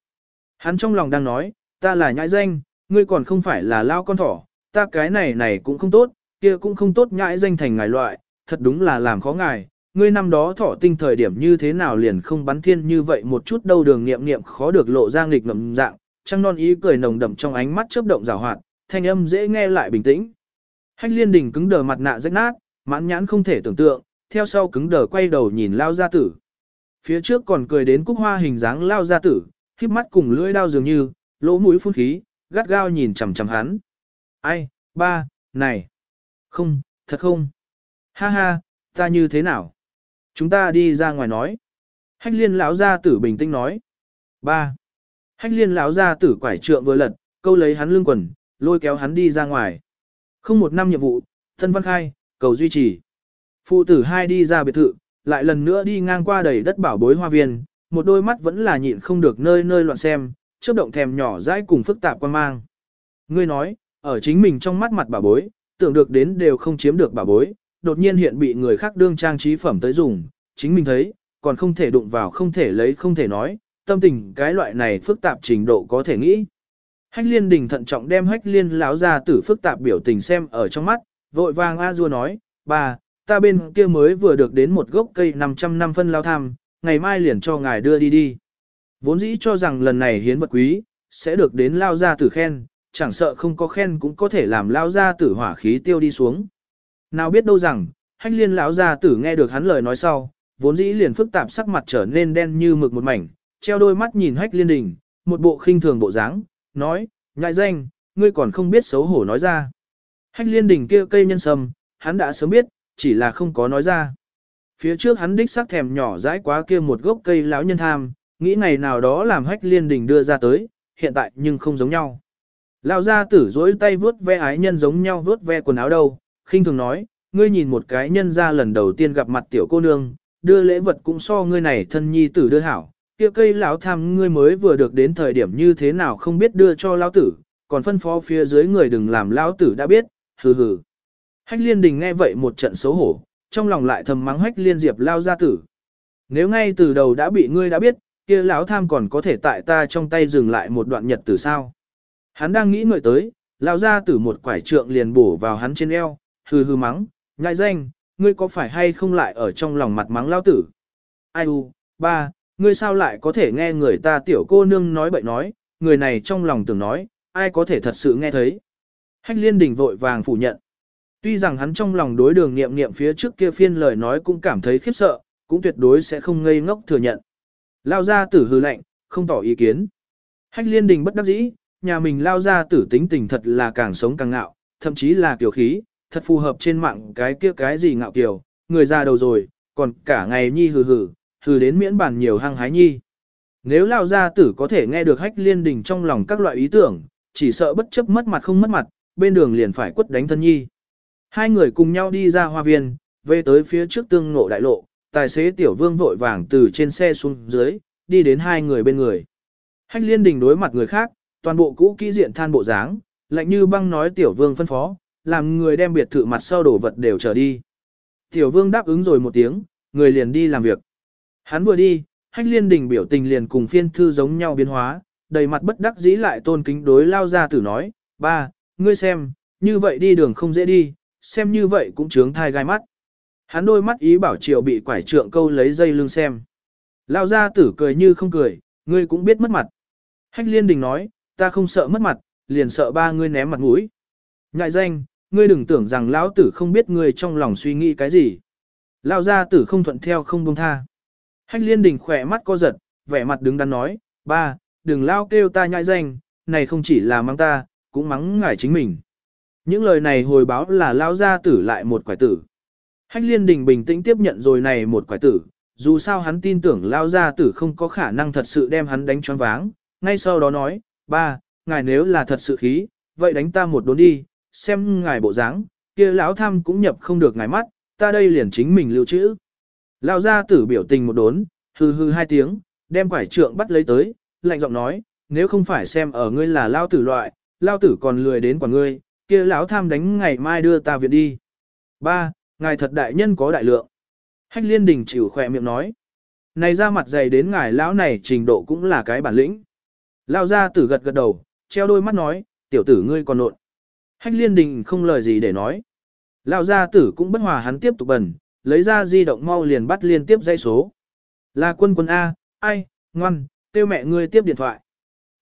Hắn trong lòng đang nói, ta là nhãi danh, ngươi còn không phải là lao con thỏ, ta cái này này cũng không tốt, kia cũng không tốt nhãi danh thành ngài loại, thật đúng là làm khó ngài. Ngươi năm đó thọ tinh thời điểm như thế nào liền không bắn thiên như vậy một chút đâu đường nghiệm nghiệm khó được lộ ra nghịch ngậm dạng, trăng non ý cười nồng đậm trong ánh mắt chớp động rào hoạt, thanh âm dễ nghe lại bình tĩnh. Hách liên đình cứng đờ mặt nạ rách nát, mãn nhãn không thể tưởng tượng, theo sau cứng đờ quay đầu nhìn lao gia tử. Phía trước còn cười đến cúc hoa hình dáng lao gia tử, khiếp mắt cùng lưỡi đao dường như, lỗ mũi phun khí, gắt gao nhìn chằm chằm hắn. Ai, ba, này. Không, thật không. Ha ha, ta như thế nào? Chúng ta đi ra ngoài nói. Hách liên lão gia tử bình tĩnh nói. Ba. Hách liên lão gia tử quải trượng vừa lật, câu lấy hắn lưng quần, lôi kéo hắn đi ra ngoài. Không một năm nhiệm vụ, thân văn khai, cầu duy trì. Phụ tử hai đi ra biệt thự, lại lần nữa đi ngang qua đầy đất bảo bối hoa viên, một đôi mắt vẫn là nhịn không được nơi nơi loạn xem, chớp động thèm nhỏ dãi cùng phức tạp quan mang. Ngươi nói, ở chính mình trong mắt mặt bảo bối, tưởng được đến đều không chiếm được bảo bối, đột nhiên hiện bị người khác đương trang trí phẩm tới dùng, chính mình thấy, còn không thể đụng vào không thể lấy không thể nói, tâm tình cái loại này phức tạp trình độ có thể nghĩ. Hách liên đình thận trọng đem hách liên láo ra tử phức tạp biểu tình xem ở trong mắt, vội vàng A Dua nói, bà, ta bên kia mới vừa được đến một gốc cây 500 năm phân lao tham, ngày mai liền cho ngài đưa đi đi. Vốn dĩ cho rằng lần này hiến vật quý, sẽ được đến lao ra tử khen, chẳng sợ không có khen cũng có thể làm lao ra tử hỏa khí tiêu đi xuống. Nào biết đâu rằng, hách liên lão gia tử nghe được hắn lời nói sau, vốn dĩ liền phức tạp sắc mặt trở nên đen như mực một mảnh, treo đôi mắt nhìn hách liên đình, một bộ khinh thường bộ dáng, nói, ngại danh, ngươi còn không biết xấu hổ nói ra. Hách liên đình kia cây nhân sâm, hắn đã sớm biết, chỉ là không có nói ra. Phía trước hắn đích sắc thèm nhỏ dãi quá kia một gốc cây lão nhân tham, nghĩ ngày nào đó làm hách liên đình đưa ra tới, hiện tại nhưng không giống nhau. Lão gia tử dối tay vướt ve ái nhân giống nhau vướt ve quần áo đâu, khinh thường nói, ngươi nhìn một cái nhân ra lần đầu tiên gặp mặt tiểu cô nương, đưa lễ vật cũng so ngươi này thân nhi tử đưa hảo, kia cây lão tham ngươi mới vừa được đến thời điểm như thế nào không biết đưa cho lão tử, còn phân phó phía dưới người đừng làm lão tử đã biết, hừ hừ. Hách liên đình nghe vậy một trận xấu hổ, trong lòng lại thầm mắng hách liên diệp lao gia tử. Nếu ngay từ đầu đã bị ngươi đã biết, kia lão tham còn có thể tại ta trong tay dừng lại một đoạn nhật từ sao. Hắn đang nghĩ ngợi tới, lão gia tử một quải trượng liền bổ vào hắn trên eo, hừ hừ mắng, ngại danh, ngươi có phải hay không lại ở trong lòng mặt mắng lao tử? Ai u, ba, ngươi sao lại có thể nghe người ta tiểu cô nương nói bậy nói, người này trong lòng tưởng nói, ai có thể thật sự nghe thấy? Hách liên đình vội vàng phủ nhận. Tuy rằng hắn trong lòng đối đường nghiệm nghiệm phía trước kia phiên lời nói cũng cảm thấy khiếp sợ, cũng tuyệt đối sẽ không ngây ngốc thừa nhận. Lao ra tử hư lệnh, không tỏ ý kiến. Hách liên đình bất đắc dĩ, nhà mình lao ra tử tính tình thật là càng sống càng ngạo, thậm chí là kiểu khí, thật phù hợp trên mạng cái kia cái gì ngạo kiều, người già đầu rồi, còn cả ngày nhi hừ hừ, hừ đến miễn bàn nhiều hăng hái nhi. Nếu lao gia tử có thể nghe được hách liên đình trong lòng các loại ý tưởng, chỉ sợ bất chấp mất mặt không mất mặt, bên đường liền phải quất đánh thân nhi. Hai người cùng nhau đi ra hoa viên, về tới phía trước tương ngộ đại lộ, tài xế tiểu vương vội vàng từ trên xe xuống dưới, đi đến hai người bên người. Hách liên đình đối mặt người khác, toàn bộ cũ kỹ diện than bộ dáng, lạnh như băng nói tiểu vương phân phó, làm người đem biệt thự mặt sau đổ vật đều trở đi. Tiểu vương đáp ứng rồi một tiếng, người liền đi làm việc. Hắn vừa đi, hách liên đình biểu tình liền cùng phiên thư giống nhau biến hóa, đầy mặt bất đắc dĩ lại tôn kính đối lao ra tử nói, ba, ngươi xem, như vậy đi đường không dễ đi, xem như vậy cũng trướng thai gai mắt. Hắn đôi mắt ý bảo triệu bị quải trượng câu lấy dây lưng xem. Lao ra tử cười như không cười, ngươi cũng biết mất mặt. Hách liên đình nói, ta không sợ mất mặt, liền sợ ba ngươi ném mặt mũi. Ngại danh, ngươi đừng tưởng rằng lão tử không biết ngươi trong lòng suy nghĩ cái gì. Lão gia tử không thuận theo không buông tha. Hách liên đình khỏe mắt co giật, vẻ mặt đứng đắn nói, ba, đừng lao kêu ta nhãi danh, này không chỉ là mắng ta, cũng mắng ngài chính mình. Những lời này hồi báo là lão gia tử lại một quải tử. Hách liên đình bình tĩnh tiếp nhận rồi này một quải tử, dù sao hắn tin tưởng lão gia tử không có khả năng thật sự đem hắn đánh choáng váng, ngay sau đó nói, ba, ngài nếu là thật sự khí, vậy đánh ta một đốn đi, xem ngài bộ dáng, kia lão tham cũng nhập không được ngài mắt, ta đây liền chính mình lưu trữ. Lão gia tử biểu tình một đốn, hư hư hai tiếng, đem quải trượng bắt lấy tới, lạnh giọng nói, nếu không phải xem ở ngươi là lao tử loại, lao tử còn lười đến quả ngươi, kia lão tham đánh ngày mai đưa ta viện đi. Ba, ngài thật đại nhân có đại lượng. Hách liên đình chịu khỏe miệng nói. Này ra mặt dày đến ngài lão này trình độ cũng là cái bản lĩnh. Lao gia tử gật gật đầu, treo đôi mắt nói, tiểu tử ngươi còn nộn. Hách liên đình không lời gì để nói. Lão gia tử cũng bất hòa hắn tiếp tục bẩn, lấy ra di động mau liền bắt liên tiếp dây số. Là quân quân A, ai, ngoan, tiêu mẹ ngươi tiếp điện thoại.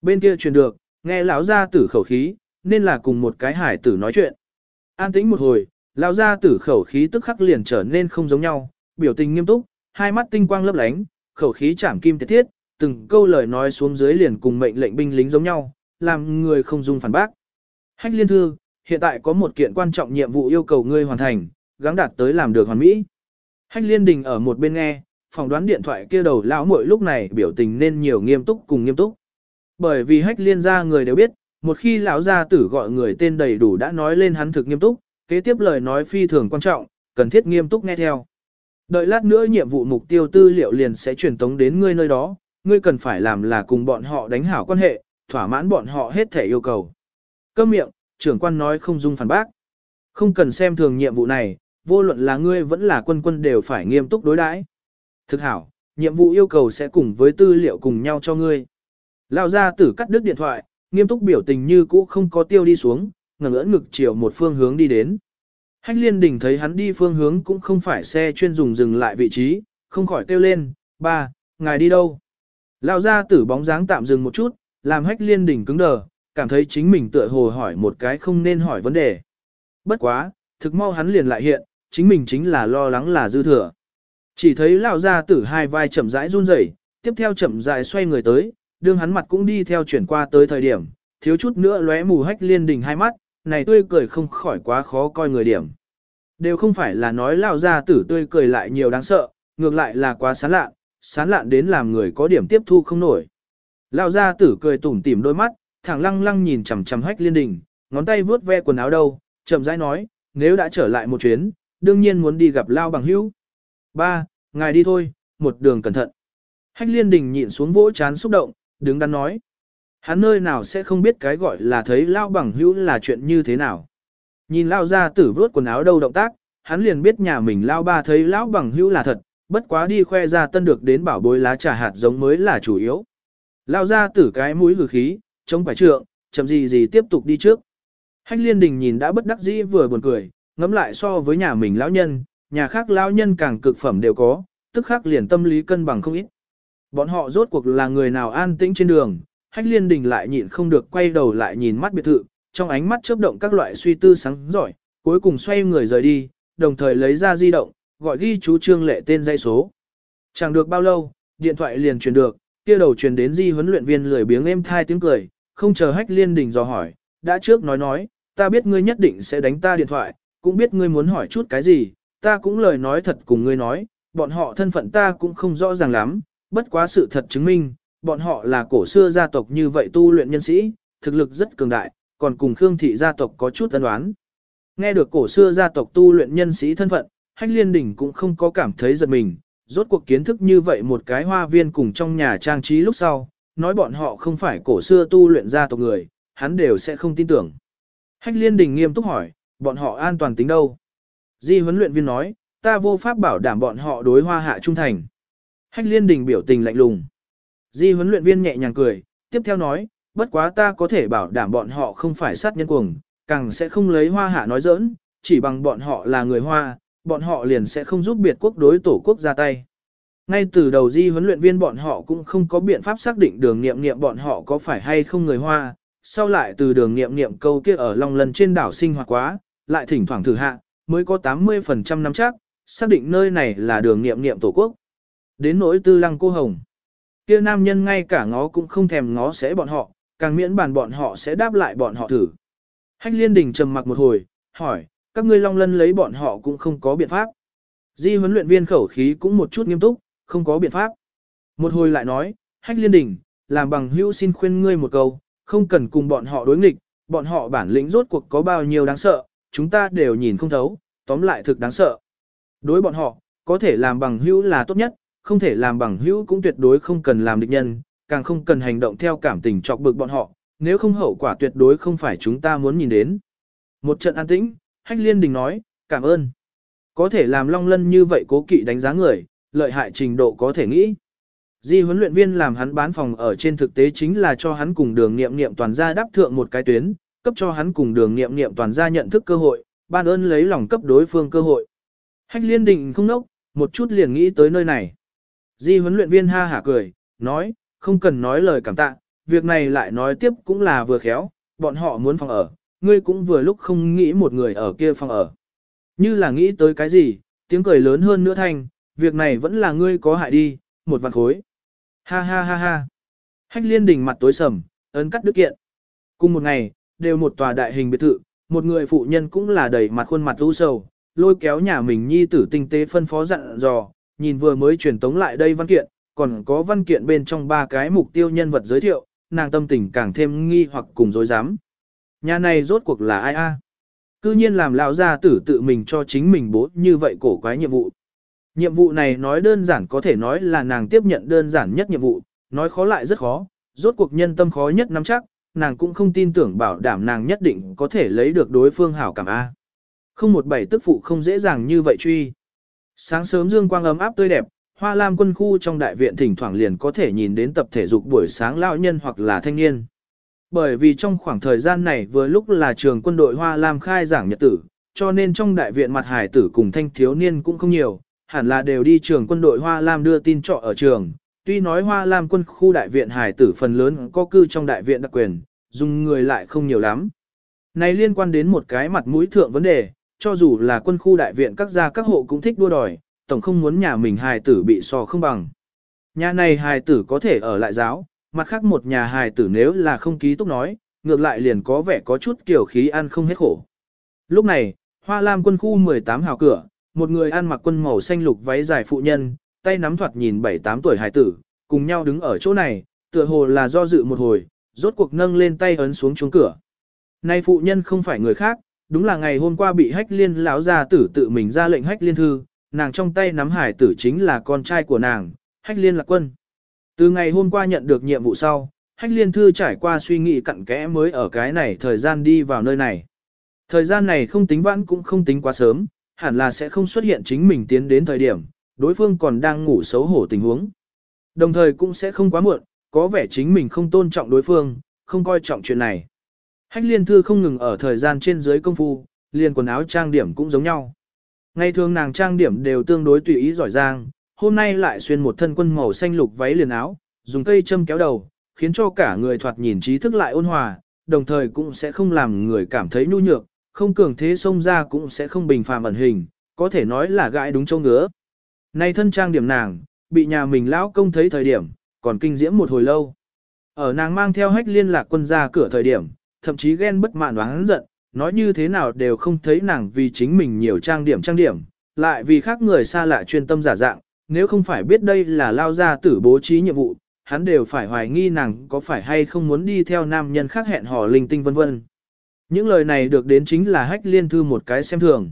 Bên kia truyền được, nghe lão gia tử khẩu khí, nên là cùng một cái hải tử nói chuyện. An tĩnh một hồi, lão gia tử khẩu khí tức khắc liền trở nên không giống nhau, biểu tình nghiêm túc, hai mắt tinh quang lấp lánh, khẩu khí chạm kim tiết thiết, từng câu lời nói xuống dưới liền cùng mệnh lệnh binh lính giống nhau, làm người không dung phản bác. Hách liên thư, hiện tại có một kiện quan trọng nhiệm vụ yêu cầu ngươi hoàn thành, gắng đạt tới làm được hoàn mỹ. Hách liên đình ở một bên nghe, phỏng đoán điện thoại kia đầu lão muội lúc này biểu tình nên nhiều nghiêm túc cùng nghiêm túc. Bởi vì hách liên gia người đều biết, một khi lão gia tử gọi người tên đầy đủ đã nói lên hắn thực nghiêm túc, kế tiếp lời nói phi thường quan trọng, cần thiết nghiêm túc nghe theo. Đợi lát nữa nhiệm vụ mục tiêu tư liệu liền sẽ truyền tống đến ngươi nơi đó, ngươi cần phải làm là cùng bọn họ đánh hảo quan hệ, thỏa mãn bọn họ hết thể yêu cầu. Câm miệng, trưởng quan nói không dung phản bác. Không cần xem thường nhiệm vụ này, vô luận là ngươi vẫn là quân quân đều phải nghiêm túc đối đãi. Thực hảo, nhiệm vụ yêu cầu sẽ cùng với tư liệu cùng nhau cho ngươi. Lão gia tử cắt đứt điện thoại, nghiêm túc biểu tình như cũ không có tiêu đi xuống, ngẩng ưỡn ngực chiều một phương hướng đi đến. Hách liên đỉnh thấy hắn đi phương hướng cũng không phải xe chuyên dùng dừng lại vị trí, không khỏi kêu lên, ba, ngài đi đâu? Lão gia tử bóng dáng tạm dừng một chút, làm hách liên đỉnh cứng đờ, cảm thấy chính mình tựa hồ hỏi một cái không nên hỏi vấn đề. Bất quá, thực mau hắn liền lại hiện, chính mình chính là lo lắng là dư thừa. Chỉ thấy lão gia tử hai vai chậm rãi run rẩy, tiếp theo chậm rãi xoay người tới, đương hắn mặt cũng đi theo chuyển qua tới thời điểm, thiếu chút nữa lóe mù hách liên đình hai mắt, này tươi cười không khỏi quá khó coi người điểm. Đều không phải là nói lão gia tử tươi cười lại nhiều đáng sợ, ngược lại là quá sán lạn, sán lạn đến làm người có điểm tiếp thu không nổi. Lão gia tử cười tủm tỉm đôi mắt, thẳng lăng lăng nhìn chằm chằm hách liên đình, ngón tay vuốt ve quần áo đâu, chậm rãi nói, nếu đã trở lại một chuyến, đương nhiên muốn đi gặp Lao bằng hữu. Ba, ngài đi thôi, một đường cẩn thận. Hách liên đình nhịn xuống vỗ chán xúc động, đứng đắn nói. Hắn nơi nào sẽ không biết cái gọi là thấy Lao bằng hữu là chuyện như thế nào. Nhìn Lao ra tử vuốt quần áo đâu động tác, hắn liền biết nhà mình Lao ba thấy Lão bằng hữu là thật, bất quá đi khoe ra tân được đến bảo bối lá trà hạt giống mới là chủ yếu. Lao ra tử cái mũi lử khí, chống phải trượng, chậm gì gì tiếp tục đi trước. Hách liên đình nhìn đã bất đắc dĩ vừa buồn cười, ngắm lại so với nhà mình lão nhân, nhà khác lão nhân càng cực phẩm đều có, tức khắc liền tâm lý cân bằng không ít. Bọn họ rốt cuộc là người nào an tĩnh trên đường, hách liên đình lại nhịn không được quay đầu lại nhìn mắt biệt thự, trong ánh mắt chớp động các loại suy tư sáng giỏi, cuối cùng xoay người rời đi, đồng thời lấy ra di động, gọi ghi chú trương lệ tên dây số. Chẳng được bao lâu, điện thoại liền truyền được, kia đầu truyền đến di huấn luyện viên lười biếng êm thai tiếng cười, không chờ hách liên đình dò hỏi, đã trước nói nói, ta biết ngươi nhất định sẽ đánh ta điện thoại, cũng biết ngươi muốn hỏi chút cái gì, ta cũng lời nói thật cùng ngươi nói, bọn họ thân phận ta cũng không rõ ràng lắm, bất quá sự thật chứng minh, bọn họ là cổ xưa gia tộc như vậy tu luyện nhân sĩ, thực lực rất cường đại, còn cùng Khương thị gia tộc có chút ân đoán. Nghe được cổ xưa gia tộc tu luyện nhân sĩ thân phận, Hách Liên Đình cũng không có cảm thấy giật mình, rốt cuộc kiến thức như vậy một cái hoa viên cùng trong nhà trang trí lúc sau, nói bọn họ không phải cổ xưa tu luyện ra tộc người, hắn đều sẽ không tin tưởng. Hách liên đình nghiêm túc hỏi, bọn họ an toàn tính đâu? Di huấn luyện viên nói, ta vô pháp bảo đảm bọn họ đối hoa hạ trung thành. Hách liên đình biểu tình lạnh lùng. Di huấn luyện viên nhẹ nhàng cười, tiếp theo nói, bất quá ta có thể bảo đảm bọn họ không phải sát nhân cuồng, càng sẽ không lấy hoa hạ nói giỡn, chỉ bằng bọn họ là người hoa, bọn họ liền sẽ không giúp biệt quốc đối tổ quốc ra tay. Ngay từ đầu di huấn luyện viên bọn họ cũng không có biện pháp xác định đường nghiệm nghiệm bọn họ có phải hay không người Hoa, sau lại từ đường nghiệm nghiệm câu kia ở Long Lân trên đảo sinh hoạt quá, lại thỉnh thoảng thử hạ, mới có 80% nắm chắc, xác định nơi này là đường nghiệm nghiệm tổ quốc. Đến nỗi tư lăng cô hồng. Kia nam nhân ngay cả ngó cũng không thèm ngó sẽ bọn họ, càng miễn bàn bọn họ sẽ đáp lại bọn họ thử. Hách liên đình trầm mặc một hồi, hỏi, các ngươi long lân lấy bọn họ cũng không có biện pháp. Di huấn luyện viên khẩu khí cũng một chút nghiêm túc, không có biện pháp. Một hồi lại nói, hách liên đình, làm bằng hữu xin khuyên ngươi một câu, không cần cùng bọn họ đối nghịch, bọn họ bản lĩnh rốt cuộc có bao nhiêu đáng sợ, chúng ta đều nhìn không thấu, tóm lại thực đáng sợ. Đối bọn họ, có thể làm bằng hữu là tốt nhất, không thể làm bằng hữu cũng tuyệt đối không cần làm địch nhân, càng không cần hành động theo cảm tình chọc bực bọn họ, nếu không hậu quả tuyệt đối không phải chúng ta muốn nhìn đến. Một trận an tĩnh, Hách Liên Đình nói, cảm ơn. Có thể làm Long Lân như vậy cố kỵ đánh giá người, lợi hại trình độ có thể nghĩ. Di huấn luyện viên làm hắn bán phòng ở trên thực tế chính là cho hắn cùng đường nghiệm nghiệm toàn gia đáp thượng một cái tuyến, cấp cho hắn cùng đường nghiệm nghiệm toàn gia nhận thức cơ hội, ban ơn lấy lòng cấp đối phương cơ hội. Hách liên định không nốc, một chút liền nghĩ tới nơi này. Di huấn luyện viên ha hả cười, nói, không cần nói lời cảm tạ, việc này lại nói tiếp cũng là vừa khéo, bọn họ muốn phòng ở, ngươi cũng vừa lúc không nghĩ một người ở kia phòng ở. Như là nghĩ tới cái gì, tiếng cười lớn hơn nữa thanh, việc này vẫn là ngươi có hại đi, một vạn khối. Ha ha ha ha. Hách liên đình mặt tối sầm, ấn cắt đức kiện. Cùng một ngày, đều một tòa đại hình biệt thự, một người phụ nhân cũng là đầy mặt khuôn mặt u sầu, lôi kéo nhà mình nhi tử tinh tế phân phó dặn dò, nhìn vừa mới truyền tống lại đây văn kiện, còn có văn kiện bên trong ba cái mục tiêu nhân vật giới thiệu, nàng tâm tình càng thêm nghi hoặc cùng dối dám. Nhà này rốt cuộc là ai a? Cư nhiên làm lão gia tử tự mình cho chính mình bố như vậy cổ quái nhiệm vụ. Nhiệm vụ này nói đơn giản có thể nói là nàng tiếp nhận đơn giản nhất nhiệm vụ, nói khó lại rất khó, rốt cuộc nhân tâm khó nhất nắm chắc, nàng cũng không tin tưởng bảo đảm nàng nhất định có thể lấy được đối phương hảo cảm A. Không một bảy tức phụ không dễ dàng như vậy truy. Sáng sớm dương quang ấm áp tươi đẹp, hoa lam quân khu trong đại viện thỉnh thoảng liền có thể nhìn đến tập thể dục buổi sáng lão nhân hoặc là thanh niên. Bởi vì trong khoảng thời gian này vừa lúc là trường quân đội hoa lam khai giảng nhật tử, cho nên trong đại viện mặt hải tử cùng thanh thiếu niên cũng không nhiều, hẳn là đều đi trường quân đội hoa lam đưa tin trọ ở trường. Tuy nói hoa lam quân khu đại viện hải tử phần lớn có cư trong đại viện đặc quyền, dùng người lại không nhiều lắm. Này liên quan đến một cái mặt mũi thượng vấn đề, cho dù là quân khu đại viện các gia các hộ cũng thích đua đòi, tổng không muốn nhà mình hài tử bị so không bằng. Nhà này hài tử có thể ở lại giáo, mặt khác một nhà hài tử nếu là không ký túc nói, ngược lại liền có vẻ có chút kiểu khí ăn không hết khổ. Lúc này, Hoa Lam quân khu 18 hào cửa, một người ăn mặc quân màu xanh lục váy dài phụ nhân, tay nắm thoạt nhìn 7-8 tuổi hải tử, cùng nhau đứng ở chỗ này, tựa hồ là do dự một hồi, rốt cuộc nâng lên tay ấn xuống chuông cửa. Nay phụ nhân không phải người khác, đúng là ngày hôm qua bị hách liên lão gia tử tự mình ra lệnh hách liên thư, nàng trong tay nắm hải tử chính là con trai của nàng, hách liên lạc quân. Từ ngày hôm qua nhận được nhiệm vụ sau, hách liên thư trải qua suy nghĩ cặn kẽ mới ở cái này thời gian đi vào nơi này. Thời gian này không tính vãn cũng không tính quá sớm, hẳn là sẽ không xuất hiện chính mình tiến đến thời điểm, đối phương còn đang ngủ xấu hổ tình huống. Đồng thời cũng sẽ không quá muộn, có vẻ chính mình không tôn trọng đối phương, không coi trọng chuyện này. Hách liên thư không ngừng ở thời gian trên dưới công phu, liền quần áo trang điểm cũng giống nhau. Ngày thường nàng trang điểm đều tương đối tùy ý giỏi giang, hôm nay lại xuyên một thân quân màu xanh lục váy liền áo, dùng cây châm kéo đầu, khiến cho cả người thoạt nhìn trí thức lại ôn hòa, đồng thời cũng sẽ không làm người cảm thấy nhu nhược, không cường thế xông ra cũng sẽ không bình phàm ẩn hình, có thể nói là gãi đúng châu ngứa. Nay thân trang điểm nàng, bị nhà mình lão công thấy thời điểm, còn kinh diễm một hồi lâu. Ở nàng mang theo hách liên lạc quân ra cửa thời điểm, thậm chí ghen bất mãn và hắn giận, nói như thế nào đều không thấy nàng vì chính mình nhiều trang điểm trang điểm, lại vì khác người xa lạ chuyên tâm giả dạng, nếu không phải biết đây là lao ra tử bố trí nhiệm vụ, hắn đều phải hoài nghi nàng có phải hay không muốn đi theo nam nhân khác hẹn hò linh tinh vân vân. Những lời này được đến chính là hách liên thư một cái xem thường.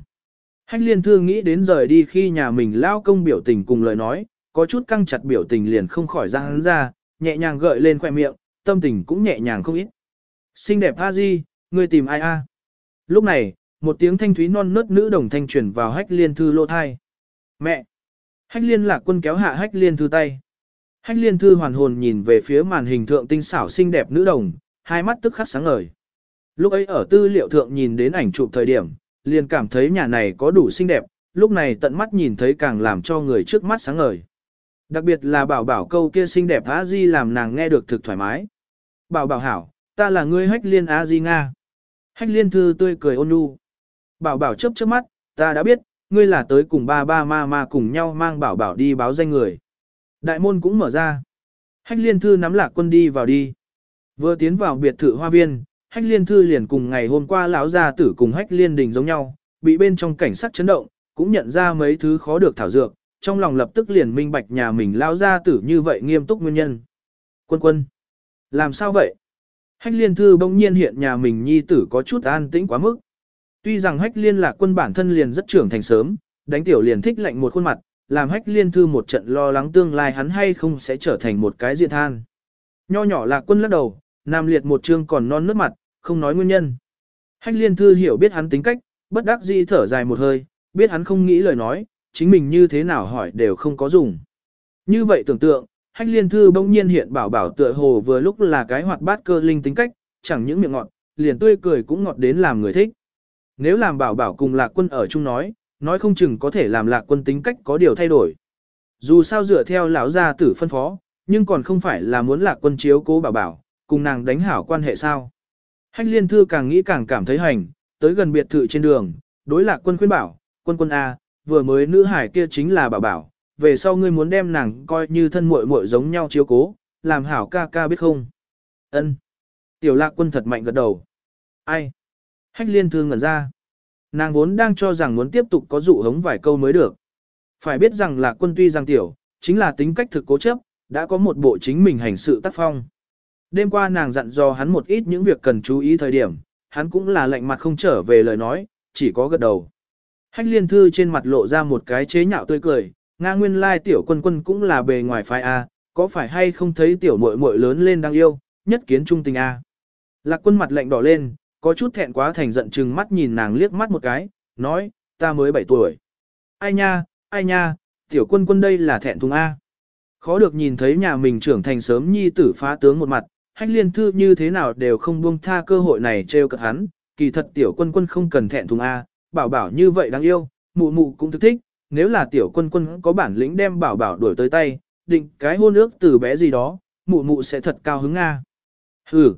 Hách liên thư nghĩ đến rời đi khi nhà mình lao công biểu tình cùng lời nói, có chút căng chặt biểu tình liền không khỏi ra hắn ra, nhẹ nhàng gợi lên khoẻ miệng, tâm tình cũng nhẹ nhàng không ít. Xinh đẹp a di, ngươi tìm ai a? Lúc này, một tiếng thanh thúy non nớt nữ đồng thanh truyền vào hách liên thư lô thai. Mẹ! Hách liên lạc quân kéo hạ hách liên thư tay. Hách liên thư hoàn hồn nhìn về phía màn hình thượng tinh xảo xinh đẹp nữ đồng, hai mắt tức khắc sáng ngời. Lúc ấy ở tư liệu thượng nhìn đến ảnh chụp thời điểm, liền cảm thấy nhà này có đủ xinh đẹp, lúc này tận mắt nhìn thấy càng làm cho người trước mắt sáng ngời. Đặc biệt là bảo bảo câu kia xinh đẹp á di làm nàng nghe được thực thoải mái. Bảo bảo hảo, ta là ngươi hách liên á di Nga. Hách liên thư tươi cười ôn nhu. Bảo bảo chớp chớp mắt, ta đã biết, ngươi là tới cùng ba ba ma ma cùng nhau mang bảo bảo đi báo danh người. Đại môn cũng mở ra. Hách liên thư nắm lạc quân đi vào đi. Vừa tiến vào biệt thự hoa viên, hách liên thư liền cùng ngày hôm qua lão gia tử cùng hách liên đình giống nhau, bị bên trong cảnh sát chấn động, cũng nhận ra mấy thứ khó được thảo dược, trong lòng lập tức liền minh bạch nhà mình lão gia tử như vậy nghiêm túc nguyên nhân. Quân quân, làm sao vậy? Hách liên thư bỗng nhiên hiện nhà mình nhi tử có chút an tĩnh quá mức. Tuy rằng hách liên là quân bản thân liền rất trưởng thành sớm, đánh tiểu liền thích lạnh một khuôn mặt, làm hách liên thư một trận lo lắng tương lai hắn hay không sẽ trở thành một cái diện than. Nho nhỏ là quân lắc đầu, nam liệt một chương còn non nước mặt, không nói nguyên nhân. Hách liên thư hiểu biết hắn tính cách, bất đắc dĩ thở dài một hơi, biết hắn không nghĩ lời nói, chính mình như thế nào hỏi đều không có dùng. Như vậy tưởng tượng, hách liên thư bỗng nhiên hiện bảo bảo tựa hồ vừa lúc là cái hoạt bát cơ linh tính cách, chẳng những miệng ngọt, liền tươi cười cũng ngọt đến làm người thích. Nếu làm bảo bảo cùng lạc quân ở chung nói, nói không chừng có thể làm lạc quân tính cách có điều thay đổi. Dù sao dựa theo lão gia tử phân phó, nhưng còn không phải là muốn lạc quân chiếu cố bảo bảo, cùng nàng đánh hảo quan hệ sao. Hách liên thư càng nghĩ càng cảm thấy hành, tới gần biệt thự trên đường, đối lạc quân khuyên bảo, quân quân A, vừa mới nữ hải kia chính là bảo bảo, về sau ngươi muốn đem nàng coi như thân muội muội giống nhau chiếu cố, làm hảo ca ca biết không. Ân. Tiểu lạc quân thật mạnh gật đầu. Ai? Hách liên thư ngẩn ra. Nàng vốn đang cho rằng muốn tiếp tục có dụ hống vài câu mới được. Phải biết rằng lạc quân tuy rằng tiểu, chính là tính cách thực cố chấp, đã có một bộ chính mình hành sự tác phong. Đêm qua nàng dặn dò hắn một ít những việc cần chú ý thời điểm, hắn cũng là lạnh mặt không trở về lời nói, chỉ có gật đầu. Hách liên thư trên mặt lộ ra một cái chế nhạo tươi cười, Nga nguyên lai tiểu quân quân cũng là bề ngoài phái A, có phải hay không thấy tiểu muội muội lớn lên đang yêu, nhất kiến trung tình A. Lạc quân mặt lạnh đỏ lên, có chút thẹn quá thành giận chừng mắt nhìn nàng liếc mắt một cái, nói, ta mới 7 tuổi. Ai nha, ai nha, tiểu quân quân đây là thẹn thùng A. Khó được nhìn thấy nhà mình trưởng thành sớm nhi tử phá tướng một mặt, hách liên thư như thế nào đều không buông tha cơ hội này trêu cợt hắn, kỳ thật tiểu quân quân không cần thẹn thùng A, bảo bảo như vậy đáng yêu, mụ mụ cũng thức thích, nếu là tiểu quân quân có bản lĩnh đem bảo bảo đuổi tới tay, định cái hôn ước từ bé gì đó, mụ mụ sẽ thật cao hứng Nga. Hừ.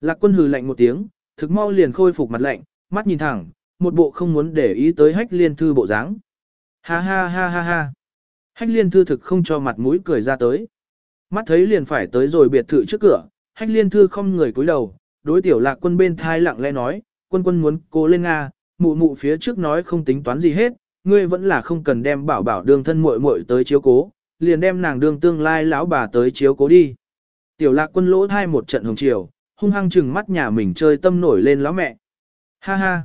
Lạc quân hừ lạnh một tiếng, thực mau liền khôi phục mặt lạnh, mắt nhìn thẳng, một bộ không muốn để ý tới hách liên thư bộ dáng. Ha ha ha ha ha. Hách liên thư thực không cho mặt mũi cười ra tới. Mắt thấy liền phải tới rồi biệt thự trước cửa, hách liên thư không người cúi đầu, đối tiểu lạc quân bên thai lặng lẽ nói, quân quân muốn cố lên Nga, mụ mụ phía trước nói không tính toán gì hết, ngươi vẫn là không cần đem bảo bảo đương thân muội muội tới chiếu cố, liền đem nàng đương tương lai lão bà tới chiếu cố đi. Tiểu lạc quân lỗ thai một trận hồng chiều, hung hăng chừng mắt nhà mình chơi tâm nổi lên lão mẹ. Ha ha.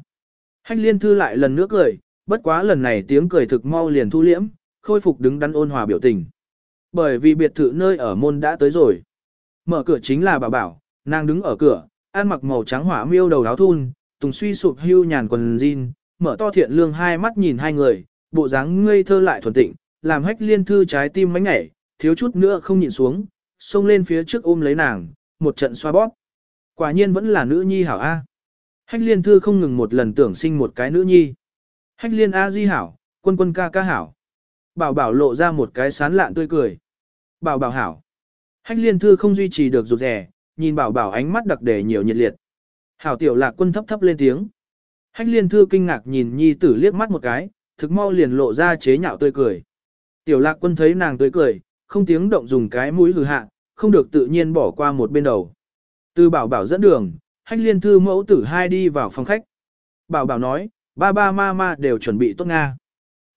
Hách liên thư lại lần nữa cười, bất quá lần này tiếng cười thực mau liền thu liễm, khôi phục đứng đắn ôn hòa biểu tình. Bởi vì biệt thự nơi ở môn đã tới rồi. Mở cửa chính là bà bảo, nàng đứng ở cửa, ăn mặc màu trắng hỏa miêu đầu áo thun, tùng suy sụp hưu nhàn quần jean, mở to thiện lương hai mắt nhìn hai người, bộ dáng ngây thơ lại thuần tịnh, làm hách liên thư trái tim mánh nhảy, thiếu chút nữa không nhịn xuống, xông lên phía trước ôm lấy nàng, một trận xoa bóp. Quả nhiên vẫn là nữ nhi hảo A. Hách liên thư không ngừng một lần tưởng sinh một cái nữ nhi. Hách liên A di hảo, quân quân ca ca hảo. Bảo bảo lộ ra một cái sán lạn tươi cười. Bảo bảo hảo. Hách liên thư không duy trì được rụt rẻ, nhìn bảo bảo ánh mắt đặc đề nhiều nhiệt liệt. Hảo tiểu lạc quân thấp thấp lên tiếng. Hách liên thư kinh ngạc nhìn nhi tử liếc mắt một cái, thực mau liền lộ ra chế nhạo tươi cười. Tiểu lạc quân thấy nàng tươi cười, không tiếng động dùng cái mũi hừ hạ, không được tự nhiên bỏ qua một bên đầu. Từ bảo bảo dẫn đường, hách liên thư mẫu tử hai đi vào phòng khách. Bảo bảo nói, ba ba ma ma đều chuẩn bị tốt Nga.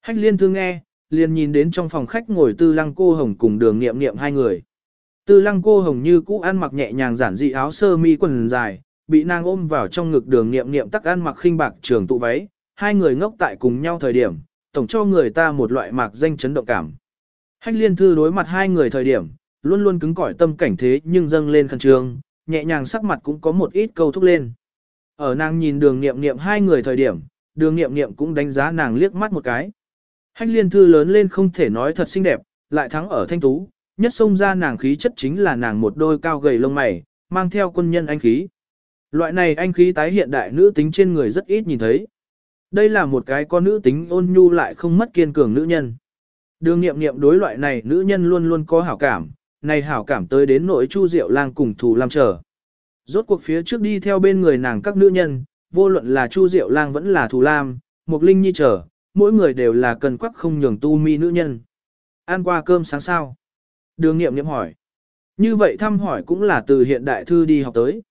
Hách liên thư nghe, liền nhìn đến trong phòng khách ngồi tư lăng cô hồng cùng đường nghiệm nghiệm hai người. Tư lăng cô hồng như cũ ăn mặc nhẹ nhàng giản dị áo sơ mi quần dài, bị nàng ôm vào trong ngực đường nghiệm nghiệm tắc ăn mặc khinh bạc trường tụ váy, hai người ngốc tại cùng nhau thời điểm, tổng cho người ta một loại mạc danh chấn động cảm. Hách liên thư đối mặt hai người thời điểm, luôn luôn cứng cỏi tâm cảnh thế nhưng dâng lên khẩn trương, nhẹ nhàng sắc mặt cũng có một ít câu thúc lên. Ở nàng nhìn đường nghiệm nghiệm hai người thời điểm, đường nghiệm nghiệm cũng đánh giá nàng liếc mắt một cái. Hách liên thư lớn lên không thể nói thật xinh đẹp, lại thắng ở thanh tú, nhất xông ra nàng khí chất chính là nàng một đôi cao gầy lông mày, mang theo quân nhân anh khí. Loại này anh khí tái hiện đại nữ tính trên người rất ít nhìn thấy. Đây là một cái con nữ tính ôn nhu lại không mất kiên cường nữ nhân. Đường nghiệm nghiệm đối loại này nữ nhân luôn luôn có hảo cảm, này hảo cảm tới đến nỗi Chu Diệu Lang cùng Thù Lam chờ. Rốt cuộc phía trước đi theo bên người nàng các nữ nhân, vô luận là Chu Diệu Lang vẫn là Thù Lam, Mục Linh Nhi trở mỗi người đều là cần quắc không nhường tu mi nữ nhân. Ăn qua cơm sáng sao? Đường nghiệm nghiệm hỏi. Như vậy thăm hỏi cũng là từ hiện đại thư đi học tới.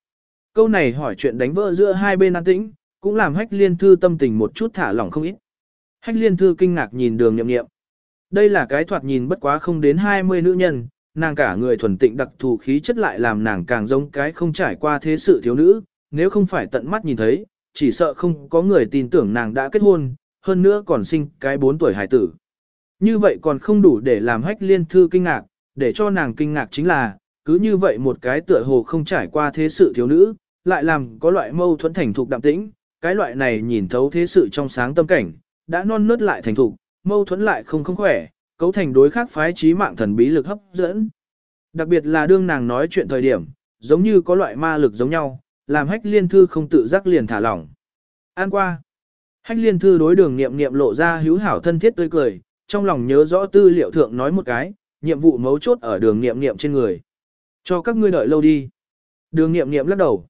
Câu này hỏi chuyện đánh vỡ giữa hai bên an tĩnh, cũng làm hách liên thư tâm tình một chút thả lỏng không ít. Hách liên thư kinh ngạc nhìn đường nghiệm nghiệm. Đây là cái thoạt nhìn bất quá không đến 20 nữ nhân, nàng cả người thuần tịnh đặc thù khí chất lại làm nàng càng giống cái không trải qua thế sự thiếu nữ, nếu không phải tận mắt nhìn thấy, chỉ sợ không có người tin tưởng nàng đã kết hôn, hơn nữa còn sinh cái 4 tuổi hải tử. Như vậy còn không đủ để làm hách liên thư kinh ngạc, để cho nàng kinh ngạc chính là, cứ như vậy một cái tựa hồ không trải qua thế sự thiếu nữ, lại làm có loại mâu thuẫn thành thục đạm tĩnh, cái loại này nhìn thấu thế sự trong sáng tâm cảnh, đã non nớt lại thành thục, mâu thuẫn lại không không khỏe, cấu thành đối khác phái trí mạng thần bí lực hấp dẫn. Đặc biệt là đương nàng nói chuyện thời điểm, giống như có loại ma lực giống nhau, làm hách liên thư không tự giác liền thả lỏng. An qua. Hách liên thư đối đường nghiệm nghiệm lộ ra hữu hảo thân thiết tươi cười, trong lòng nhớ rõ tư liệu thượng nói một cái, nhiệm vụ mấu chốt ở đường nghiệm nghiệm trên người. Cho các ngươi đợi lâu đi. Đường nghiệm nghiệm lắc đầu.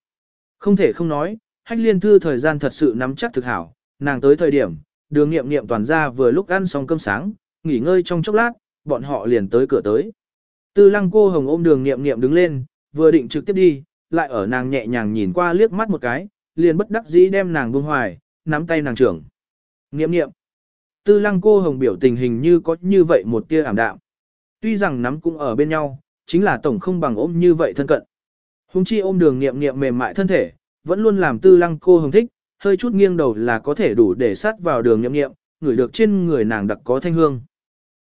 Không thể không nói, hách liên thư thời gian thật sự nắm chắc thực hảo, nàng tới thời điểm, đường nghiệm nghiệm toàn ra vừa lúc ăn xong cơm sáng, nghỉ ngơi trong chốc lát, bọn họ liền tới cửa tới. Tư lăng cô hồng ôm đường nghiệm nghiệm đứng lên, vừa định trực tiếp đi, lại ở nàng nhẹ nhàng nhìn qua liếc mắt một cái, liền bất đắc dĩ đem nàng buông hoài, nắm tay nàng trưởng. Nghiệm nghiệm. Tư lăng cô hồng biểu tình hình như có như vậy một tia ảm đạm. Tuy rằng nắm cũng ở bên nhau, chính là tổng không bằng ôm như vậy thân cận. Hùng chi ôm đường nghiệm nghiệm mềm mại thân thể, vẫn luôn làm tư lăng cô hồng thích, hơi chút nghiêng đầu là có thể đủ để sát vào đường nghiệm nghiệm, ngửi được trên người nàng đặc có thanh hương.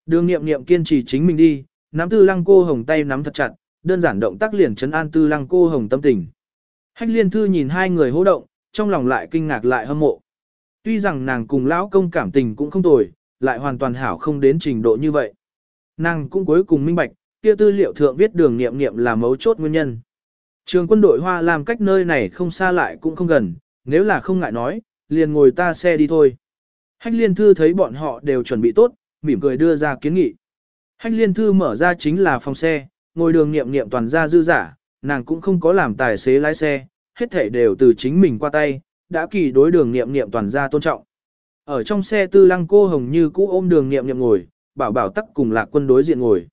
Đường nghiệm nghiệm kiên trì chính mình đi, nắm tư lăng cô hồng tay nắm thật chặt, đơn giản động tác liền chấn an tư lăng cô hồng tâm tình. Hách liên thư nhìn hai người hô động, trong lòng lại kinh ngạc lại hâm mộ. Tuy rằng nàng cùng lão công cảm tình cũng không tồi, lại hoàn toàn hảo không đến trình độ như vậy. Nàng cũng cuối cùng minh bạch, kia tư liệu thượng viết đường nghiệm nghiệm là mấu chốt nguyên nhân. Trường quân đội Hoa làm cách nơi này không xa lại cũng không gần, nếu là không ngại nói, liền ngồi ta xe đi thôi. Hách liên thư thấy bọn họ đều chuẩn bị tốt, mỉm cười đưa ra kiến nghị. Hách liên thư mở ra chính là phòng xe, ngồi đường nghiệm nghiệm toàn ra dư giả, nàng cũng không có làm tài xế lái xe, hết thảy đều từ chính mình qua tay, đã kỳ đối đường nghiệm nghiệm toàn ra tôn trọng. Ở trong xe tư lăng cô hồng như cũ ôm đường nghiệm nghiệm ngồi, bảo bảo tắc cùng lạc quân đối diện ngồi.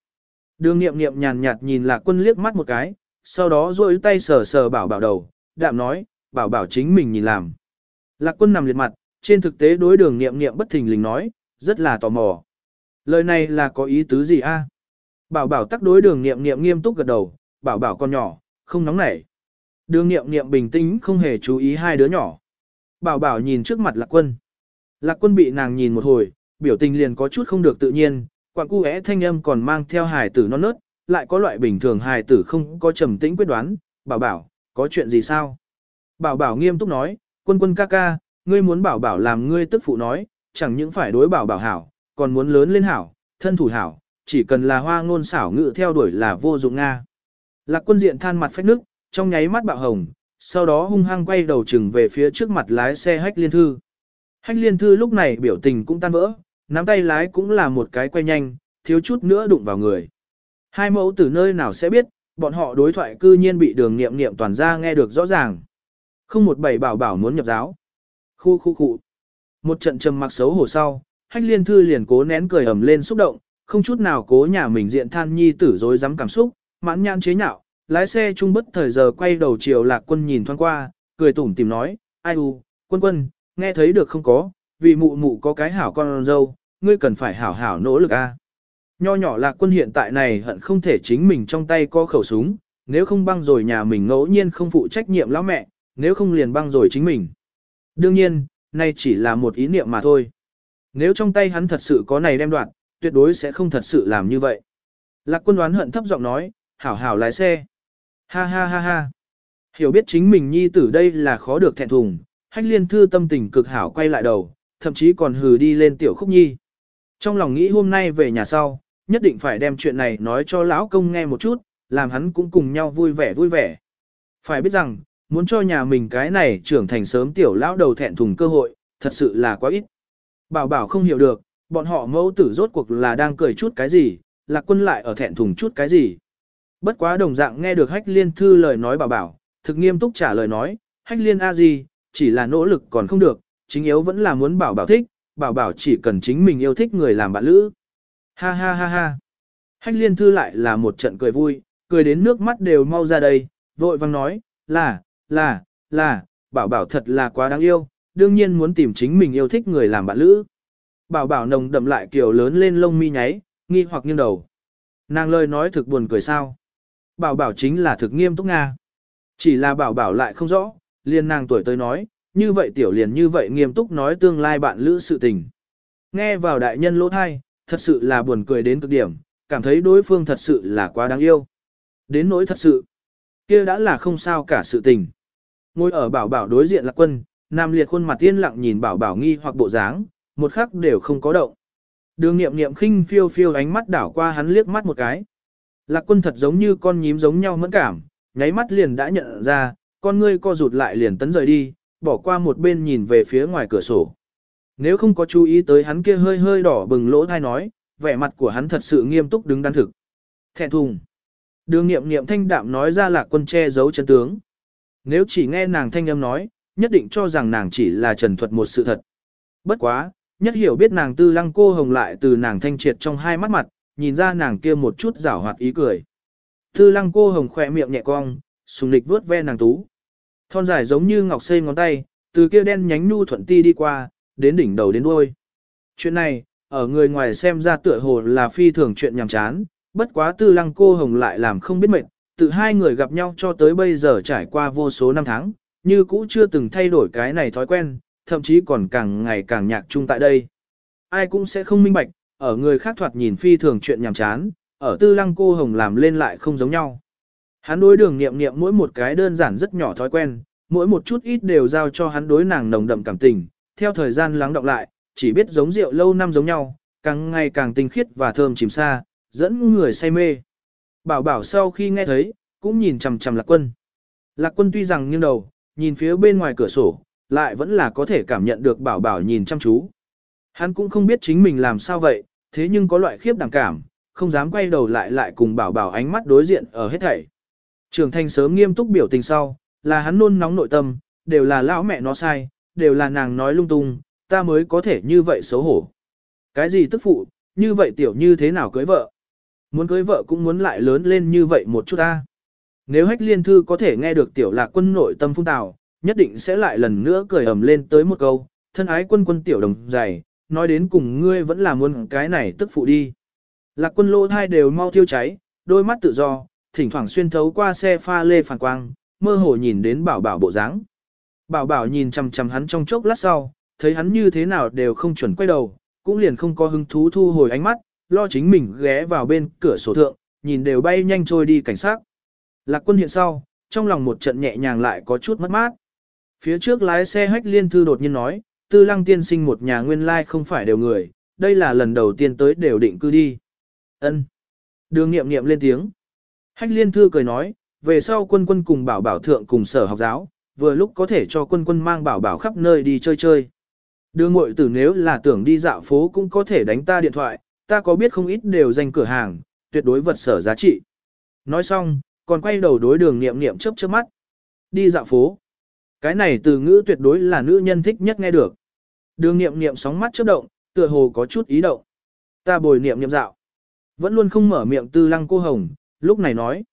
Đường nghiệm nghiệm nhàn nhạt nhìn lạc quân liếc mắt một cái, sau đó duỗi tay sờ sờ bảo bảo đầu, đạm nói, bảo bảo chính mình nhìn làm. Lạc quân nằm liệt mặt, trên thực tế đối đường nghiệm nghiệm bất thình lình nói, rất là tò mò. Lời này là có ý tứ gì a? Bảo bảo tắc đối đường nghiệm nghiệm nghiêm túc gật đầu, bảo bảo con nhỏ, không nóng nảy. Đường nghiệm nghiệm bình tĩnh không hề chú ý hai đứa nhỏ. Bảo bảo nhìn trước mặt lạc quân. Lạc quân bị nàng nhìn một hồi, biểu tình liền có chút không được tự nhiên, quặng cu thanh âm còn mang theo hài tử non nớt, lại có loại bình thường hài tử không có trầm tĩnh quyết đoán. Bảo bảo, có chuyện gì sao? Bảo bảo nghiêm túc nói, quân quân ca ca, ngươi muốn bảo bảo làm ngươi tức phụ nói, chẳng những phải đối bảo bảo hảo, còn muốn lớn lên hảo, thân thủ hảo, chỉ cần là hoa ngôn xảo ngự theo đuổi là vô dụng Nga. Lạc quân diện than mặt phách nước, trong nháy mắt bạo hồng, sau đó hung hăng quay đầu chừng về phía trước mặt lái xe hách liên thư. Hách liên thư lúc này biểu tình cũng tan vỡ, nắm tay lái cũng là một cái quay nhanh, thiếu chút nữa đụng vào người. Hai mẫu từ nơi nào sẽ biết, bọn họ đối thoại cư nhiên bị đường nghiệm nghiệm toàn ra nghe được rõ ràng. Không một bảy bảo bảo muốn nhập giáo. Khu khu khu. Một trận trầm mặc xấu hổ sau, hách liên thư liền cố nén cười ẩm lên xúc động, không chút nào cố nhà mình diện than nhi tử dối dám cảm xúc, mãn nhãn chế nhạo, lái xe trung bất thời giờ quay đầu chiều lạc quân nhìn thoáng qua, cười tủm tìm nói, ai u, quân quân, nghe thấy được không có, vì mụ mụ có cái hảo con dâu, ngươi cần phải hảo hảo nỗ lực a. Nho nhỏ lạc quân hiện tại này hận không thể chính mình trong tay có khẩu súng, nếu không băng rồi nhà mình ngẫu nhiên không phụ trách nhiệm lão mẹ, nếu không liền băng rồi chính mình. Đương nhiên, nay chỉ là một ý niệm mà thôi. Nếu trong tay hắn thật sự có này đem đoạn, tuyệt đối sẽ không thật sự làm như vậy. Lạc quân đoán hận thấp giọng nói, hảo hảo lái xe. Ha ha ha ha. Hiểu biết chính mình nhi tử đây là khó được thẹn thùng, hách liên thư tâm tình cực hảo quay lại đầu, thậm chí còn hừ đi lên tiểu khúc nhi. Trong lòng nghĩ hôm nay về nhà sau, nhất định phải đem chuyện này nói cho lão công nghe một chút, làm hắn cũng cùng nhau vui vẻ vui vẻ. Phải biết rằng, muốn cho nhà mình cái này trưởng thành sớm tiểu lão đầu thẹn thùng cơ hội, thật sự là quá ít. Bảo bảo không hiểu được, bọn họ mẫu tử rốt cuộc là đang cười chút cái gì, lạc quân lại ở thẹn thùng chút cái gì. Bất quá đồng dạng nghe được hách liên thư lời nói bảo bảo, thực nghiêm túc trả lời nói, hách liên a gì, chỉ là nỗ lực còn không được, chính yếu vẫn là muốn bảo bảo thích, bảo bảo chỉ cần chính mình yêu thích người làm bạn lữ. Ha ha ha ha. Hách liên thư lại là một trận cười vui, cười đến nước mắt đều mau ra đây, vội vang nói, là, là, là, bảo bảo thật là quá đáng yêu, đương nhiên muốn tìm chính mình yêu thích người làm bạn lữ. Bảo bảo nồng đậm lại kiểu lớn lên lông mi nháy, nghi hoặc nghiêng đầu. Nàng lời nói thực buồn cười sao. Bảo bảo chính là thực nghiêm túc Nga. Chỉ là bảo bảo lại không rõ, liền nàng tuổi tới nói, như vậy tiểu liền như vậy nghiêm túc nói tương lai bạn lữ sự tình. Nghe vào đại nhân lỗ thai, thật sự là buồn cười đến cực điểm, cảm thấy đối phương thật sự là quá đáng yêu. Đến nỗi thật sự, kia đã là không sao cả sự tình. Ngồi ở bảo bảo đối diện là quân, Nam liệt khuôn mặt tiên lặng nhìn bảo bảo nghi hoặc bộ dáng, một khắc đều không có động. Đường nghiệm nghiệm khinh phiêu phiêu ánh mắt đảo qua hắn liếc mắt một cái. Lạc quân thật giống như con nhím giống nhau mẫn cảm, nháy mắt liền đã nhận ra, con ngươi co rụt lại liền tấn rời đi, bỏ qua một bên nhìn về phía ngoài cửa sổ. Nếu không có chú ý tới hắn kia hơi hơi đỏ bừng lỗ thai nói, vẻ mặt của hắn thật sự nghiêm túc đứng đắn thực. Thẹn thùng. Đường nghiệm nghiệm thanh đạm nói ra là quân che giấu chân tướng. Nếu chỉ nghe nàng thanh âm nói, nhất định cho rằng nàng chỉ là trần thuật một sự thật. Bất quá, nhất hiểu biết nàng tư lăng cô hồng lại từ nàng thanh triệt trong hai mắt mặt, nhìn ra nàng kia một chút rảo hoạt ý cười. Tư lăng cô hồng khỏe miệng nhẹ cong, sùng lịch vuốt ve nàng tú. Thon dài giống như ngọc xây ngón tay, từ kia đen nhánh nu thuận ti đi qua, đến đỉnh đầu đến đuôi. Chuyện này, ở người ngoài xem ra tựa hồ là phi thường chuyện nhàm chán, bất quá tư lăng cô hồng lại làm không biết mệt, từ hai người gặp nhau cho tới bây giờ trải qua vô số năm tháng, như cũ chưa từng thay đổi cái này thói quen, thậm chí còn càng ngày càng nhạc chung tại đây. Ai cũng sẽ không minh bạch, ở người khác thoạt nhìn phi thường chuyện nhàm chán, ở tư lăng cô hồng làm lên lại không giống nhau. Hắn đối đường nghiệm nghiệm mỗi một cái đơn giản rất nhỏ thói quen, mỗi một chút ít đều giao cho hắn đối nàng nồng đậm cảm tình, theo thời gian lắng đọng lại, chỉ biết giống rượu lâu năm giống nhau, càng ngày càng tinh khiết và thơm chìm xa, dẫn người say mê. Bảo bảo sau khi nghe thấy, cũng nhìn chằm chằm lạc quân. Lạc quân tuy rằng nghiêng đầu, nhìn phía bên ngoài cửa sổ, lại vẫn là có thể cảm nhận được bảo bảo nhìn chăm chú. Hắn cũng không biết chính mình làm sao vậy, thế nhưng có loại khiếp đảm cảm, không dám quay đầu lại lại cùng bảo bảo ánh mắt đối diện ở hết thảy. Trưởng thành sớm nghiêm túc biểu tình sau, là hắn nôn nóng nội tâm, đều là lão mẹ nó sai, đều là nàng nói lung tung, ta mới có thể như vậy xấu hổ. Cái gì tức phụ, như vậy tiểu như thế nào cưới vợ? Muốn cưới vợ cũng muốn lại lớn lên như vậy một chút ta. Nếu hách liên thư có thể nghe được tiểu lạc quân nội tâm phung tào, nhất định sẽ lại lần nữa cười ầm lên tới một câu, thân ái quân quân tiểu đồng dày, nói đến cùng ngươi vẫn là muốn cái này tức phụ đi. Lạc quân lô thai đều mau thiêu cháy, đôi mắt tự do, thỉnh thoảng xuyên thấu qua xe pha lê phản quang, mơ hồ nhìn đến bảo bảo bộ dáng. Bảo bảo nhìn chằm chằm hắn trong chốc lát sau, thấy hắn như thế nào đều không chuẩn quay đầu, cũng liền không có hứng thú thu hồi ánh mắt, lo chính mình ghé vào bên cửa sổ thượng, nhìn đều bay nhanh trôi đi cảnh sát. Lạc quân hiện sau, trong lòng một trận nhẹ nhàng lại có chút mất mát. Phía trước lái xe hách liên thư đột nhiên nói, tư lăng tiên sinh một nhà nguyên lai không phải đều người, đây là lần đầu tiên tới đều định cư đi. ân Đường nghiệm nghiệm lên tiếng. Hách liên thư cười nói, về sau quân quân cùng bảo bảo thượng cùng sở học giáo, vừa lúc có thể cho quân quân mang bảo bảo khắp nơi đi chơi chơi. Đưa ngội tử nếu là tưởng đi dạo phố cũng có thể đánh ta điện thoại, ta có biết không ít đều danh cửa hàng, tuyệt đối vật sở giá trị. Nói xong, còn quay đầu đối đường Niệm Niệm chớp chớp mắt. Đi dạo phố. Cái này từ ngữ tuyệt đối là nữ nhân thích nhất nghe được. Đường Niệm Niệm sóng mắt chớp động, tựa hồ có chút ý động. Ta bồi niệm niệm dạo. Vẫn luôn không mở miệng tư lăng cô hồng, lúc này nói.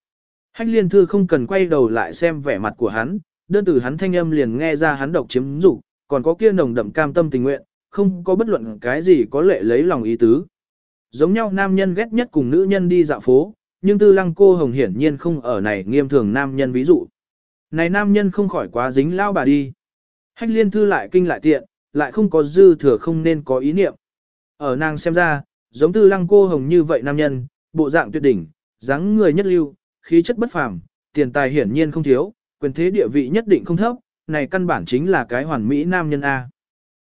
Hách liên thư không cần quay đầu lại xem vẻ mặt của hắn, đơn từ hắn thanh âm liền nghe ra hắn độc chiếm dục, còn có kia nồng đậm cam tâm tình nguyện, không có bất luận cái gì có lệ lấy lòng ý tứ. Giống nhau nam nhân ghét nhất cùng nữ nhân đi dạo phố, nhưng tư lăng cô hồng hiển nhiên không ở này nghiêm thường nam nhân ví dụ. Này nam nhân không khỏi quá dính lao bà đi. Hách liên thư lại kinh lại tiện, lại không có dư thừa không nên có ý niệm. Ở nàng xem ra, giống tư lăng cô hồng như vậy nam nhân, bộ dạng tuyệt đỉnh, dáng người nhất lưu, khí chất bất phàm, tiền tài hiển nhiên không thiếu, quyền thế địa vị nhất định không thấp, này căn bản chính là cái hoàn mỹ nam nhân A.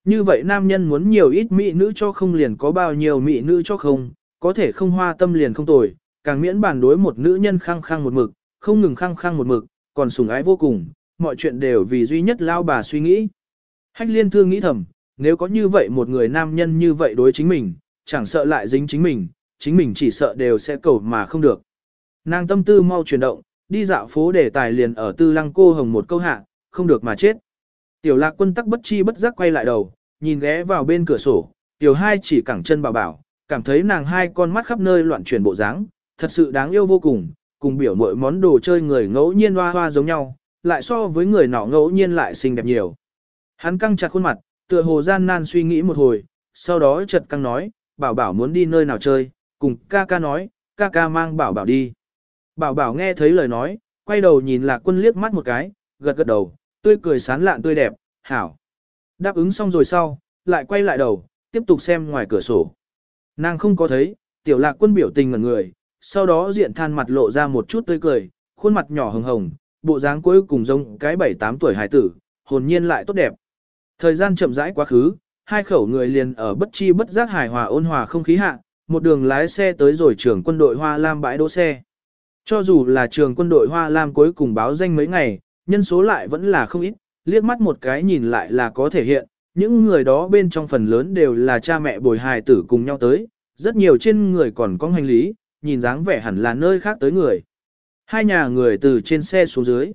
Như vậy nam nhân muốn nhiều ít mỹ nữ cho không liền có bao nhiêu mỹ nữ cho không, có thể không hoa tâm liền không tồi, càng miễn bản đối một nữ nhân khăng khăng một mực, không ngừng khăng khăng một mực, còn sủng ái vô cùng, mọi chuyện đều vì duy nhất lao bà suy nghĩ. Hách liên thương nghĩ thầm, nếu có như vậy một người nam nhân như vậy đối chính mình, chẳng sợ lại dính chính mình, chính mình chỉ sợ đều sẽ cầu mà không được. Nàng tâm tư mau chuyển động, đi dạo phố để tài liền ở tư lăng cô hồng một câu hạ, không được mà chết. Tiểu lạc quân tắc bất chi bất giác quay lại đầu, nhìn ghé vào bên cửa sổ, tiểu hai chỉ cẳng chân bảo bảo, cảm thấy nàng hai con mắt khắp nơi loạn chuyển bộ dáng, thật sự đáng yêu vô cùng, cùng biểu mọi món đồ chơi người ngẫu nhiên hoa hoa giống nhau, lại so với người nọ ngẫu nhiên lại xinh đẹp nhiều. Hắn căng chặt khuôn mặt, tựa hồ gian nan suy nghĩ một hồi, sau đó chợt căng nói, bảo bảo muốn đi nơi nào chơi, cùng ca ca nói, ca ca mang bảo bảo đi. Bảo bảo nghe thấy lời nói, quay đầu nhìn lạc quân liếc mắt một cái, gật gật đầu, tươi cười sán lạn tươi đẹp, hảo. Đáp ứng xong rồi sau, lại quay lại đầu, tiếp tục xem ngoài cửa sổ. Nàng không có thấy, tiểu lạc quân biểu tình ngẩn người, sau đó diện than mặt lộ ra một chút tươi cười, khuôn mặt nhỏ hồng hồng, bộ dáng cuối cùng giống cái bảy tám tuổi hải tử, hồn nhiên lại tốt đẹp. Thời gian chậm rãi quá khứ, hai khẩu người liền ở bất chi bất giác hài hòa ôn hòa không khí hạ, một đường lái xe tới rồi trường quân đội Hoa Lam bãi đỗ xe. Cho dù là trường quân đội Hoa Lam cuối cùng báo danh mấy ngày, nhân số lại vẫn là không ít, liếc mắt một cái nhìn lại là có thể hiện, những người đó bên trong phần lớn đều là cha mẹ bồi hài tử cùng nhau tới, rất nhiều trên người còn có hành lý, nhìn dáng vẻ hẳn là nơi khác tới người. Hai nhà người từ trên xe xuống dưới.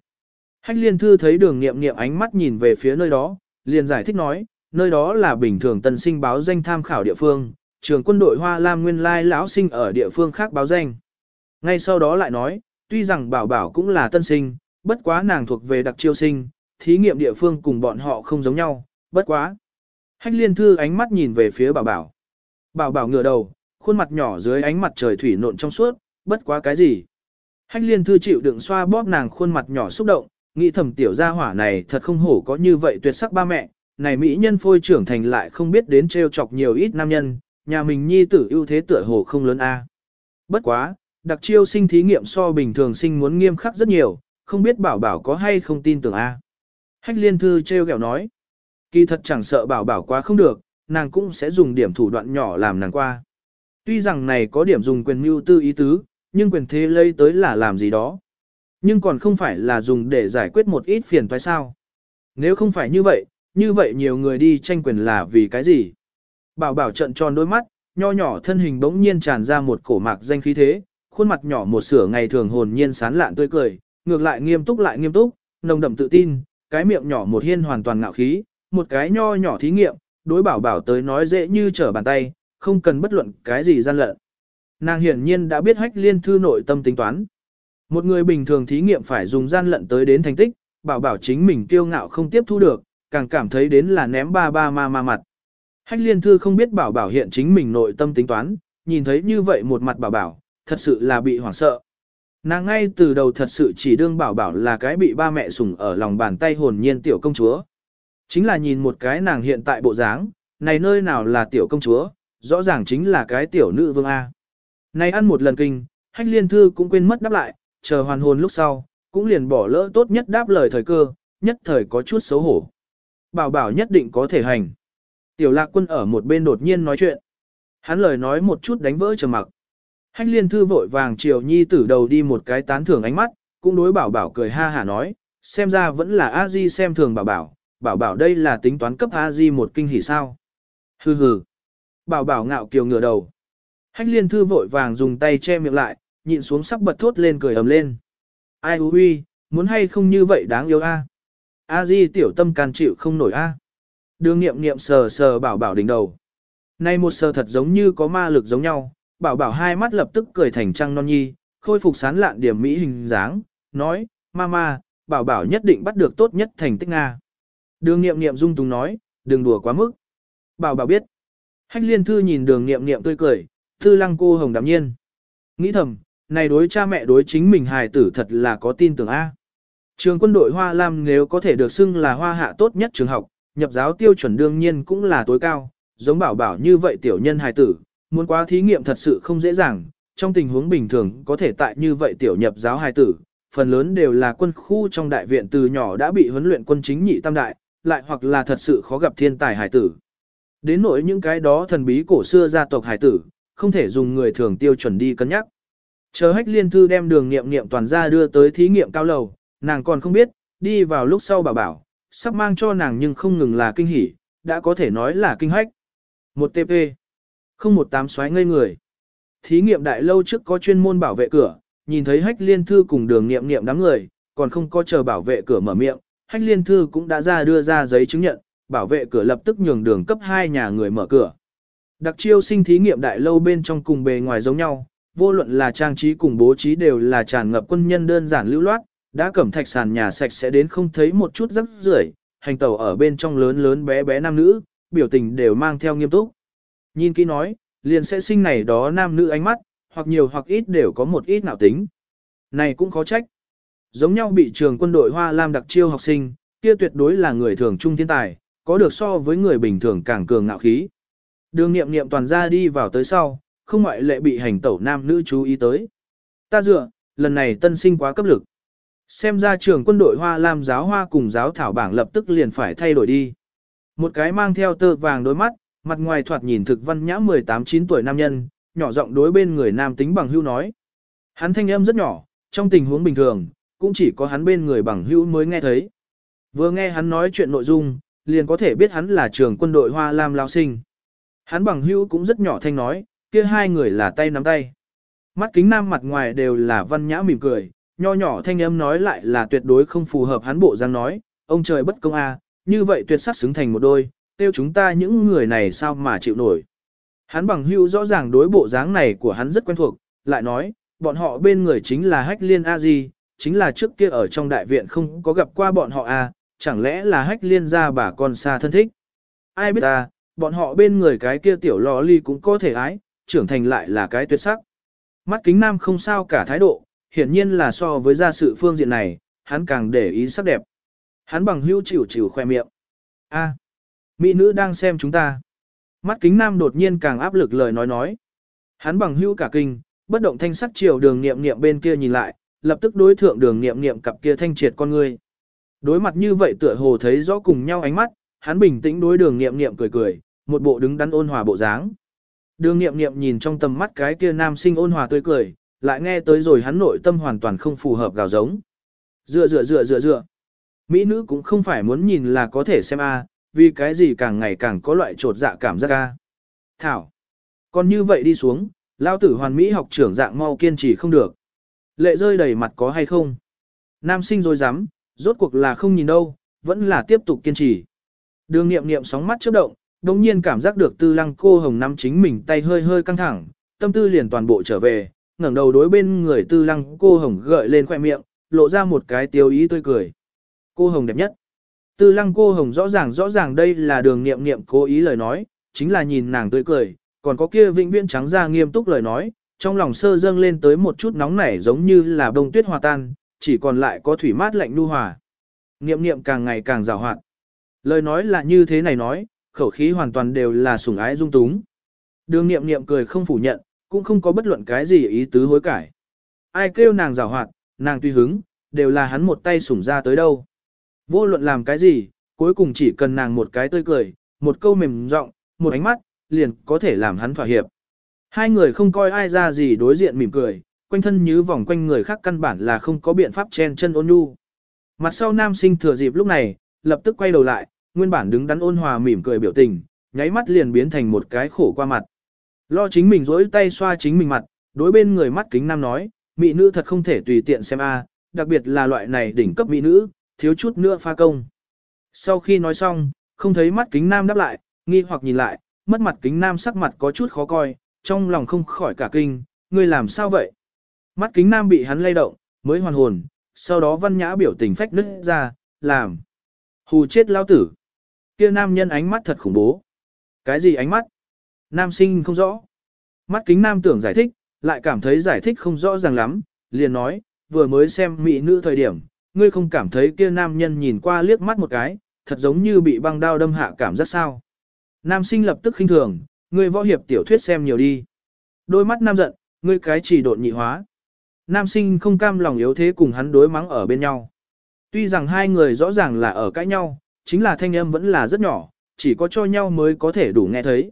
Hách liên thư thấy đường nghiệm nghiệm ánh mắt nhìn về phía nơi đó, liền giải thích nói, nơi đó là bình thường tân sinh báo danh tham khảo địa phương, trường quân đội Hoa Lam nguyên lai lão sinh ở địa phương khác báo danh. Ngay sau đó lại nói, tuy rằng bảo bảo cũng là tân sinh, bất quá nàng thuộc về đặc chiêu sinh, thí nghiệm địa phương cùng bọn họ không giống nhau, bất quá. Hách liên thư ánh mắt nhìn về phía bảo bảo. Bảo bảo ngửa đầu, khuôn mặt nhỏ dưới ánh mặt trời thủy nộn trong suốt, bất quá cái gì. Hách liên thư chịu đựng xoa bóp nàng khuôn mặt nhỏ xúc động, nghĩ thầm tiểu gia hỏa này thật không hổ có như vậy tuyệt sắc ba mẹ, này mỹ nhân phôi trưởng thành lại không biết đến trêu chọc nhiều ít nam nhân, nhà mình nhi tử ưu thế tựa hồ không lớn a. Bất quá, đặc chiêu sinh thí nghiệm so bình thường sinh muốn nghiêm khắc rất nhiều, không biết bảo bảo có hay không tin tưởng a. Hách liên thư treo gẹo nói, kỳ thật chẳng sợ bảo bảo quá không được, nàng cũng sẽ dùng điểm thủ đoạn nhỏ làm nàng qua. Tuy rằng này có điểm dùng quyền mưu tư ý tứ, nhưng quyền thế lấy tới là làm gì đó. Nhưng còn không phải là dùng để giải quyết một ít phiền toái sao. Nếu không phải như vậy, như vậy nhiều người đi tranh quyền là vì cái gì? Bảo bảo trận tròn đôi mắt, nho nhỏ thân hình bỗng nhiên tràn ra một cổ mạc danh khí thế, khuôn mặt nhỏ một sửa ngày thường hồn nhiên sán lạn tươi cười, ngược lại nghiêm túc lại nghiêm túc, nồng đậm tự tin, cái miệng nhỏ một hiên hoàn toàn ngạo khí, một cái nho nhỏ thí nghiệm, đối bảo bảo tới nói dễ như trở bàn tay, không cần bất luận cái gì gian lận. Nàng hiển nhiên đã biết hách liên thư nội tâm tính toán. Một người bình thường thí nghiệm phải dùng gian lận tới đến thành tích, bảo bảo chính mình kiêu ngạo không tiếp thu được, càng cảm thấy đến là ném ba ba ma ma mặt. Hách liên thư không biết bảo bảo hiện chính mình nội tâm tính toán, nhìn thấy như vậy một mặt bảo bảo, thật sự là bị hoảng sợ. Nàng ngay từ đầu thật sự chỉ đương bảo bảo là cái bị ba mẹ sủng ở lòng bàn tay hồn nhiên tiểu công chúa. Chính là nhìn một cái nàng hiện tại bộ dáng, này nơi nào là tiểu công chúa, rõ ràng chính là cái tiểu nữ vương A. Này ăn một lần kinh, hách liên thư cũng quên mất đáp lại, chờ hoàn hồn lúc sau, cũng liền bỏ lỡ tốt nhất đáp lời thời cơ, nhất thời có chút xấu hổ. Bảo bảo nhất định có thể hành. Tiểu lạc quân ở một bên đột nhiên nói chuyện. Hắn lời nói một chút đánh vỡ trầm mặc. Hách liên thư vội vàng chiều nhi tử đầu đi một cái tán thưởng ánh mắt, cũng đối bảo bảo cười ha hả nói, xem ra vẫn là a di xem thường bảo bảo, bảo bảo đây là tính toán cấp a di một kinh hỉ sao. Hừ hừ. Bảo bảo ngạo kiều ngửa đầu. Hách liên thư vội vàng dùng tay che miệng lại, nhịn xuống sắp bật thốt lên cười ầm lên. Ai hú huy, muốn hay không như vậy đáng yêu a. A di tiểu tâm can chịu không nổi a. Đường nghiệm nghiệm sờ sờ bảo bảo đỉnh đầu. Nay một sờ thật giống như có ma lực giống nhau, bảo bảo hai mắt lập tức cười thành trăng non nhi, khôi phục sán lạn điểm mỹ hình dáng, nói, mama, bảo bảo nhất định bắt được tốt nhất thành tích Nga. Đường nghiệm nghiệm dung túng nói, đừng đùa quá mức. Bảo bảo biết. Hách liên thư nhìn đường nghiệm nghiệm tươi cười, thư lăng cô hồng đạm nhiên. Nghĩ thầm, này đối cha mẹ đối chính mình hài tử thật là có tin tưởng A. Trường quân đội Hoa Lam nếu có thể được xưng là hoa hạ tốt nhất trường học, nhập giáo tiêu chuẩn đương nhiên cũng là tối cao, giống bảo bảo như vậy tiểu nhân hài tử, muốn quá thí nghiệm thật sự không dễ dàng, trong tình huống bình thường có thể tại như vậy tiểu nhập giáo hài tử, phần lớn đều là quân khu trong đại viện từ nhỏ đã bị huấn luyện quân chính nhị tam đại, lại hoặc là thật sự khó gặp thiên tài hài tử. Đến nỗi những cái đó thần bí cổ xưa gia tộc hài tử, không thể dùng người thường tiêu chuẩn đi cân nhắc. Chờ hách liên thư đem đường nghiệm nghiệm toàn ra đưa tới thí nghiệm cao lầu, nàng còn không biết, đi vào lúc sau bảo bảo, sắp mang cho nàng nhưng không ngừng là kinh hỉ, đã có thể nói là kinh hách. Một TP, không một tám xoáy ngây người. Thí nghiệm đại lâu trước có chuyên môn bảo vệ cửa, nhìn thấy hách liên thư cùng đường nghiệm nghiệm đám người, còn không có chờ bảo vệ cửa mở miệng, hách liên thư cũng đã ra đưa ra giấy chứng nhận, bảo vệ cửa lập tức nhường đường cấp hai nhà người mở cửa. Đặc chiêu sinh thí nghiệm đại lâu bên trong cùng bề ngoài giống nhau, vô luận là trang trí cùng bố trí đều là tràn ngập quân nhân đơn giản lưu loát, đã cẩm thạch sàn nhà sạch sẽ đến không thấy một chút rắc rưởi, hành tàu ở bên trong lớn lớn bé bé nam nữ, biểu tình đều mang theo nghiêm túc. Nhìn kỹ nói, liền sẽ sinh này đó nam nữ ánh mắt, hoặc nhiều hoặc ít đều có một ít nạo tính. Này cũng khó trách. Giống nhau bị trường quân đội Hoa Lam đặc chiêu học sinh, kia tuyệt đối là người thường trung thiên tài, có được so với người bình thường càng cường ngạo khí. Đường nghiệm nghiệm toàn ra đi vào tới sau, không ngoại lệ bị hành tẩu nam nữ chú ý tới. Ta dựa, lần này tân sinh quá cấp lực. Xem ra trường quân đội Hoa Lam giáo hoa cùng giáo thảo bảng lập tức liền phải thay đổi đi. Một cái mang theo tơ vàng đôi mắt, mặt ngoài thoạt nhìn thực văn nhã 18-9 tuổi nam nhân, nhỏ giọng đối bên người nam tính bằng hưu nói. Hắn thanh âm rất nhỏ, trong tình huống bình thường, cũng chỉ có hắn bên người bằng hưu mới nghe thấy. Vừa nghe hắn nói chuyện nội dung, liền có thể biết hắn là trường quân đội Hoa Lam lao sinh. Hắn bằng hưu cũng rất nhỏ thanh nói, kia hai người là tay nắm tay. Mắt kính nam mặt ngoài đều là văn nhã mỉm cười, nho nhỏ thanh âm nói lại là tuyệt đối không phù hợp hắn bộ dáng nói, ông trời bất công a, như vậy tuyệt sắc xứng thành một đôi, tiêu chúng ta những người này sao mà chịu nổi. Hắn bằng hữu rõ ràng đối bộ dáng này của hắn rất quen thuộc, lại nói, bọn họ bên người chính là Hách Liên A Di, chính là trước kia ở trong đại viện không có gặp qua bọn họ A, chẳng lẽ là Hách Liên gia bà con xa thân thích. Ai biết ta, bọn họ bên người cái kia tiểu lò ly cũng có thể ái, trưởng thành lại là cái tuyệt sắc. Mắt kính nam không sao cả thái độ, hiển nhiên là so với gia sự phương diện này, hắn càng để ý sắc đẹp. Hắn bằng hữu chịu chịu khoe miệng. A, mỹ nữ đang xem chúng ta. Mắt kính nam đột nhiên càng áp lực lời nói nói. Hắn bằng hữu cả kinh, bất động thanh sắc chiều đường nghiệm nghiệm bên kia nhìn lại, lập tức đối thượng đường nghiệm nghiệm cặp kia thanh triệt con người. Đối mặt như vậy tựa hồ thấy rõ cùng nhau ánh mắt, hắn bình tĩnh đối đường nghiệm nghiệm cười cười, một bộ đứng đắn ôn hòa bộ dáng. Đường nghiệm nghiệm nhìn trong tầm mắt cái kia nam sinh ôn hòa tươi cười, lại nghe tới rồi hắn nội tâm hoàn toàn không phù hợp gào giống. Dựa dựa dựa dựa dựa. Mỹ nữ cũng không phải muốn nhìn là có thể xem a, à, vì cái gì càng ngày càng có loại trột dạ cảm giác a. À. Thảo. Còn như vậy đi xuống, lao tử hoàn Mỹ học trưởng dạng mau kiên trì không được. Lệ rơi đầy mặt có hay không? Nam sinh rồi dám, rốt cuộc là không nhìn đâu, vẫn là tiếp tục kiên trì. Đường nghiệm nghiệm sóng mắt chớp động, đồng nhiên cảm giác được tư lăng cô hồng nắm chính mình tay hơi hơi căng thẳng, tâm tư liền toàn bộ trở về, ngẩng đầu đối bên người tư lăng cô hồng gợi lên khoe miệng, lộ ra một cái tiêu ý tươi cười. Cô hồng đẹp nhất. Tư lăng cô hồng rõ ràng rõ ràng đây là đường nghiệm nghiệm cố ý lời nói, chính là nhìn nàng tươi cười, còn có kia vĩnh viễn trắng ra nghiêm túc lời nói, trong lòng sơ dâng lên tới một chút nóng nảy giống như là bông tuyết hòa tan, chỉ còn lại có thủy mát lạnh nu hòa. Nghiệm nghiệm càng ngày càng rào hoạt. Lời nói là như thế này nói, khẩu khí hoàn toàn đều là sủng ái dung túng. Đường nghiệm nghiệm cười không phủ nhận, cũng không có bất luận cái gì ý tứ hối cải. Ai kêu nàng rào hoạt, nàng tùy hứng, đều là hắn một tay sủng ra tới đâu. Vô luận làm cái gì, cuối cùng chỉ cần nàng một cái tươi cười, một câu mềm giọng, một ánh mắt, liền có thể làm hắn thỏa hiệp. Hai người không coi ai ra gì đối diện mỉm cười, quanh thân như vòng quanh người khác căn bản là không có biện pháp chen chân ôn nhu. Mặt sau nam sinh thừa dịp lúc này, lập tức quay đầu lại, nguyên bản đứng đắn ôn hòa mỉm cười biểu tình, nháy mắt liền biến thành một cái khổ qua mặt. Lo chính mình rỗi tay xoa chính mình mặt, đối bên người mắt kính nam nói, mỹ nữ thật không thể tùy tiện xem a, à, đặc biệt là loại này đỉnh cấp mỹ nữ, thiếu chút nữa pha công. Sau khi nói xong, không thấy mắt kính nam đáp lại, nghi hoặc nhìn lại, mất mặt kính nam sắc mặt có chút khó coi, trong lòng không khỏi cả kinh, ngươi làm sao vậy? Mắt kính nam bị hắn lay động, mới hoàn hồn, sau đó văn nhã biểu tình phách nứt ra, làm. Hù chết lao tử. Kia nam nhân ánh mắt thật khủng bố. Cái gì ánh mắt? Nam sinh không rõ. Mắt kính nam tưởng giải thích, lại cảm thấy giải thích không rõ ràng lắm, liền nói, vừa mới xem mỹ nữ thời điểm, ngươi không cảm thấy kia nam nhân nhìn qua liếc mắt một cái, thật giống như bị băng đao đâm hạ cảm giác sao. Nam sinh lập tức khinh thường, ngươi võ hiệp tiểu thuyết xem nhiều đi. Đôi mắt nam giận, ngươi cái chỉ độn nhị hóa. Nam sinh không cam lòng yếu thế cùng hắn đối mắng ở bên nhau. Tuy rằng hai người rõ ràng là ở cãi nhau, chính là thanh âm vẫn là rất nhỏ, chỉ có cho nhau mới có thể đủ nghe thấy.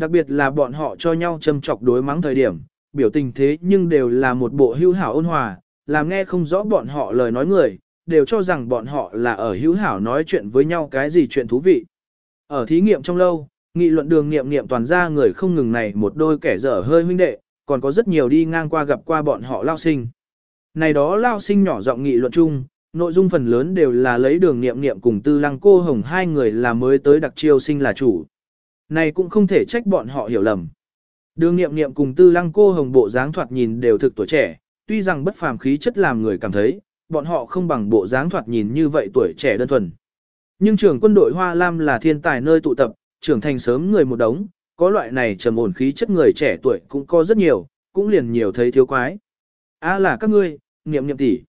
Đặc biệt là bọn họ cho nhau châm chọc đối mắng thời điểm, biểu tình thế nhưng đều là một bộ hữu hảo ôn hòa, làm nghe không rõ bọn họ lời nói người, đều cho rằng bọn họ là ở hữu hảo nói chuyện với nhau cái gì chuyện thú vị. Ở thí nghiệm trong lâu, nghị luận đường nghiệm nghiệm toàn ra người không ngừng này một đôi kẻ dở hơi huynh đệ, còn có rất nhiều đi ngang qua gặp qua bọn họ lao sinh. Này đó lao sinh nhỏ giọng nghị luận chung, nội dung phần lớn đều là lấy đường nghiệm nghiệm cùng tư lăng cô hồng hai người là mới tới đặc chiêu sinh là chủ. Này cũng không thể trách bọn họ hiểu lầm. Đường nghiệm nghiệm cùng tư lăng cô hồng bộ dáng thoạt nhìn đều thực tuổi trẻ, tuy rằng bất phàm khí chất làm người cảm thấy, bọn họ không bằng bộ dáng thoạt nhìn như vậy tuổi trẻ đơn thuần. Nhưng trưởng quân đội Hoa Lam là thiên tài nơi tụ tập, trưởng thành sớm người một đống, có loại này trầm ổn khí chất người trẻ tuổi cũng có rất nhiều, cũng liền nhiều thấy thiếu quái. A là các ngươi, niệm niệm tỷ.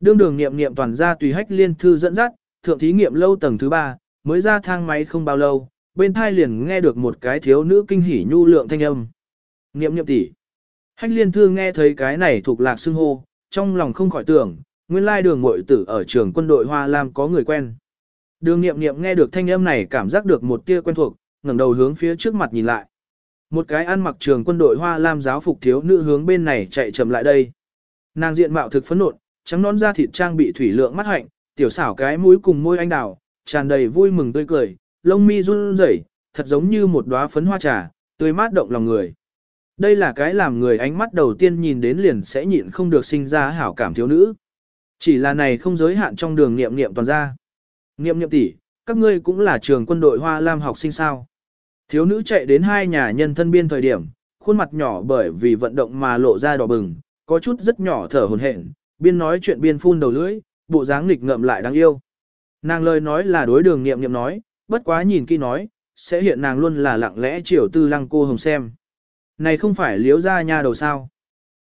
Đương đường niệm niệm toàn ra tùy hách liên thư dẫn dắt, thượng thí nghiệm lâu tầng thứ ba, mới ra thang máy không bao lâu, bên thai liền nghe được một cái thiếu nữ kinh hỉ nhu lượng thanh âm. Niệm niệm tỷ. Hách liên thư nghe thấy cái này thuộc lạc xưng hô, trong lòng không khỏi tưởng, nguyên lai đường mội tử ở trường quân đội Hoa Lam có người quen. Đường niệm niệm nghe được thanh âm này cảm giác được một tia quen thuộc, ngẩng đầu hướng phía trước mặt nhìn lại. Một cái ăn mặc trường quân đội Hoa Lam giáo phục thiếu nữ hướng bên này chạy chậm lại đây. Nàng diện mạo thực phấn nộn, trắng nón da thịt trang bị thủy lượng mắt hạnh, tiểu xảo cái mũi cùng môi anh đào, tràn đầy vui mừng tươi cười, lông mi run rẩy, thật giống như một đóa phấn hoa trà, tươi mát động lòng người. Đây là cái làm người ánh mắt đầu tiên nhìn đến liền sẽ nhịn không được sinh ra hảo cảm thiếu nữ. Chỉ là này không giới hạn trong đường nghiệm nghiệm toàn ra. Nghiệm nghiệm tỷ, các ngươi cũng là trường quân đội Hoa Lam học sinh sao. Thiếu nữ chạy đến hai nhà nhân thân biên thời điểm, khuôn mặt nhỏ bởi vì vận động mà lộ ra đỏ bừng, có chút rất nhỏ thở hồn hển, biên nói chuyện biên phun đầu lưỡi, bộ dáng nghịch ngợm lại đáng yêu. Nàng lời nói là đối đường nghiệm nghiệm nói, bất quá nhìn kỹ nói, sẽ hiện nàng luôn là lặng lẽ chiều tư lăng cô hồng xem. Này không phải liếu ra nha đầu sao.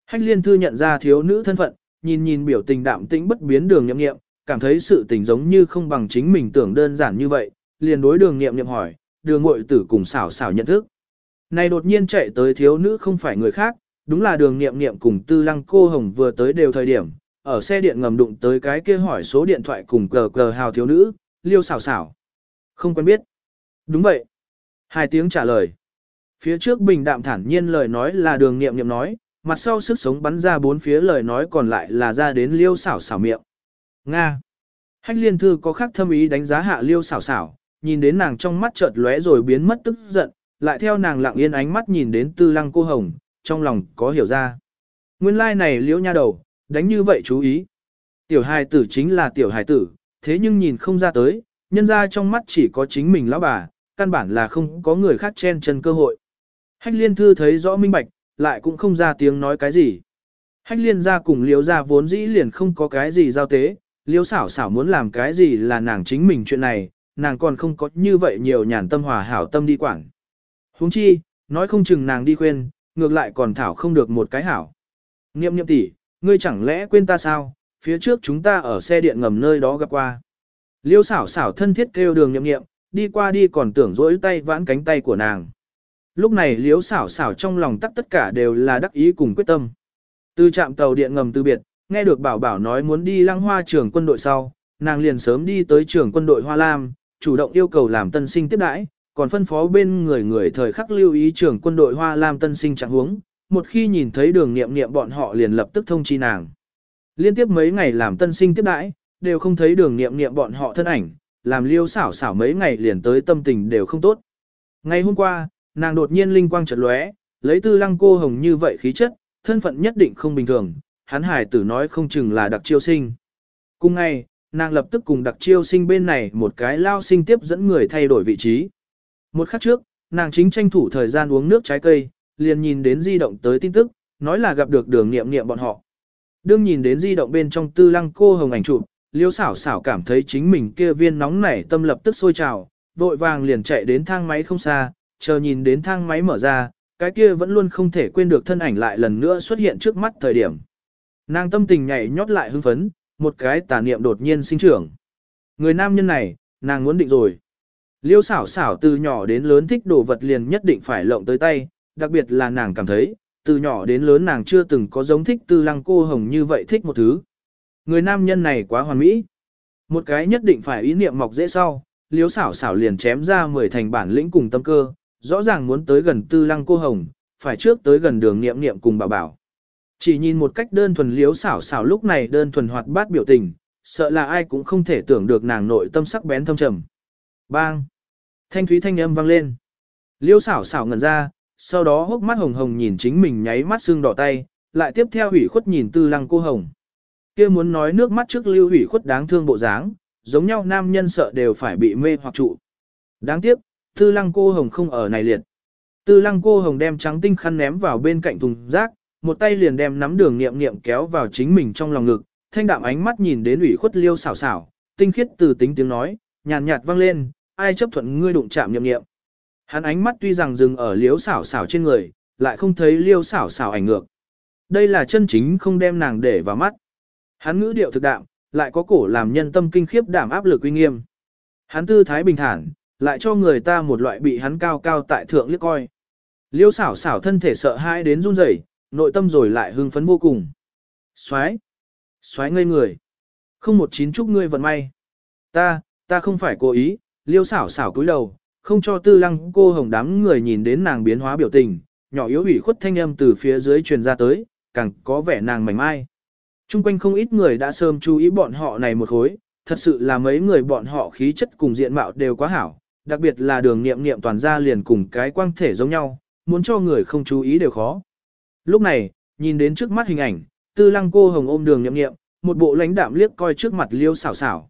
Hách liên thư nhận ra thiếu nữ thân phận, nhìn nhìn biểu tình đạm tĩnh bất biến đường nhậm nghiệm, cảm thấy sự tình giống như không bằng chính mình tưởng đơn giản như vậy, liền đối đường nghiệm nghiệm hỏi, đường ngội tử cùng xảo xảo nhận thức. Này đột nhiên chạy tới thiếu nữ không phải người khác, đúng là đường nghiệm nghiệm cùng tư lăng cô hồng vừa tới đều thời điểm, ở xe điện ngầm đụng tới cái kia hỏi số điện thoại cùng cờ cờ hào thiếu nữ, liêu xảo xảo. Không quen biết. Đúng vậy. Hai tiếng trả lời. Phía trước bình đạm thản nhiên lời nói là đường nghiệm nghiệm nói, mặt sau sức sống bắn ra bốn phía lời nói còn lại là ra đến liêu xảo xảo miệng. Nga. Hách liên thư có khác thâm ý đánh giá hạ liêu xảo xảo, nhìn đến nàng trong mắt chợt lóe rồi biến mất tức giận, lại theo nàng lặng yên ánh mắt nhìn đến tư lăng cô hồng, trong lòng có hiểu ra. Nguyên lai like này liễu nha đầu, đánh như vậy chú ý. Tiểu hài tử chính là tiểu hài tử, thế nhưng nhìn không ra tới, nhân ra trong mắt chỉ có chính mình lão bà, căn bản là không có người khác chen chân cơ hội. Hách liên thư thấy rõ minh bạch, lại cũng không ra tiếng nói cái gì. Hách liên ra cùng liễu ra vốn dĩ liền không có cái gì giao tế, liễu xảo xảo muốn làm cái gì là nàng chính mình chuyện này, nàng còn không có như vậy nhiều nhàn tâm hòa hảo tâm đi quảng. huống chi, nói không chừng nàng đi khuyên, ngược lại còn thảo không được một cái hảo. Niệm niệm tỷ, ngươi chẳng lẽ quên ta sao, phía trước chúng ta ở xe điện ngầm nơi đó gặp qua. Liêu xảo xảo thân thiết kêu đường niệm niệm, đi qua đi còn tưởng rỗi tay vãn cánh tay của nàng. Lúc này liêu xảo xảo trong lòng tắc tất cả đều là đắc ý cùng quyết tâm. Từ trạm tàu điện ngầm từ biệt, nghe được bảo bảo nói muốn đi lăng hoa trường quân đội sau, nàng liền sớm đi tới trường quân đội Hoa Lam, chủ động yêu cầu làm tân sinh tiếp đãi, còn phân phó bên người người thời khắc lưu ý trường quân đội Hoa Lam tân sinh trạng huống, một khi nhìn thấy đường nghiệm nghiệm bọn họ liền lập tức thông chi nàng. Liên tiếp mấy ngày làm tân sinh tiếp đãi, đều không thấy đường nghiệm nghiệm bọn họ thân ảnh, làm liêu xảo xảo mấy ngày liền tới tâm tình đều không tốt. Ngày hôm qua, nàng đột nhiên linh quang chợt lóe, lấy tư lăng cô hồng như vậy khí chất, thân phận nhất định không bình thường, hắn hải tử nói không chừng là đặc chiêu sinh. Cùng ngày, nàng lập tức cùng đặc chiêu sinh bên này một cái lao sinh tiếp dẫn người thay đổi vị trí. Một khắc trước, nàng chính tranh thủ thời gian uống nước trái cây, liền nhìn đến di động tới tin tức, nói là gặp được đường nghiệm nghiệm bọn họ. Đương nhìn đến di động bên trong tư lăng cô hồng ảnh chụp, liêu xảo xảo cảm thấy chính mình kia viên nóng nảy tâm lập tức sôi trào, vội vàng liền chạy đến thang máy không xa, chờ nhìn đến thang máy mở ra, cái kia vẫn luôn không thể quên được thân ảnh lại lần nữa xuất hiện trước mắt thời điểm. Nàng tâm tình nhảy nhót lại hưng phấn, một cái tà niệm đột nhiên sinh trưởng. Người nam nhân này, nàng muốn định rồi. Liêu xảo xảo từ nhỏ đến lớn thích đồ vật liền nhất định phải lộng tới tay, đặc biệt là nàng cảm thấy, từ nhỏ đến lớn nàng chưa từng có giống thích tư lăng cô hồng như vậy thích một thứ. Người nam nhân này quá hoàn mỹ. Một cái nhất định phải ý niệm mọc dễ sau, liếu xảo xảo liền chém ra mười thành bản lĩnh cùng tâm cơ, rõ ràng muốn tới gần tư lăng cô hồng, phải trước tới gần đường niệm niệm cùng bảo bảo. Chỉ nhìn một cách đơn thuần liếu xảo xảo lúc này đơn thuần hoạt bát biểu tình, sợ là ai cũng không thể tưởng được nàng nội tâm sắc bén thâm trầm. Bang! Thanh thúy thanh âm vang lên. Liêu xảo xảo ngẩn ra, sau đó hốc mắt hồng hồng nhìn chính mình nháy mắt xương đỏ tay, lại tiếp theo hủy khuất nhìn tư lăng cô hồng kia muốn nói nước mắt trước lưu hủy khuất đáng thương bộ dáng, giống nhau nam nhân sợ đều phải bị mê hoặc trụ. Đáng tiếc, tư lăng cô hồng không ở này liệt. Tư lăng cô hồng đem trắng tinh khăn ném vào bên cạnh thùng rác, một tay liền đem nắm đường niệm niệm kéo vào chính mình trong lòng ngực, thanh đạm ánh mắt nhìn đến ủy khuất liêu xảo xảo, tinh khiết từ tính tiếng nói, nhàn nhạt vang lên, ai chấp thuận ngươi đụng chạm niệm niệm. Hắn ánh mắt tuy rằng dừng ở liêu xảo xảo trên người, lại không thấy liêu xảo xảo ảnh ngược. Đây là chân chính không đem nàng để vào mắt. Hắn ngữ điệu thực đạm, lại có cổ làm nhân tâm kinh khiếp đảm áp lực uy nghiêm. Hắn tư thái bình thản, lại cho người ta một loại bị hắn cao cao tại thượng liếc coi. Liêu xảo xảo thân thể sợ hãi đến run rẩy, nội tâm rồi lại hưng phấn vô cùng. Xoái! Xoái ngây người! Không một chín chúc ngươi vận may. Ta, ta không phải cố ý, liêu xảo xảo cúi đầu, không cho tư lăng cô hồng đám người nhìn đến nàng biến hóa biểu tình, nhỏ yếu ủy khuất thanh âm từ phía dưới truyền ra tới, càng có vẻ nàng mảnh mai. Trung quanh không ít người đã sớm chú ý bọn họ này một khối, thật sự là mấy người bọn họ khí chất cùng diện mạo đều quá hảo, đặc biệt là đường nghiệm nghiệm toàn ra liền cùng cái quang thể giống nhau, muốn cho người không chú ý đều khó. Lúc này, nhìn đến trước mắt hình ảnh, tư lăng cô hồng ôm đường nghiệm nghiệm, một bộ lãnh đạm liếc coi trước mặt liêu xảo xảo.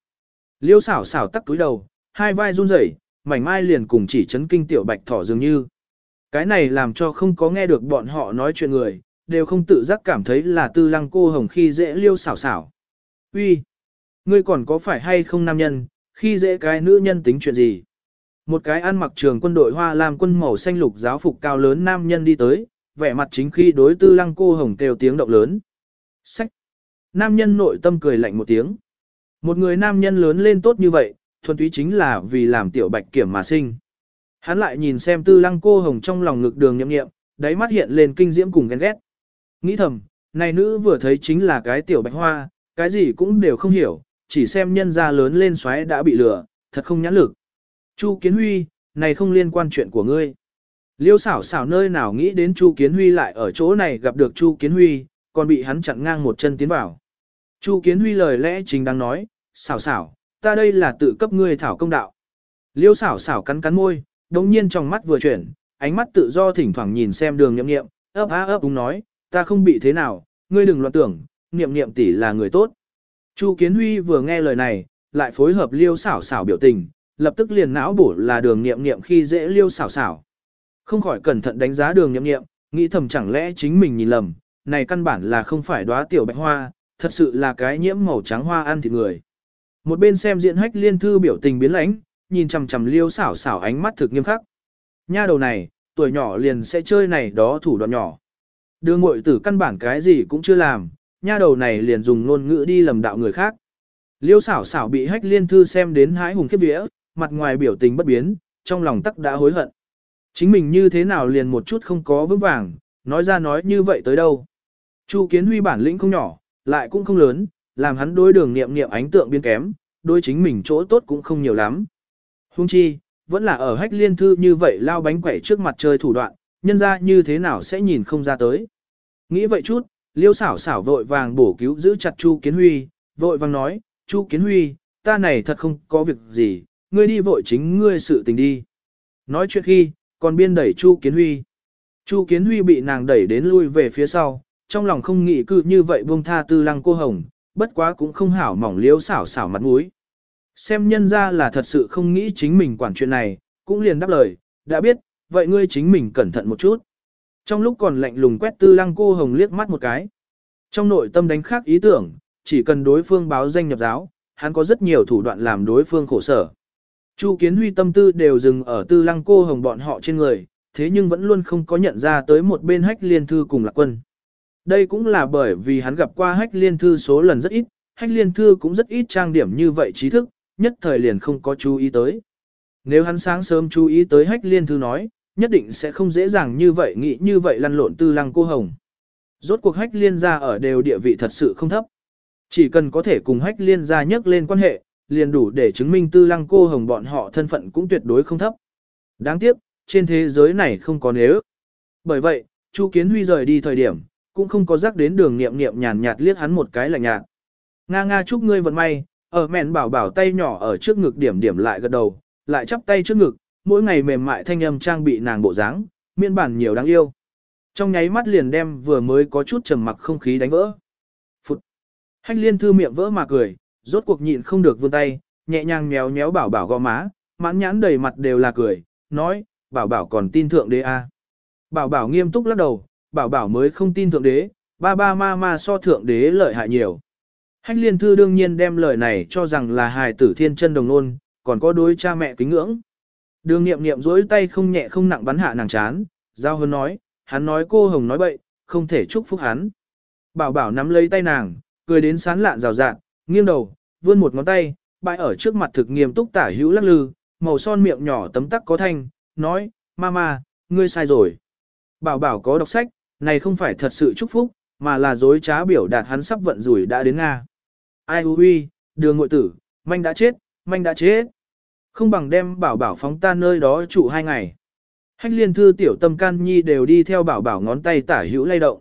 Liêu xảo xảo tắc túi đầu, hai vai run rẩy, mảnh mai liền cùng chỉ chấn kinh tiểu bạch thỏ dường như. Cái này làm cho không có nghe được bọn họ nói chuyện người, đều không tự giác cảm thấy là tư lăng cô hồng khi dễ liêu xảo xảo. Uy, ngươi còn có phải hay không nam nhân, khi dễ cái nữ nhân tính chuyện gì? Một cái ăn mặc trường quân đội hoa làm quân màu xanh lục giáo phục cao lớn nam nhân đi tới, vẻ mặt chính khi đối tư lăng cô hồng kêu tiếng động lớn. Sách! Nam nhân nội tâm cười lạnh một tiếng. Một người nam nhân lớn lên tốt như vậy, thuần túy chính là vì làm tiểu bạch kiểm mà sinh. Hắn lại nhìn xem tư lăng cô hồng trong lòng ngực đường nhậm nghiệm, đáy mắt hiện lên kinh diễm cùng ghen ghét. Nghĩ thầm, này nữ vừa thấy chính là cái tiểu bạch hoa, cái gì cũng đều không hiểu, chỉ xem nhân ra lớn lên xoáy đã bị lừa, thật không nhãn lực. Chu Kiến Huy, này không liên quan chuyện của ngươi. Liêu xảo xảo nơi nào nghĩ đến Chu Kiến Huy lại ở chỗ này gặp được Chu Kiến Huy, còn bị hắn chặn ngang một chân tiến vào. Chu Kiến Huy lời lẽ chính đang nói, xảo xảo, ta đây là tự cấp ngươi thảo công đạo. Liêu xảo xảo cắn cắn môi, đồng nhiên trong mắt vừa chuyển, ánh mắt tự do thỉnh thoảng nhìn xem đường nhậm nghiệm, ấp á ấp đúng nói, ta không bị thế nào, ngươi đừng loạn tưởng, niệm niệm tỷ là người tốt. Chu Kiến Huy vừa nghe lời này, lại phối hợp liêu xảo xảo biểu tình, lập tức liền não bổ là đường niệm niệm khi dễ liêu xảo xảo. Không khỏi cẩn thận đánh giá đường niệm niệm, nghĩ thầm chẳng lẽ chính mình nhìn lầm, này căn bản là không phải đóa tiểu bạch hoa, thật sự là cái nhiễm màu trắng hoa ăn thịt người. Một bên xem diện hách liên thư biểu tình biến lãnh, nhìn chằm chằm liêu xảo xảo ánh mắt thực nghiêm khắc. Nha đầu này, tuổi nhỏ liền sẽ chơi này đó thủ đoạn nhỏ. Đường mội tử căn bản cái gì cũng chưa làm, nha đầu này liền dùng ngôn ngữ đi lầm đạo người khác. Liêu xảo xảo bị hách liên thư xem đến hái hùng khiếp vía, mặt ngoài biểu tình bất biến, trong lòng tắc đã hối hận. Chính mình như thế nào liền một chút không có vững vàng, nói ra nói như vậy tới đâu. Chu kiến huy bản lĩnh không nhỏ, lại cũng không lớn, làm hắn đối đường nghiệm nghiệm ánh tượng biến kém, đối chính mình chỗ tốt cũng không nhiều lắm. Hung chi, vẫn là ở hách liên thư như vậy lao bánh quẩy trước mặt chơi thủ đoạn, nhân ra như thế nào sẽ nhìn không ra tới. Nghĩ vậy chút, liêu xảo xảo vội vàng bổ cứu giữ chặt Chu Kiến Huy, vội vàng nói, Chu Kiến Huy, ta này thật không có việc gì, ngươi đi vội chính ngươi sự tình đi. Nói chuyện khi, còn biên đẩy Chu Kiến Huy. Chu Kiến Huy bị nàng đẩy đến lui về phía sau, trong lòng không nghĩ cư như vậy buông tha tư lăng cô hồng, bất quá cũng không hảo mỏng liếu xảo xảo mặt mũi. Xem nhân ra là thật sự không nghĩ chính mình quản chuyện này, cũng liền đáp lời, đã biết, vậy ngươi chính mình cẩn thận một chút. Trong lúc còn lạnh lùng quét tư lăng cô hồng liếc mắt một cái. Trong nội tâm đánh khác ý tưởng, chỉ cần đối phương báo danh nhập giáo, hắn có rất nhiều thủ đoạn làm đối phương khổ sở. Chu Kiến Huy tâm tư đều dừng ở tư lăng cô hồng bọn họ trên người, thế nhưng vẫn luôn không có nhận ra tới một bên hách liên thư cùng lạc quân. Đây cũng là bởi vì hắn gặp qua hách liên thư số lần rất ít, hách liên thư cũng rất ít trang điểm như vậy trí thức, nhất thời liền không có chú ý tới. Nếu hắn sáng sớm chú ý tới hách liên thư nói, nhất định sẽ không dễ dàng như vậy nghĩ như vậy lăn lộn tư lăng cô hồng. Rốt cuộc hách liên gia ở đều địa vị thật sự không thấp. Chỉ cần có thể cùng hách liên gia nhắc lên quan hệ, liền đủ để chứng minh tư lăng cô hồng bọn họ thân phận cũng tuyệt đối không thấp. Đáng tiếc, trên thế giới này không có nếu. Bởi vậy, Chu Kiến Huy rời đi thời điểm, cũng không có rắc đến đường nghiệm nghiệm nhàn nhạt liếc hắn một cái lạnh nhạt. Nga nga chúc ngươi vận may, ở mẹn bảo bảo tay nhỏ ở trước ngực điểm điểm lại gật đầu, lại chắp tay trước ngực, mỗi ngày mềm mại thanh âm trang bị nàng bộ dáng, miên bản nhiều đáng yêu. Trong nháy mắt liền đem vừa mới có chút trầm mặc không khí đánh vỡ. Phụt. Hách liên thư miệng vỡ mà cười, rốt cuộc nhịn không được vươn tay, nhẹ nhàng méo méo bảo bảo gò má, mãn nhãn đầy mặt đều là cười, nói, bảo bảo còn tin thượng đế à. Bảo bảo nghiêm túc lắc đầu, bảo bảo mới không tin thượng đế, ba ba ma ma so thượng đế lợi hại nhiều. Hách liên thư đương nhiên đem lời này cho rằng là hài tử thiên chân đồng nôn, còn có đối cha mẹ kính ngưỡng. Đường nghiệm nghiệm dối tay không nhẹ không nặng bắn hạ nàng chán, giao hơn nói, hắn nói cô hồng nói bậy, không thể chúc phúc hắn. Bảo bảo nắm lấy tay nàng, cười đến sán lạn rào rạt, nghiêng đầu, vươn một ngón tay, bãi ở trước mặt thực nghiêm túc tả hữu lắc lư, màu son miệng nhỏ tấm tắc có thanh, nói, mama, ngươi sai rồi. Bảo bảo có đọc sách, này không phải thật sự chúc phúc, mà là dối trá biểu đạt hắn sắp vận rủi đã đến Nga. Ai hư huy, đường ngội tử, manh đã chết, manh đã chết. Không bằng đem bảo bảo phóng ta nơi đó trụ hai ngày. Hách liên thư tiểu tâm can nhi đều đi theo bảo bảo ngón tay tả hữu lay động.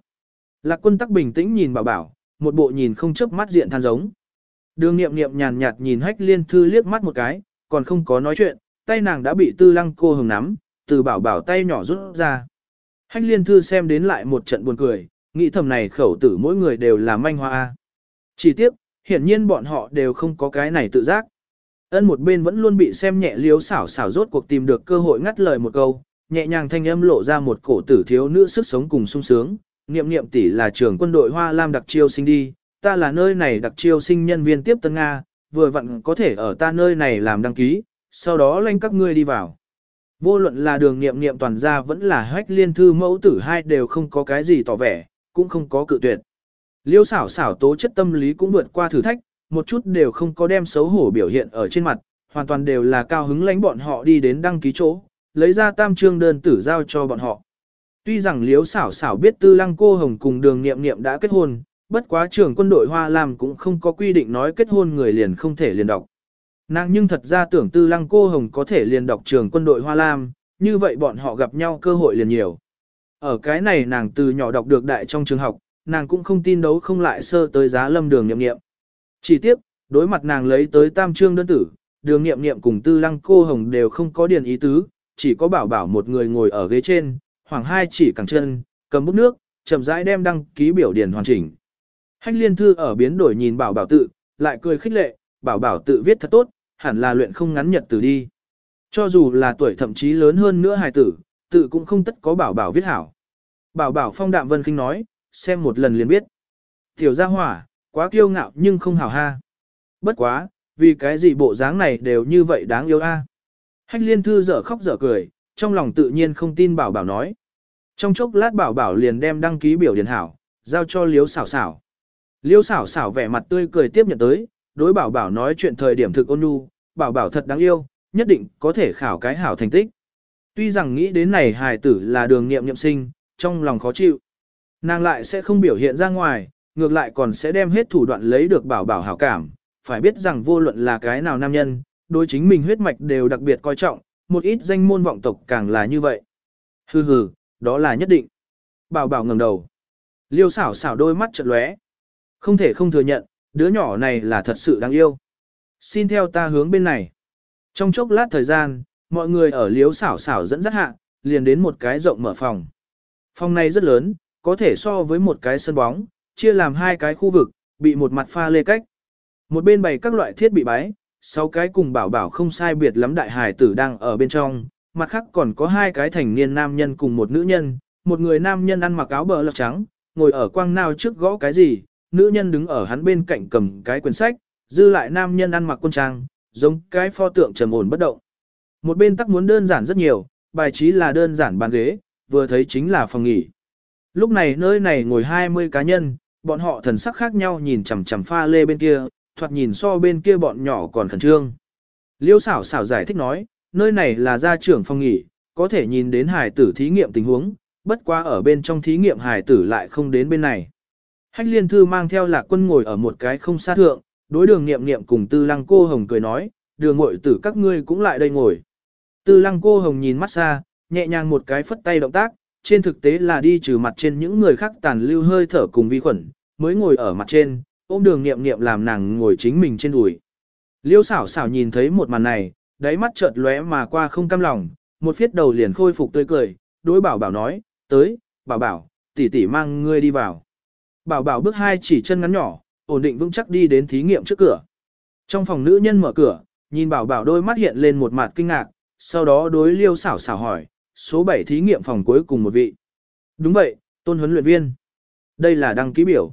Lạc quân tắc bình tĩnh nhìn bảo bảo, một bộ nhìn không chớp mắt diện than giống. Đường nghiệm nghiệm nhàn nhạt nhìn hách liên thư liếc mắt một cái, còn không có nói chuyện, tay nàng đã bị tư lăng cô hồng nắm, từ bảo bảo tay nhỏ rút ra. Hách liên thư xem đến lại một trận buồn cười, nghĩ thầm này khẩu tử mỗi người đều là manh hoa. Chỉ tiếc, hiển nhiên bọn họ đều không có cái này tự giác. Ân một bên vẫn luôn bị xem nhẹ liếu xảo xảo rốt cuộc tìm được cơ hội ngắt lời một câu, nhẹ nhàng thanh âm lộ ra một cổ tử thiếu nữ sức sống cùng sung sướng, niệm niệm tỷ là trưởng quân đội Hoa Lam đặc chiêu sinh đi, ta là nơi này đặc chiêu sinh nhân viên tiếp tân Nga, vừa vặn có thể ở ta nơi này làm đăng ký, sau đó lanh các ngươi đi vào. Vô luận là đường niệm niệm toàn gia vẫn là hách liên thư mẫu tử hai đều không có cái gì tỏ vẻ, cũng không có cự tuyệt. Liêu xảo xảo tố chất tâm lý cũng vượt qua thử thách, một chút đều không có đem xấu hổ biểu hiện ở trên mặt, hoàn toàn đều là cao hứng lãnh bọn họ đi đến đăng ký chỗ, lấy ra tam trương đơn tử giao cho bọn họ. Tuy rằng liếu xảo xảo biết tư lăng cô hồng cùng đường nghiệm nghiệm đã kết hôn, bất quá trưởng quân đội Hoa Lam cũng không có quy định nói kết hôn người liền không thể liền đọc. Nàng nhưng thật ra tưởng tư lăng cô hồng có thể liền đọc trường quân đội Hoa Lam, như vậy bọn họ gặp nhau cơ hội liền nhiều. Ở cái này nàng từ nhỏ đọc được đại trong trường học, nàng cũng không tin đấu không lại sơ tới giá lâm đường nhậm nghiệm. Chỉ tiếp, đối mặt nàng lấy tới tam trương đơn tử, đường nghiệm nghiệm cùng tư lăng cô hồng đều không có điền ý tứ, chỉ có bảo bảo một người ngồi ở ghế trên, hoàng hai chỉ cẳng chân, cầm bút nước, chậm rãi đem đăng ký biểu điền hoàn chỉnh. Hách liên thư ở biến đổi nhìn bảo bảo tự, lại cười khích lệ, bảo bảo tự viết thật tốt, hẳn là luyện không ngắn nhật từ đi. Cho dù là tuổi thậm chí lớn hơn nữa hài tử, tự cũng không tất có bảo bảo viết hảo. Bảo bảo phong đạm vân kinh nói, xem một lần liền biết. Tiểu gia hỏa, quá kiêu ngạo nhưng không hảo ha. Bất quá, vì cái gì bộ dáng này đều như vậy đáng yêu a. Hách liên thư dở khóc dở cười, trong lòng tự nhiên không tin bảo bảo nói. Trong chốc lát bảo bảo liền đem đăng ký biểu điền hảo, giao cho liếu xảo xảo. Liêu xảo xảo vẻ mặt tươi cười tiếp nhận tới, đối bảo bảo nói chuyện thời điểm thực ôn nhu, bảo bảo thật đáng yêu, nhất định có thể khảo cái hảo thành tích. Tuy rằng nghĩ đến này hài tử là đường nghiệm nghiệm sinh, trong lòng khó chịu. Nàng lại sẽ không biểu hiện ra ngoài, ngược lại còn sẽ đem hết thủ đoạn lấy được bảo bảo hảo cảm, phải biết rằng vô luận là cái nào nam nhân, đối chính mình huyết mạch đều đặc biệt coi trọng, một ít danh môn vọng tộc càng là như vậy. Hừ hừ, đó là nhất định. Bảo bảo ngẩng đầu. Liêu xảo xảo đôi mắt chợt lóe. Không thể không thừa nhận, đứa nhỏ này là thật sự đáng yêu. Xin theo ta hướng bên này. Trong chốc lát thời gian, mọi người ở liếu xảo xảo dẫn dắt hạ, liền đến một cái rộng mở phòng. Phòng này rất lớn, có thể so với một cái sân bóng, chia làm hai cái khu vực, bị một mặt pha lê cách. Một bên bày các loại thiết bị bái, sáu cái cùng bảo bảo không sai biệt lắm đại hải tử đang ở bên trong, mặt khác còn có hai cái thành niên nam nhân cùng một nữ nhân, một người nam nhân ăn mặc áo bờ lọc trắng, ngồi ở quang nào trước gõ cái gì, nữ nhân đứng ở hắn bên cạnh cầm cái quyển sách, dư lại nam nhân ăn mặc quân trang, giống cái pho tượng trầm ổn bất động. Một bên tắc muốn đơn giản rất nhiều, bài trí là đơn giản bàn ghế, vừa thấy chính là phòng nghỉ. Lúc này nơi này ngồi 20 cá nhân, bọn họ thần sắc khác nhau nhìn chằm chằm pha lê bên kia, thoạt nhìn so bên kia bọn nhỏ còn khẩn trương. Liêu xảo xảo giải thích nói, nơi này là gia trưởng phòng nghỉ, có thể nhìn đến hải tử thí nghiệm tình huống, bất quá ở bên trong thí nghiệm hải tử lại không đến bên này. Hách liên thư mang theo lạc quân ngồi ở một cái không xa thượng, đối đường nghiệm nghiệm cùng tư lăng cô hồng cười nói, đường ngội tử các ngươi cũng lại đây ngồi. Tư lăng cô hồng nhìn mắt xa, nhẹ nhàng một cái phất tay động tác, trên thực tế là đi trừ mặt trên những người khác tàn lưu hơi thở cùng vi khuẩn, mới ngồi ở mặt trên, ôm đường nghiệm nghiệm làm nàng ngồi chính mình trên đùi. Liêu xảo xảo nhìn thấy một màn này, đáy mắt chợt lóe mà qua không cam lòng, một phiết đầu liền khôi phục tươi cười, đối bảo bảo nói, tới, bảo bảo, tỷ tỷ mang ngươi đi vào. Bảo bảo bước hai chỉ chân ngắn nhỏ, ổn định vững chắc đi đến thí nghiệm trước cửa. Trong phòng nữ nhân mở cửa, nhìn bảo bảo đôi mắt hiện lên một mặt kinh ngạc, sau đó đối liêu xảo xảo hỏi, số 7 thí nghiệm phòng cuối cùng một vị. Đúng vậy, tôn huấn luyện viên. Đây là đăng ký biểu.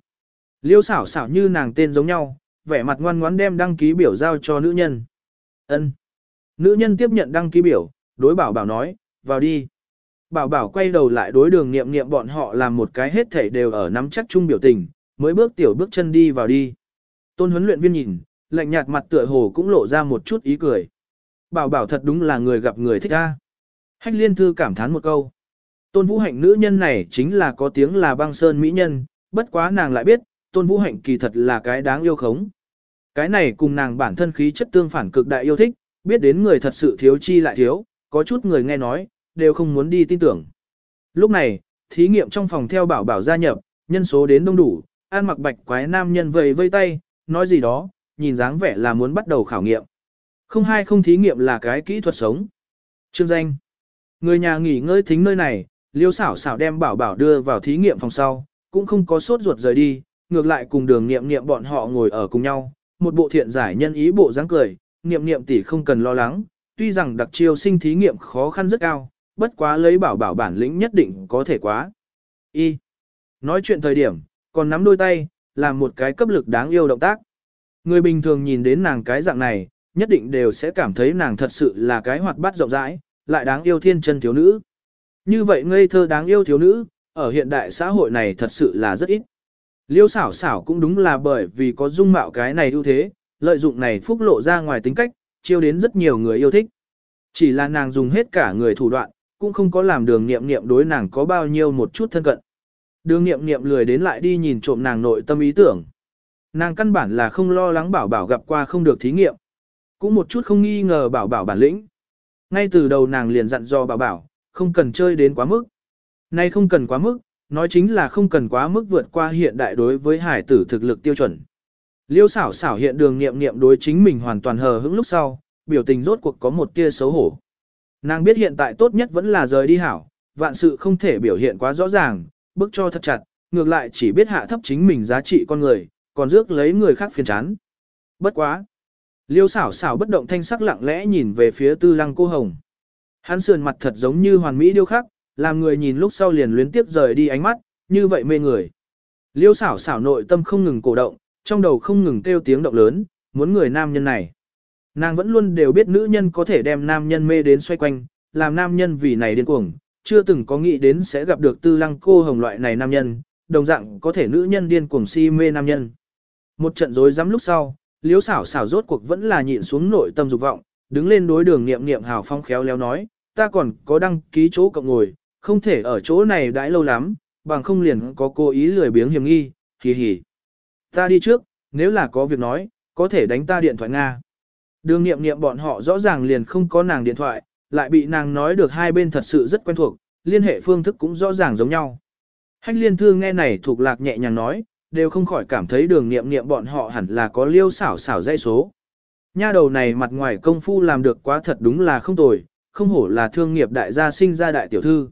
Liêu xảo xảo như nàng tên giống nhau, vẻ mặt ngoan ngoãn đem đăng ký biểu giao cho nữ nhân. Ân. Nữ nhân tiếp nhận đăng ký biểu, đối bảo bảo nói, vào đi. Bảo bảo quay đầu lại đối đường nghiệm nghiệm bọn họ làm một cái hết thể đều ở nắm chắc chung biểu tình, mới bước tiểu bước chân đi vào đi. Tôn huấn luyện viên nhìn, lạnh nhạt mặt tựa hồ cũng lộ ra một chút ý cười. Bảo bảo thật đúng là người gặp người thích a. Hách liên thư cảm thán một câu. Tôn vũ hạnh nữ nhân này chính là có tiếng là băng sơn mỹ nhân, bất quá nàng lại biết, tôn vũ hạnh kỳ thật là cái đáng yêu khống. Cái này cùng nàng bản thân khí chất tương phản cực đại yêu thích, biết đến người thật sự thiếu chi lại thiếu, có chút người nghe nói, đều không muốn đi tin tưởng. Lúc này, thí nghiệm trong phòng theo bảo bảo gia nhập, nhân số đến đông đủ, an mặc bạch quái nam nhân vầy vây tay, nói gì đó, nhìn dáng vẻ là muốn bắt đầu khảo nghiệm. Không hai không thí nghiệm là cái kỹ thuật sống. Trương danh. Người nhà nghỉ ngơi thính nơi này, Liêu xảo xảo đem bảo bảo đưa vào thí nghiệm phòng sau, cũng không có sốt ruột rời đi, ngược lại cùng đường nghiệm nghiệm bọn họ ngồi ở cùng nhau, một bộ thiện giải nhân ý bộ dáng cười, nghiệm nghiệm tỷ không cần lo lắng, tuy rằng đặc chiêu sinh thí nghiệm khó khăn rất cao, bất quá lấy bảo bảo bản lĩnh nhất định có thể quá. Y. Nói chuyện thời điểm, còn nắm đôi tay, làm một cái cấp lực đáng yêu động tác. Người bình thường nhìn đến nàng cái dạng này, nhất định đều sẽ cảm thấy nàng thật sự là cái hoạt bát rộng rãi, lại đáng yêu thiên chân thiếu nữ. Như vậy ngây thơ đáng yêu thiếu nữ, ở hiện đại xã hội này thật sự là rất ít. Liêu xảo xảo cũng đúng là bởi vì có dung mạo cái này ưu thế, lợi dụng này phúc lộ ra ngoài tính cách, chiêu đến rất nhiều người yêu thích. Chỉ là nàng dùng hết cả người thủ đoạn, cũng không có làm đường nghiệm nghiệm đối nàng có bao nhiêu một chút thân cận. Đường nghiệm nghiệm lười đến lại đi nhìn trộm nàng nội tâm ý tưởng. Nàng căn bản là không lo lắng bảo bảo gặp qua không được thí nghiệm. Cũng một chút không nghi ngờ bảo bảo bản lĩnh. Ngay từ đầu nàng liền dặn dò bảo bảo, không cần chơi đến quá mức. Nay không cần quá mức, nói chính là không cần quá mức vượt qua hiện đại đối với hải tử thực lực tiêu chuẩn. Liêu xảo xảo hiện đường nghiệm nghiệm đối chính mình hoàn toàn hờ hững lúc sau, biểu tình rốt cuộc có một tia xấu hổ. Nàng biết hiện tại tốt nhất vẫn là rời đi hảo, vạn sự không thể biểu hiện quá rõ ràng, bức cho thật chặt, ngược lại chỉ biết hạ thấp chính mình giá trị con người, còn rước lấy người khác phiền chán. Bất quá. Liêu xảo xảo bất động thanh sắc lặng lẽ nhìn về phía tư lăng cô hồng. Hắn sườn mặt thật giống như hoàn mỹ điêu khắc, làm người nhìn lúc sau liền luyến tiếp rời đi ánh mắt, như vậy mê người. Liêu xảo xảo nội tâm không ngừng cổ động, trong đầu không ngừng kêu tiếng động lớn, muốn người nam nhân này. Nàng vẫn luôn đều biết nữ nhân có thể đem nam nhân mê đến xoay quanh, làm nam nhân vì này điên cuồng, chưa từng có nghĩ đến sẽ gặp được tư lăng cô hồng loại này nam nhân, đồng dạng có thể nữ nhân điên cuồng si mê nam nhân. Một trận rối rắm lúc sau, liếu xảo xảo rốt cuộc vẫn là nhịn xuống nội tâm dục vọng, đứng lên đối đường niệm niệm hào phong khéo léo nói, ta còn có đăng ký chỗ cộng ngồi, không thể ở chỗ này đãi lâu lắm, bằng không liền có cố ý lười biếng hiểm nghi, hì hì. Ta đi trước, nếu là có việc nói, có thể đánh ta điện thoại Nga. Đường nghiệm nghiệm bọn họ rõ ràng liền không có nàng điện thoại, lại bị nàng nói được hai bên thật sự rất quen thuộc, liên hệ phương thức cũng rõ ràng giống nhau. Hách liên thư nghe này thuộc lạc nhẹ nhàng nói, đều không khỏi cảm thấy đường nghiệm nghiệm bọn họ hẳn là có liêu xảo xảo dây số. Nha đầu này mặt ngoài công phu làm được quá thật đúng là không tồi, không hổ là thương nghiệp đại gia sinh ra đại tiểu thư.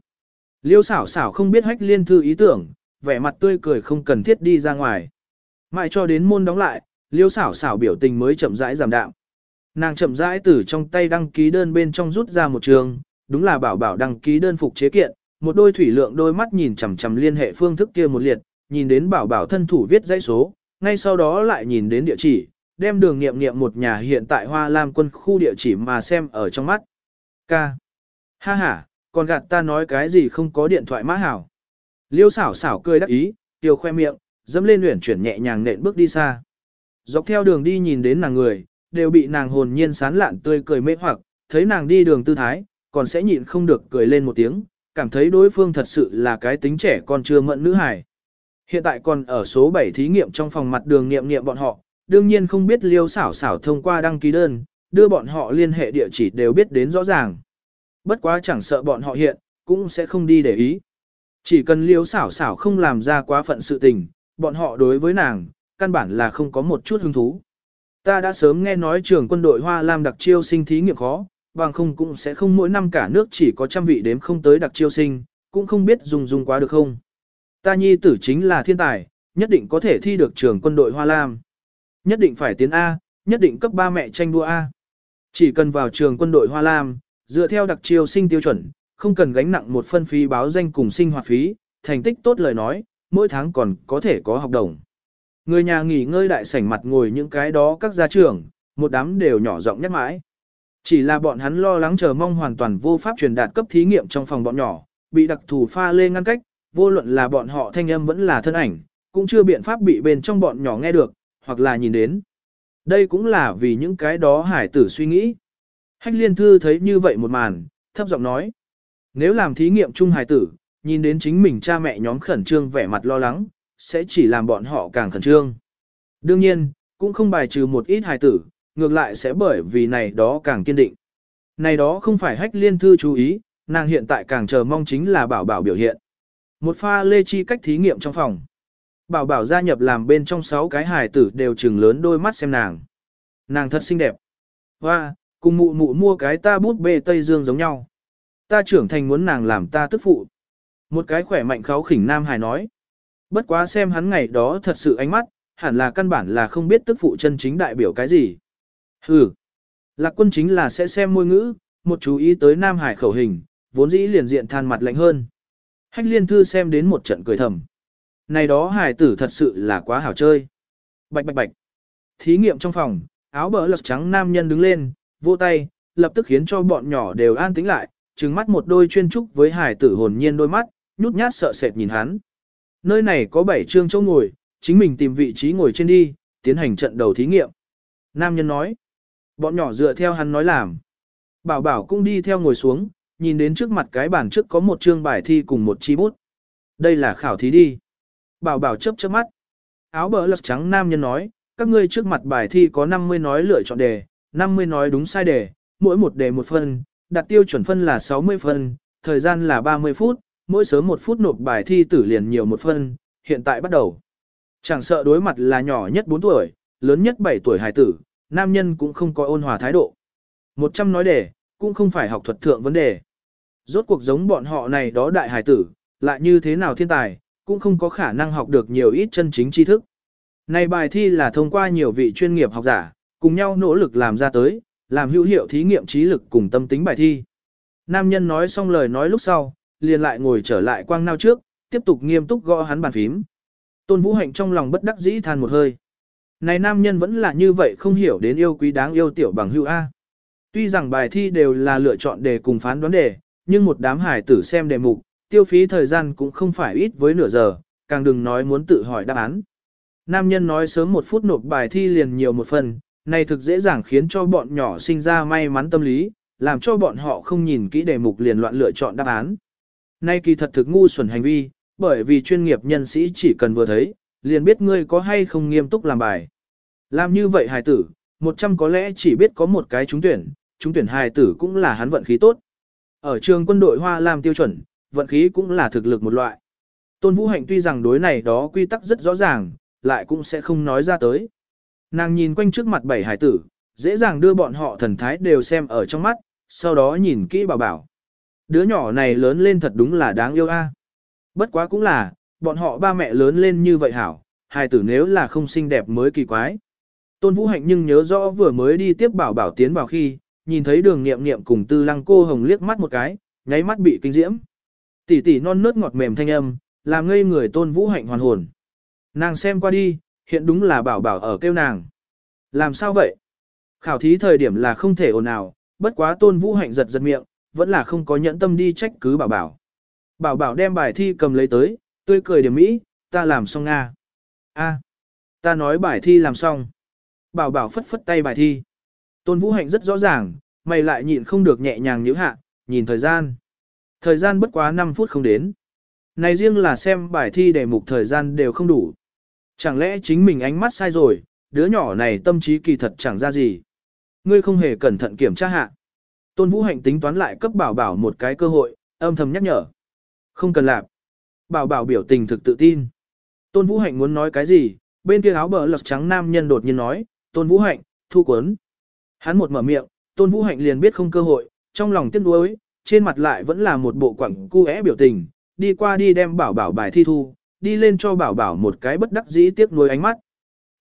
Liêu xảo xảo không biết hách liên thư ý tưởng, vẻ mặt tươi cười không cần thiết đi ra ngoài. Mãi cho đến môn đóng lại, liêu xảo xảo biểu tình mới chậm rãi giảm đạm. Nàng chậm rãi từ trong tay đăng ký đơn bên trong rút ra một trường, đúng là bảo bảo đăng ký đơn phục chế kiện, một đôi thủy lượng đôi mắt nhìn chằm chằm liên hệ phương thức kia một liệt, nhìn đến bảo bảo thân thủ viết dãy số, ngay sau đó lại nhìn đến địa chỉ, đem đường nghiệm nghiệm một nhà hiện tại Hoa Lam quân khu địa chỉ mà xem ở trong mắt. Ca. Ha ha, còn gạt ta nói cái gì không có điện thoại mã hảo. Liêu xảo xảo cười đắc ý, tiêu khoe miệng, dẫm lên luyện chuyển nhẹ nhàng nện bước đi xa. Dọc theo đường đi nhìn đến nàng người, đều bị nàng hồn nhiên sán lạn tươi cười mê hoặc, thấy nàng đi đường tư thái, còn sẽ nhịn không được cười lên một tiếng, cảm thấy đối phương thật sự là cái tính trẻ con chưa mận nữ hài. Hiện tại còn ở số 7 thí nghiệm trong phòng mặt đường nghiệm nghiệm bọn họ, đương nhiên không biết liêu xảo xảo thông qua đăng ký đơn, đưa bọn họ liên hệ địa chỉ đều biết đến rõ ràng. Bất quá chẳng sợ bọn họ hiện, cũng sẽ không đi để ý. Chỉ cần liếu xảo xảo không làm ra quá phận sự tình, bọn họ đối với nàng, căn bản là không có một chút hứng thú. Ta đã sớm nghe nói trường quân đội Hoa Lam đặc chiêu sinh thí nghiệm khó, bằng không cũng sẽ không mỗi năm cả nước chỉ có trăm vị đếm không tới đặc chiêu sinh, cũng không biết dùng dùng quá được không. Ta nhi tử chính là thiên tài, nhất định có thể thi được trường quân đội Hoa Lam. Nhất định phải tiến A, nhất định cấp ba mẹ tranh đua A. Chỉ cần vào trường quân đội Hoa Lam, dựa theo đặc chiêu sinh tiêu chuẩn, không cần gánh nặng một phân phí báo danh cùng sinh hoạt phí, thành tích tốt lời nói, mỗi tháng còn có thể có học đồng. Người nhà nghỉ ngơi đại sảnh mặt ngồi những cái đó các gia trưởng, một đám đều nhỏ giọng nhắc mãi. Chỉ là bọn hắn lo lắng chờ mong hoàn toàn vô pháp truyền đạt cấp thí nghiệm trong phòng bọn nhỏ, bị đặc thù pha lê ngăn cách, vô luận là bọn họ thanh âm vẫn là thân ảnh, cũng chưa biện pháp bị bên trong bọn nhỏ nghe được, hoặc là nhìn đến. Đây cũng là vì những cái đó hải tử suy nghĩ. Hách liên thư thấy như vậy một màn, thấp giọng nói. Nếu làm thí nghiệm chung hải tử, nhìn đến chính mình cha mẹ nhóm khẩn trương vẻ mặt lo lắng, sẽ chỉ làm bọn họ càng khẩn trương. Đương nhiên, cũng không bài trừ một ít hài tử, ngược lại sẽ bởi vì này đó càng kiên định. Này đó không phải hách liên thư chú ý, nàng hiện tại càng chờ mong chính là bảo bảo biểu hiện. Một pha lê chi cách thí nghiệm trong phòng. Bảo bảo gia nhập làm bên trong sáu cái hài tử đều trừng lớn đôi mắt xem nàng. Nàng thật xinh đẹp. Hoa, cùng mụ mụ mua cái ta bút bê Tây Dương giống nhau. Ta trưởng thành muốn nàng làm ta tức phụ. Một cái khỏe mạnh kháo khỉnh Nam Hải nói. Bất quá xem hắn ngày đó thật sự ánh mắt, hẳn là căn bản là không biết tức phụ chân chính đại biểu cái gì. Hừ. Lạc quân chính là sẽ xem môi ngữ, một chú ý tới Nam Hải khẩu hình, vốn dĩ liền diện than mặt lạnh hơn. Hách liên thư xem đến một trận cười thầm. Này đó hải tử thật sự là quá hảo chơi. Bạch bạch bạch. Thí nghiệm trong phòng, áo bờ lật trắng nam nhân đứng lên, vỗ tay, lập tức khiến cho bọn nhỏ đều an tĩnh lại, trừng mắt một đôi chuyên trúc với hải tử hồn nhiên đôi mắt, nhút nhát sợ sệt nhìn hắn. Nơi này có bảy trương chỗ ngồi, chính mình tìm vị trí ngồi trên đi, tiến hành trận đầu thí nghiệm. Nam nhân nói, bọn nhỏ dựa theo hắn nói làm. Bảo bảo cũng đi theo ngồi xuống, nhìn đến trước mặt cái bàn trước có một chương bài thi cùng một chi bút. Đây là khảo thí đi. Bảo bảo chớp chớp mắt. Áo bờ lật trắng nam nhân nói, các ngươi trước mặt bài thi có 50 nói lựa chọn đề, 50 nói đúng sai đề, mỗi một đề một phân, đặt tiêu chuẩn phân là 60 phân, thời gian là 30 phút, mỗi sớm một phút nộp bài thi tử liền nhiều một phân, hiện tại bắt đầu. Chẳng sợ đối mặt là nhỏ nhất 4 tuổi, lớn nhất 7 tuổi hài tử, nam nhân cũng không có ôn hòa thái độ. 100 nói đề, cũng không phải học thuật thượng vấn đề. Rốt cuộc giống bọn họ này đó đại hài tử, lại như thế nào thiên tài, cũng không có khả năng học được nhiều ít chân chính tri thức. Này bài thi là thông qua nhiều vị chuyên nghiệp học giả, cùng nhau nỗ lực làm ra tới, làm hữu hiệu thí nghiệm trí lực cùng tâm tính bài thi. Nam nhân nói xong lời nói lúc sau, liền lại ngồi trở lại quang nao trước, tiếp tục nghiêm túc gõ hắn bàn phím. Tôn Vũ Hạnh trong lòng bất đắc dĩ than một hơi. Này nam nhân vẫn là như vậy không hiểu đến yêu quý đáng yêu tiểu bằng hữu A. Tuy rằng bài thi đều là lựa chọn đề cùng phán đoán đề, nhưng một đám hải tử xem đề mục, tiêu phí thời gian cũng không phải ít với nửa giờ, càng đừng nói muốn tự hỏi đáp án. Nam nhân nói sớm một phút nộp bài thi liền nhiều một phần, này thực dễ dàng khiến cho bọn nhỏ sinh ra may mắn tâm lý, làm cho bọn họ không nhìn kỹ đề mục liền loạn lựa chọn đáp án. Nay kỳ thật thực ngu xuẩn hành vi, bởi vì chuyên nghiệp nhân sĩ chỉ cần vừa thấy, liền biết ngươi có hay không nghiêm túc làm bài. Làm như vậy hài tử, 100 có lẽ chỉ biết có một cái trúng tuyển, trúng tuyển hài tử cũng là hắn vận khí tốt. Ở trường quân đội Hoa làm tiêu chuẩn, vận khí cũng là thực lực một loại. Tôn Vũ Hạnh tuy rằng đối này đó quy tắc rất rõ ràng, lại cũng sẽ không nói ra tới. Nàng nhìn quanh trước mặt bảy hải tử, dễ dàng đưa bọn họ thần thái đều xem ở trong mắt, sau đó nhìn kỹ bảo bảo. Đứa nhỏ này lớn lên thật đúng là đáng yêu a. Bất quá cũng là, bọn họ ba mẹ lớn lên như vậy hảo, hài tử nếu là không xinh đẹp mới kỳ quái. Tôn Vũ Hạnh nhưng nhớ rõ vừa mới đi tiếp bảo bảo tiến vào khi, nhìn thấy đường nghiệm nghiệm cùng tư lăng cô hồng liếc mắt một cái, nháy mắt bị kinh diễm. Tỷ tỷ non nớt ngọt mềm thanh âm, làm ngây người Tôn Vũ Hạnh hoàn hồn. Nàng xem qua đi, hiện đúng là bảo bảo ở kêu nàng. Làm sao vậy? Khảo thí thời điểm là không thể ồn ào, bất quá Tôn Vũ Hạnh giật giật miệng, vẫn là không có nhẫn tâm đi trách cứ bảo bảo. Bảo bảo đem bài thi cầm lấy tới, tươi cười điểm mỹ, ta làm xong Nga. a ta nói bài thi làm xong. Bảo bảo phất phất tay bài thi. Tôn Vũ Hạnh rất rõ ràng, mày lại nhịn không được nhẹ nhàng nhíu hạ, nhìn thời gian. Thời gian bất quá 5 phút không đến. Này riêng là xem bài thi đề mục thời gian đều không đủ. Chẳng lẽ chính mình ánh mắt sai rồi, đứa nhỏ này tâm trí kỳ thật chẳng ra gì. Ngươi không hề cẩn thận kiểm tra hạ. Tôn Vũ Hạnh tính toán lại cấp bảo bảo một cái cơ hội, âm thầm nhắc nhở. Không cần làm. Bảo bảo biểu tình thực tự tin. Tôn Vũ Hạnh muốn nói cái gì, bên kia áo bờ lật trắng nam nhân đột nhiên nói, Tôn Vũ Hạnh, thu cuốn. Hắn một mở miệng, Tôn Vũ Hạnh liền biết không cơ hội, trong lòng tiếc nuối, trên mặt lại vẫn là một bộ quẳng cu é biểu tình, đi qua đi đem bảo bảo bài thi thu, đi lên cho bảo bảo một cái bất đắc dĩ tiếc nuối ánh mắt.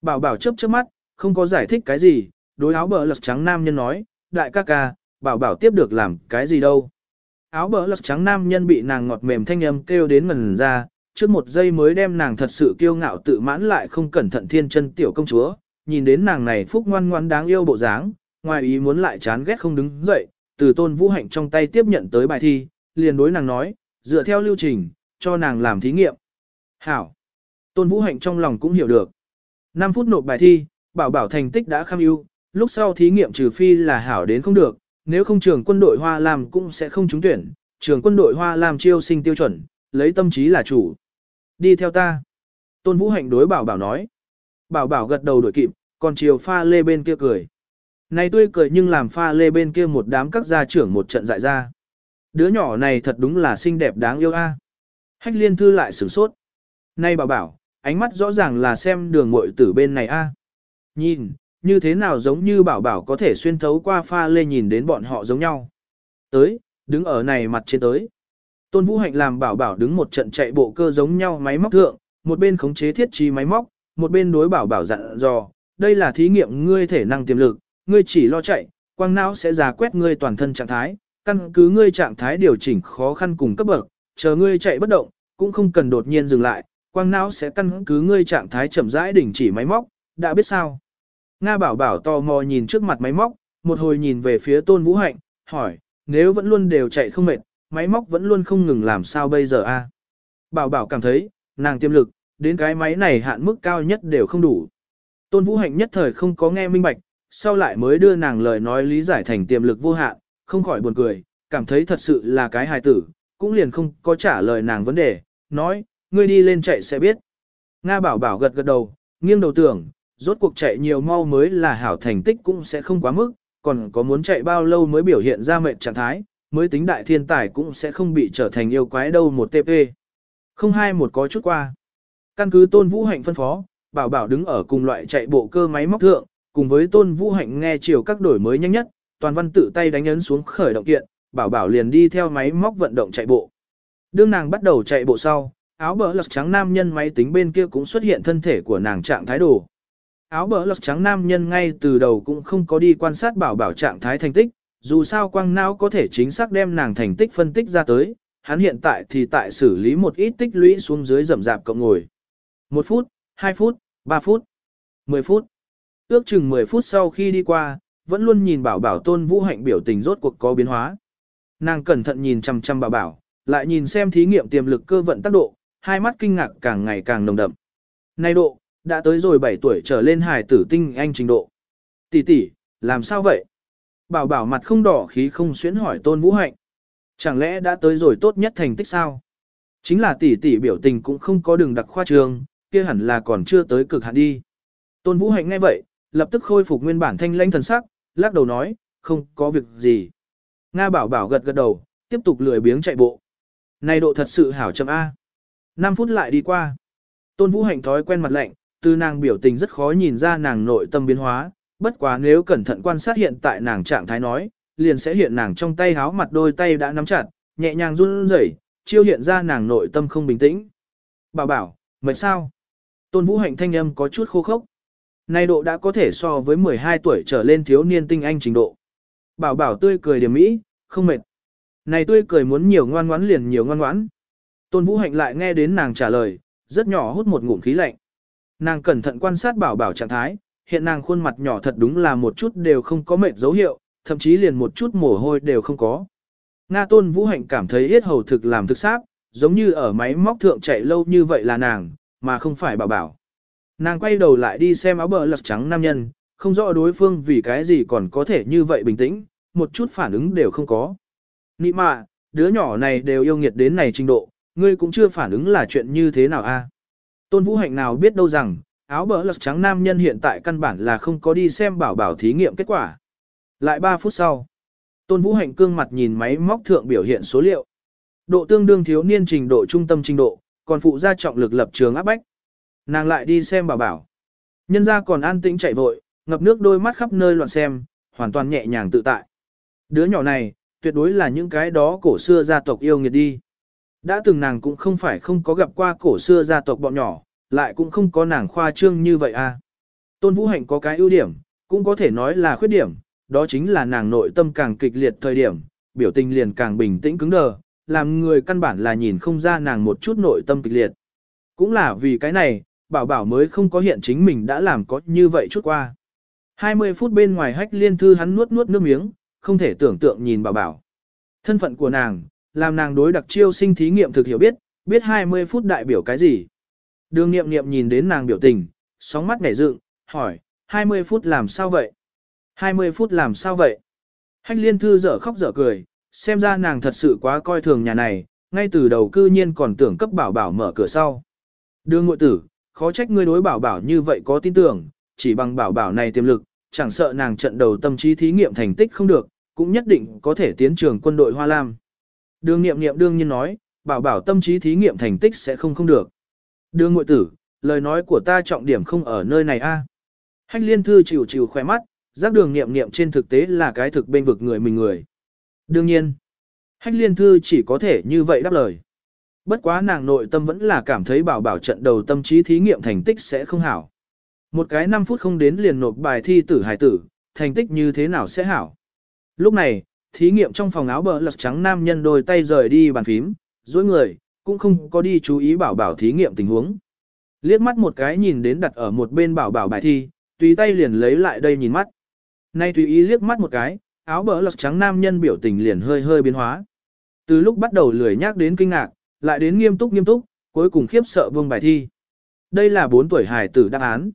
Bảo bảo chớp chớp mắt, không có giải thích cái gì, đối áo bờ lật trắng nam nhân nói, đại ca ca, bảo bảo tiếp được làm cái gì đâu. Áo bờ lật trắng nam nhân bị nàng ngọt mềm thanh âm kêu đến ngần ra, trước một giây mới đem nàng thật sự kiêu ngạo tự mãn lại không cẩn thận thiên chân tiểu công chúa, nhìn đến nàng này phúc ngoan ngoan đáng yêu bộ dáng, ngoài ý muốn lại chán ghét không đứng dậy, từ tôn vũ hạnh trong tay tiếp nhận tới bài thi, liền đối nàng nói, dựa theo lưu trình, cho nàng làm thí nghiệm. Hảo. Tôn vũ hạnh trong lòng cũng hiểu được. 5 phút nộp bài thi, bảo bảo thành tích đã kham ưu, lúc sau thí nghiệm trừ phi là hảo đến không được, nếu không trường quân đội Hoa Lam cũng sẽ không trúng tuyển, trường quân đội Hoa Lam chiêu sinh tiêu chuẩn, lấy tâm trí là chủ. Đi theo ta. Tôn Vũ Hạnh đối bảo bảo nói. Bảo bảo gật đầu đổi kịp, còn chiều pha lê bên kia cười. Này tươi cười nhưng làm pha lê bên kia một đám các gia trưởng một trận dại ra. Đứa nhỏ này thật đúng là xinh đẹp đáng yêu a. Hách liên thư lại sửng sốt nay bảo bảo, ánh mắt rõ ràng là xem đường muội tử bên này a. Nhìn, như thế nào giống như bảo bảo có thể xuyên thấu qua pha lê nhìn đến bọn họ giống nhau. Tới, đứng ở này mặt trên tới. Tôn Vũ Hạnh làm bảo bảo đứng một trận chạy bộ cơ giống nhau máy móc thượng, một bên khống chế thiết trí máy móc, một bên đối bảo bảo dặn dò, đây là thí nghiệm ngươi thể năng tiềm lực, ngươi chỉ lo chạy, quang não sẽ giả quét ngươi toàn thân trạng thái, căn cứ ngươi trạng thái điều chỉnh khó khăn cùng cấp bậc, chờ ngươi chạy bất động, cũng không cần đột nhiên dừng lại, quang não sẽ căn cứ ngươi trạng thái chậm rãi đình chỉ máy móc, đã biết sao? Nga bảo bảo tò mò nhìn trước mặt máy móc, một hồi nhìn về phía tôn vũ hạnh, hỏi, nếu vẫn luôn đều chạy không mệt, máy móc vẫn luôn không ngừng làm sao bây giờ a? Bảo bảo cảm thấy, nàng tiềm lực, đến cái máy này hạn mức cao nhất đều không đủ. Tôn vũ hạnh nhất thời không có nghe minh bạch, sau lại mới đưa nàng lời nói lý giải thành tiềm lực vô hạn, không khỏi buồn cười, cảm thấy thật sự là cái hài tử, cũng liền không có trả lời nàng vấn đề, nói, ngươi đi lên chạy sẽ biết. Nga bảo bảo gật gật đầu, nghiêng đầu tưởng, rốt cuộc chạy nhiều mau mới là hảo thành tích cũng sẽ không quá mức, còn có muốn chạy bao lâu mới biểu hiện ra mệnh trạng thái, mới tính đại thiên tài cũng sẽ không bị trở thành yêu quái đâu một TP. Không hai một có chút qua. Căn cứ tôn vũ hạnh phân phó, bảo bảo đứng ở cùng loại chạy bộ cơ máy móc thượng, cùng với tôn vũ hạnh nghe chiều các đổi mới nhanh nhất, toàn văn tự tay đánh ấn xuống khởi động kiện, bảo bảo liền đi theo máy móc vận động chạy bộ. Đương nàng bắt đầu chạy bộ sau, áo bờ lật trắng nam nhân máy tính bên kia cũng xuất hiện thân thể của nàng trạng thái đồ. Áo bờ lật trắng nam nhân ngay từ đầu cũng không có đi quan sát bảo bảo trạng thái thành tích, dù sao quang não có thể chính xác đem nàng thành tích phân tích ra tới, hắn hiện tại thì tại xử lý một ít tích lũy xuống dưới rầm rạp cộng ngồi. Một phút, hai phút, ba phút, mười phút. Ước chừng mười phút sau khi đi qua, vẫn luôn nhìn bảo bảo tôn vũ hạnh biểu tình rốt cuộc có biến hóa. Nàng cẩn thận nhìn chăm chăm bảo bảo, lại nhìn xem thí nghiệm tiềm lực cơ vận tác độ, hai mắt kinh ngạc càng ngày càng nồng đậm. nay độ, đã tới rồi 7 tuổi trở lên hài tử tinh anh trình độ. Tỷ tỷ, làm sao vậy? Bảo bảo mặt không đỏ khí không xuyến hỏi tôn vũ hạnh. Chẳng lẽ đã tới rồi tốt nhất thành tích sao? Chính là tỷ tỷ biểu tình cũng không có đường đặc khoa trường, kia hẳn là còn chưa tới cực hạn đi. Tôn vũ hạnh nghe vậy, lập tức khôi phục nguyên bản thanh lãnh thần sắc, lắc đầu nói, không có việc gì. Nga bảo bảo gật gật đầu, tiếp tục lười biếng chạy bộ. Này độ thật sự hảo chậm A. 5 phút lại đi qua. Tôn Vũ Hạnh thói quen mặt lạnh, từ nàng biểu tình rất khó nhìn ra nàng nội tâm biến hóa, bất quá nếu cẩn thận quan sát hiện tại nàng trạng thái nói, liền sẽ hiện nàng trong tay háo mặt đôi tay đã nắm chặt, nhẹ nhàng run rẩy, chiêu hiện ra nàng nội tâm không bình tĩnh. Bảo bảo, mệt sao? Tôn Vũ Hạnh thanh âm có chút khô khốc. Nay độ đã có thể so với 12 tuổi trở lên thiếu niên tinh anh trình độ. Bảo bảo tươi cười điểm mỹ, không mệt. Này tươi cười muốn nhiều ngoan ngoãn liền nhiều ngoan ngoãn. Tôn Vũ Hạnh lại nghe đến nàng trả lời, rất nhỏ hút một ngụm khí lạnh. Nàng cẩn thận quan sát bảo bảo trạng thái, hiện nàng khuôn mặt nhỏ thật đúng là một chút đều không có mệt dấu hiệu, thậm chí liền một chút mồ hôi đều không có. Nga Tôn Vũ Hạnh cảm thấy yết hầu thực làm thực xác, giống như ở máy móc thượng chạy lâu như vậy là nàng, mà không phải bảo bảo. Nàng quay đầu lại đi xem áo bờ lật trắng nam nhân, không rõ đối phương vì cái gì còn có thể như vậy bình tĩnh, một chút phản ứng đều không có. Nị mạ, đứa nhỏ này đều yêu nghiệt đến này trình độ, ngươi cũng chưa phản ứng là chuyện như thế nào a? Tôn Vũ Hạnh nào biết đâu rằng, áo bờ lật trắng nam nhân hiện tại căn bản là không có đi xem bảo bảo thí nghiệm kết quả. Lại 3 phút sau, Tôn Vũ Hạnh cương mặt nhìn máy móc thượng biểu hiện số liệu. Độ tương đương thiếu niên trình độ trung tâm trình độ, còn phụ gia trọng lực lập trường áp bách. Nàng lại đi xem bảo bảo. Nhân ra còn an tĩnh chạy vội, ngập nước đôi mắt khắp nơi loạn xem, hoàn toàn nhẹ nhàng tự tại. Đứa nhỏ này, tuyệt đối là những cái đó cổ xưa gia tộc yêu nghiệt đi. Đã từng nàng cũng không phải không có gặp qua cổ xưa gia tộc bọn nhỏ, lại cũng không có nàng khoa trương như vậy à. Tôn Vũ Hạnh có cái ưu điểm, cũng có thể nói là khuyết điểm, đó chính là nàng nội tâm càng kịch liệt thời điểm, biểu tình liền càng bình tĩnh cứng đờ, làm người căn bản là nhìn không ra nàng một chút nội tâm kịch liệt. Cũng là vì cái này, bảo bảo mới không có hiện chính mình đã làm có như vậy chút qua. 20 phút bên ngoài hách liên thư hắn nuốt nuốt nước miếng, không thể tưởng tượng nhìn bảo bảo. Thân phận của nàng, làm nàng đối đặc chiêu sinh thí nghiệm thực hiểu biết, biết 20 phút đại biểu cái gì. Đường nghiệm nghiệm nhìn đến nàng biểu tình, sóng mắt ngảy dựng, hỏi, 20 phút làm sao vậy? 20 phút làm sao vậy? Hách liên thư dở khóc dở cười, xem ra nàng thật sự quá coi thường nhà này, ngay từ đầu cư nhiên còn tưởng cấp bảo bảo mở cửa sau. Đường ngội tử, khó trách ngươi đối bảo bảo như vậy có tin tưởng, chỉ bằng bảo bảo này tiềm lực, chẳng sợ nàng trận đầu tâm trí thí nghiệm thành tích không được, cũng nhất định có thể tiến trường quân đội Hoa Lam. Đường nghiệm nghiệm đương nhiên nói, bảo bảo tâm trí thí nghiệm thành tích sẽ không không được. Đường ngội tử, lời nói của ta trọng điểm không ở nơi này a. À. Hách liên thư chịu chịu khoe mắt, giác đường nghiệm nghiệm trên thực tế là cái thực bên vực người mình người. Đương nhiên, Hách liên thư chỉ có thể như vậy đáp lời. Bất quá nàng nội tâm vẫn là cảm thấy bảo bảo trận đầu tâm trí thí nghiệm thành tích sẽ không hảo. Một cái 5 phút không đến liền nộp bài thi tử hải tử, thành tích như thế nào sẽ hảo. Lúc này, thí nghiệm trong phòng áo bờ lật trắng nam nhân đôi tay rời đi bàn phím, dối người, cũng không có đi chú ý bảo bảo thí nghiệm tình huống. Liếc mắt một cái nhìn đến đặt ở một bên bảo bảo bài thi, tùy tay liền lấy lại đây nhìn mắt. Nay tùy ý liếc mắt một cái, áo bờ lật trắng nam nhân biểu tình liền hơi hơi biến hóa. Từ lúc bắt đầu lười nhác đến kinh ngạc, lại đến nghiêm túc nghiêm túc, cuối cùng khiếp sợ vương bài thi. Đây là 4 tuổi hài tử đáp án.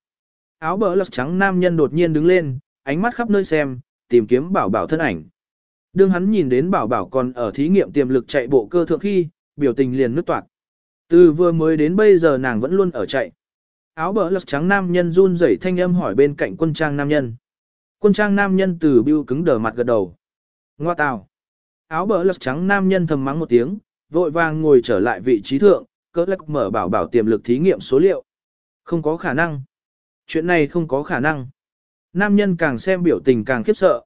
Áo bờ lật trắng nam nhân đột nhiên đứng lên, ánh mắt khắp nơi xem, tìm kiếm bảo bảo thân ảnh. Đương hắn nhìn đến bảo bảo còn ở thí nghiệm tiềm lực chạy bộ cơ thượng khi, biểu tình liền nứt toạc. Từ vừa mới đến bây giờ nàng vẫn luôn ở chạy. Áo bờ lật trắng nam nhân run rẩy thanh âm hỏi bên cạnh quân trang nam nhân. Quân trang nam nhân từ bưu cứng đờ mặt gật đầu. Ngoa tào. Áo bờ lật trắng nam nhân thầm mắng một tiếng, vội vàng ngồi trở lại vị trí thượng, cỡ lắc mở bảo bảo tiềm lực thí nghiệm số liệu. Không có khả năng. Chuyện này không có khả năng. Nam nhân càng xem biểu tình càng khiếp sợ.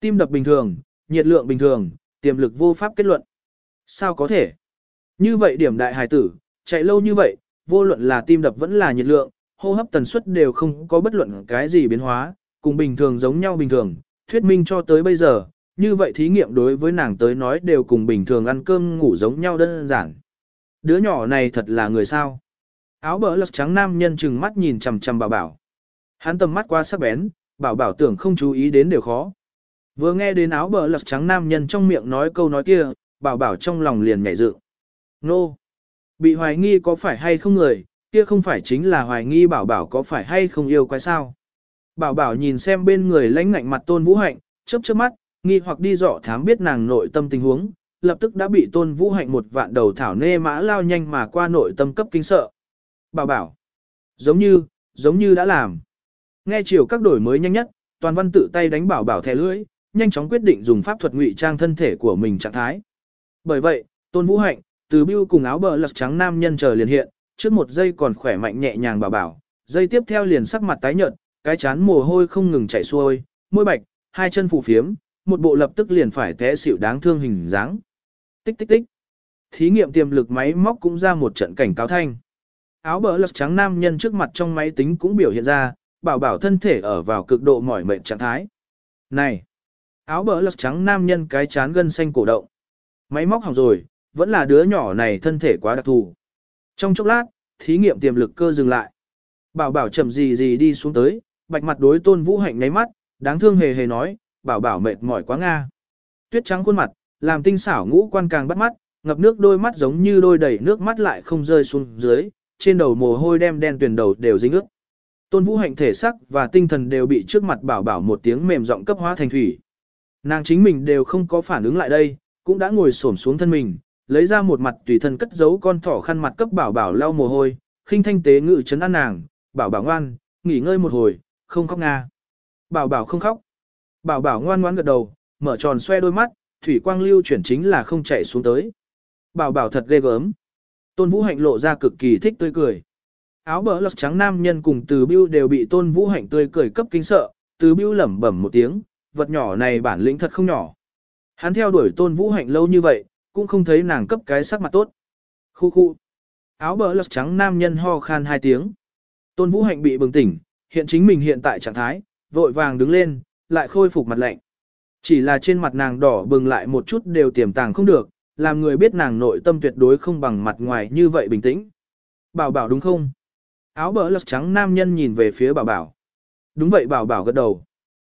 Tim đập bình thường, nhiệt lượng bình thường, tiềm lực vô pháp kết luận. Sao có thể? Như vậy điểm đại hài tử, chạy lâu như vậy, vô luận là tim đập vẫn là nhiệt lượng, hô hấp tần suất đều không có bất luận cái gì biến hóa, cùng bình thường giống nhau bình thường, thuyết minh cho tới bây giờ, như vậy thí nghiệm đối với nàng tới nói đều cùng bình thường ăn cơm ngủ giống nhau đơn giản. Đứa nhỏ này thật là người sao. Áo bờ lật trắng nam nhân chừng mắt nhìn chằm chằm bảo bảo. Hắn tầm mắt qua sắc bén, bảo bảo tưởng không chú ý đến đều khó. Vừa nghe đến áo bờ lật trắng nam nhân trong miệng nói câu nói kia, bảo bảo trong lòng liền nhảy dựng. Nô! Bị hoài nghi có phải hay không người, kia không phải chính là hoài nghi bảo bảo có phải hay không yêu quái sao. Bảo bảo nhìn xem bên người lãnh ngạnh mặt tôn vũ hạnh, chớp chớp mắt, nghi hoặc đi dọ thám biết nàng nội tâm tình huống, lập tức đã bị tôn vũ hạnh một vạn đầu thảo nê mã lao nhanh mà qua nội tâm cấp kinh sợ. Bảo bảo, giống như, giống như đã làm. Nghe chiều các đổi mới nhanh nhất, toàn văn tự tay đánh bảo bảo thẻ lưỡi, nhanh chóng quyết định dùng pháp thuật ngụy trang thân thể của mình trạng thái. Bởi vậy, tôn vũ hạnh, từ bưu cùng áo bờ lật trắng nam nhân chờ liền hiện, trước một giây còn khỏe mạnh nhẹ nhàng bảo bảo, giây tiếp theo liền sắc mặt tái nhợt, cái chán mồ hôi không ngừng chảy xuôi, môi bạch, hai chân phù phiếm, một bộ lập tức liền phải té xỉu đáng thương hình dáng. Tích tích tích. Thí nghiệm tiềm lực máy móc cũng ra một trận cảnh cáo thanh. Áo bờ lật trắng nam nhân trước mặt trong máy tính cũng biểu hiện ra, bảo bảo thân thể ở vào cực độ mỏi mệt trạng thái. Này! Áo bờ lật trắng nam nhân cái chán gân xanh cổ động. Máy móc hỏng rồi, vẫn là đứa nhỏ này thân thể quá đặc thù. Trong chốc lát, thí nghiệm tiềm lực cơ dừng lại. Bảo bảo chậm gì gì đi xuống tới, bạch mặt đối tôn vũ hạnh nháy mắt, đáng thương hề hề nói, bảo bảo mệt mỏi quá nga. Tuyết trắng khuôn mặt, làm tinh xảo ngũ quan càng bắt mắt, ngập nước đôi mắt giống như đôi đầy nước mắt lại không rơi xuống dưới, trên đầu mồ hôi đem đen tuyển đầu đều dính ướt. Tôn vũ hạnh thể sắc và tinh thần đều bị trước mặt bảo bảo một tiếng mềm giọng cấp hóa thành thủy. Nàng chính mình đều không có phản ứng lại đây, cũng đã ngồi xổm xuống thân mình, lấy ra một mặt tùy thân cất giấu con thỏ khăn mặt cấp bảo bảo lau mồ hôi, khinh thanh tế ngự chấn an nàng, bảo bảo ngoan, nghỉ ngơi một hồi, không khóc nga. Bảo bảo không khóc. Bảo bảo ngoan ngoan gật đầu, mở tròn xoe đôi mắt, thủy quang lưu chuyển chính là không chạy xuống tới. Bảo bảo thật ghê gớm. Tôn Vũ Hạnh lộ ra cực kỳ thích tươi cười. Áo bờ lật trắng nam nhân cùng từ bưu đều bị Tôn Vũ Hạnh tươi cười cấp kinh sợ, từ bưu lẩm bẩm một tiếng, vật nhỏ này bản lĩnh thật không nhỏ. Hắn theo đuổi Tôn Vũ Hạnh lâu như vậy, cũng không thấy nàng cấp cái sắc mặt tốt. Khu khu. Áo bờ lật trắng nam nhân ho khan hai tiếng. Tôn Vũ Hạnh bị bừng tỉnh, hiện chính mình hiện tại trạng thái, vội vàng đứng lên, lại khôi phục mặt lạnh. Chỉ là trên mặt nàng đỏ bừng lại một chút đều tiềm tàng không được, làm người biết nàng nội tâm tuyệt đối không bằng mặt ngoài như vậy bình tĩnh. Bảo bảo đúng không? Áo bờ lật trắng nam nhân nhìn về phía bảo bảo. Đúng vậy bảo bảo gật đầu.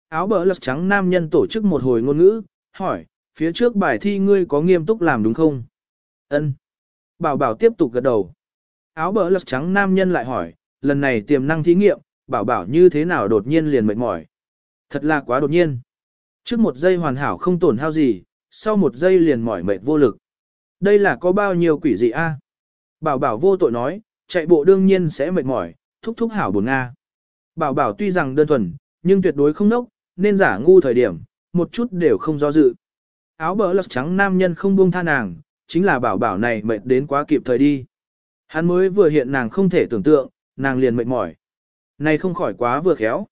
Áo bờ lật trắng nam nhân tổ chức một hồi ngôn ngữ, hỏi, phía trước bài thi ngươi có nghiêm túc làm đúng không? Ân. Bảo bảo tiếp tục gật đầu. Áo bờ lật trắng nam nhân lại hỏi, lần này tiềm năng thí nghiệm, bảo bảo như thế nào đột nhiên liền mệt mỏi. Thật là quá đột nhiên. Trước một giây hoàn hảo không tổn hao gì, sau một giây liền mỏi mệt vô lực. Đây là có bao nhiêu quỷ dị a? Bảo bảo vô tội nói, chạy bộ đương nhiên sẽ mệt mỏi, thúc thúc hảo buồn Nga. Bảo bảo tuy rằng đơn thuần, nhưng tuyệt đối không nốc, nên giả ngu thời điểm, một chút đều không do dự. Áo bờ lật trắng nam nhân không buông tha nàng, chính là bảo bảo này mệt đến quá kịp thời đi. Hắn mới vừa hiện nàng không thể tưởng tượng, nàng liền mệt mỏi. Này không khỏi quá vừa khéo.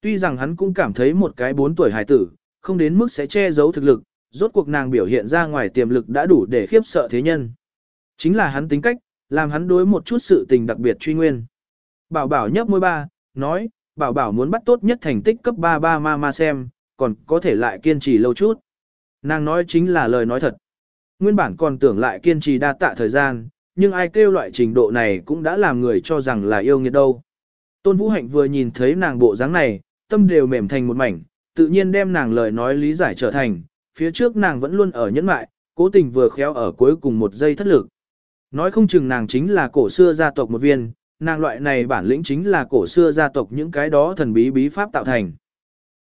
Tuy rằng hắn cũng cảm thấy một cái bốn tuổi hài tử, không đến mức sẽ che giấu thực lực, rốt cuộc nàng biểu hiện ra ngoài tiềm lực đã đủ để khiếp sợ thế nhân. Chính là hắn tính cách, làm hắn đối một chút sự tình đặc biệt truy nguyên. Bảo bảo nhấp môi ba, nói, bảo bảo muốn bắt tốt nhất thành tích cấp 33 ma ma xem, còn có thể lại kiên trì lâu chút. Nàng nói chính là lời nói thật. Nguyên bản còn tưởng lại kiên trì đa tạ thời gian, nhưng ai kêu loại trình độ này cũng đã làm người cho rằng là yêu nghiệt đâu. Tôn Vũ Hạnh vừa nhìn thấy nàng bộ dáng này, tâm đều mềm thành một mảnh, tự nhiên đem nàng lời nói lý giải trở thành, phía trước nàng vẫn luôn ở nhẫn mại, cố tình vừa khéo ở cuối cùng một giây thất lực. Nói không chừng nàng chính là cổ xưa gia tộc một viên, nàng loại này bản lĩnh chính là cổ xưa gia tộc những cái đó thần bí bí pháp tạo thành.